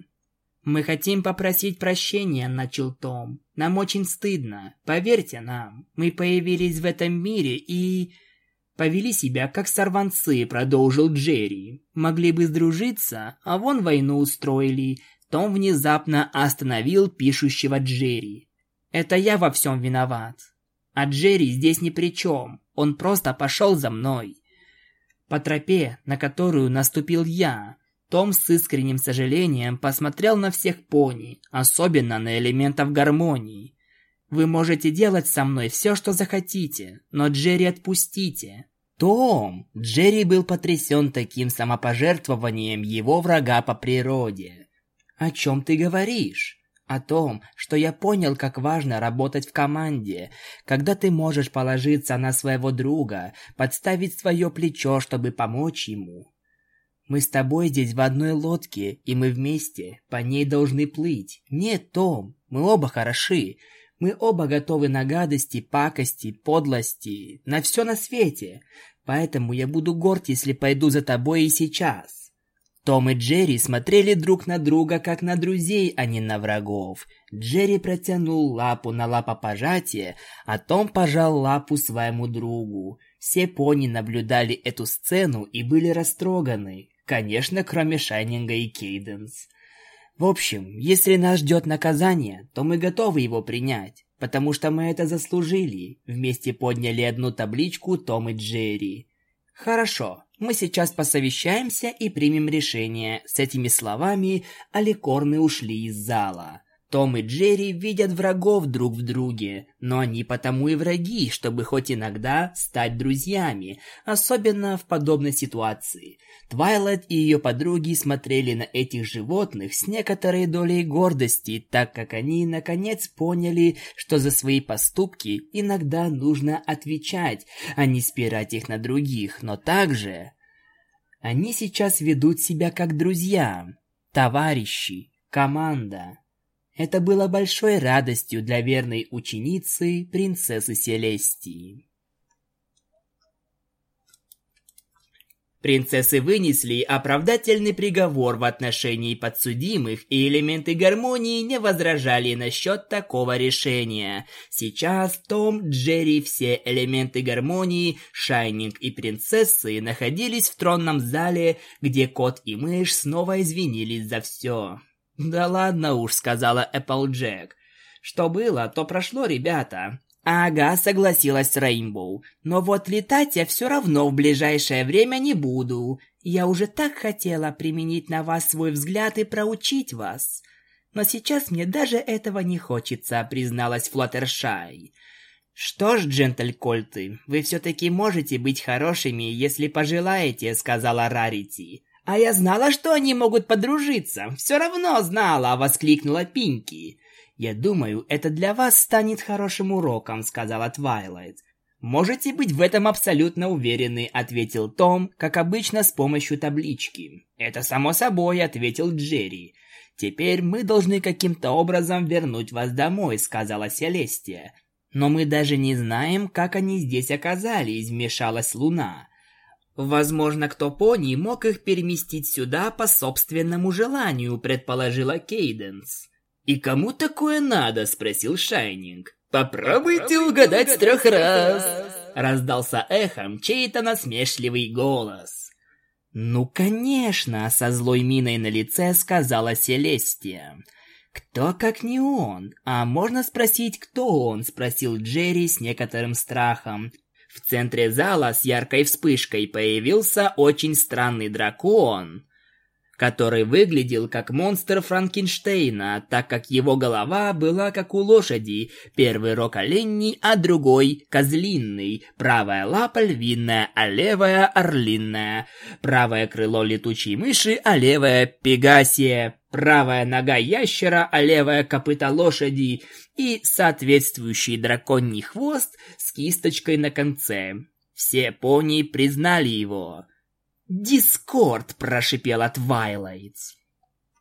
«Мы хотим попросить прощения», — начал Том. «Нам очень стыдно. Поверьте нам. Мы появились в этом мире и...» «Повели себя как сорванцы», — продолжил Джерри. «Могли бы сдружиться, а вон войну устроили». Том внезапно остановил пишущего Джерри. «Это я во всем виноват. А Джерри здесь ни при чем. Он просто пошел за мной. По тропе, на которую наступил я, том с искренним сожалением посмотрел на всех пони, особенно на элементов гармонии. Вы можете делать со мной все, что захотите, но Джерри отпустите. Том! Джерри был потрясен таким самопожертвованием его врага по природе. О чем ты говоришь? О том, что я понял, как важно работать в команде, когда ты можешь положиться на своего друга, подставить свое плечо, чтобы помочь ему. Мы с тобой здесь в одной лодке, и мы вместе по ней должны плыть. Нет, Том, мы оба хороши. Мы оба готовы на гадости, пакости, подлости, на все на свете. Поэтому я буду горд, если пойду за тобой и сейчас. Том и Джерри смотрели друг на друга, как на друзей, а не на врагов. Джерри протянул лапу на лапопожатие, а Том пожал лапу своему другу. Все пони наблюдали эту сцену и были растроганы. Конечно, кроме Шайнинга и Кейденс. В общем, если нас ждет наказание, то мы готовы его принять, потому что мы это заслужили. Вместе подняли одну табличку Том и Джерри. Хорошо, мы сейчас посовещаемся и примем решение. С этими словами аликорны ушли из зала. Том и Джерри видят врагов друг в друге, но они потому и враги, чтобы хоть иногда стать друзьями, особенно в подобной ситуации. Твайлайт и ее подруги смотрели на этих животных с некоторой долей гордости, так как они наконец поняли, что за свои поступки иногда нужно отвечать, а не спирать их на других, но также... Они сейчас ведут себя как друзья, товарищи, команда. Это было большой радостью для верной ученицы принцессы Селестии. Принцессы вынесли оправдательный приговор в отношении подсудимых, и элементы гармонии не возражали насчет такого решения. Сейчас Том, Джерри, все элементы гармонии, Шайнинг и принцессы находились в тронном зале, где кот и мышь снова извинились за все. «Да ладно уж», — сказала Эпплджек. «Что было, то прошло, ребята. «Ага», — согласилась Рейнбоу. «Но вот летать я все равно в ближайшее время не буду. Я уже так хотела применить на вас свой взгляд и проучить вас. Но сейчас мне даже этого не хочется», — призналась Флаттершай. «Что ж, джентль-кольты, вы все-таки можете быть хорошими, если пожелаете», — сказала Рарити. «А я знала, что они могут подружиться. Все равно знала», — воскликнула Пинки. «Я думаю, это для вас станет хорошим уроком», — сказала Твайлайт. «Можете быть в этом абсолютно уверены», — ответил Том, как обычно, с помощью таблички. «Это само собой», — ответил Джерри. «Теперь мы должны каким-то образом вернуть вас домой», — сказала Селестия. «Но мы даже не знаем, как они здесь оказались», — вмешалась Луна. «Возможно, кто пони мог их переместить сюда по собственному желанию», — предположила Кейденс. «И кому такое надо?» – спросил Шайнинг. «Попробуйте угадать с трех раз!» Раздался эхом чей-то насмешливый голос. «Ну, конечно!» – со злой миной на лице сказала Селестия. «Кто, как не он? А можно спросить, кто он?» – спросил Джерри с некоторым страхом. В центре зала с яркой вспышкой появился очень странный дракон который выглядел как монстр Франкенштейна, так как его голова была как у лошади, первый рог оленей, а другой козлиный, правая лапа львиная, а левая орлиная, правое крыло летучей мыши, а левое пегасье, правая нога ящера, а левая копыта лошади. И соответствующий драконий хвост с кисточкой на конце. Все пони признали его. «Дискорд!» – прошипела Твайлайт.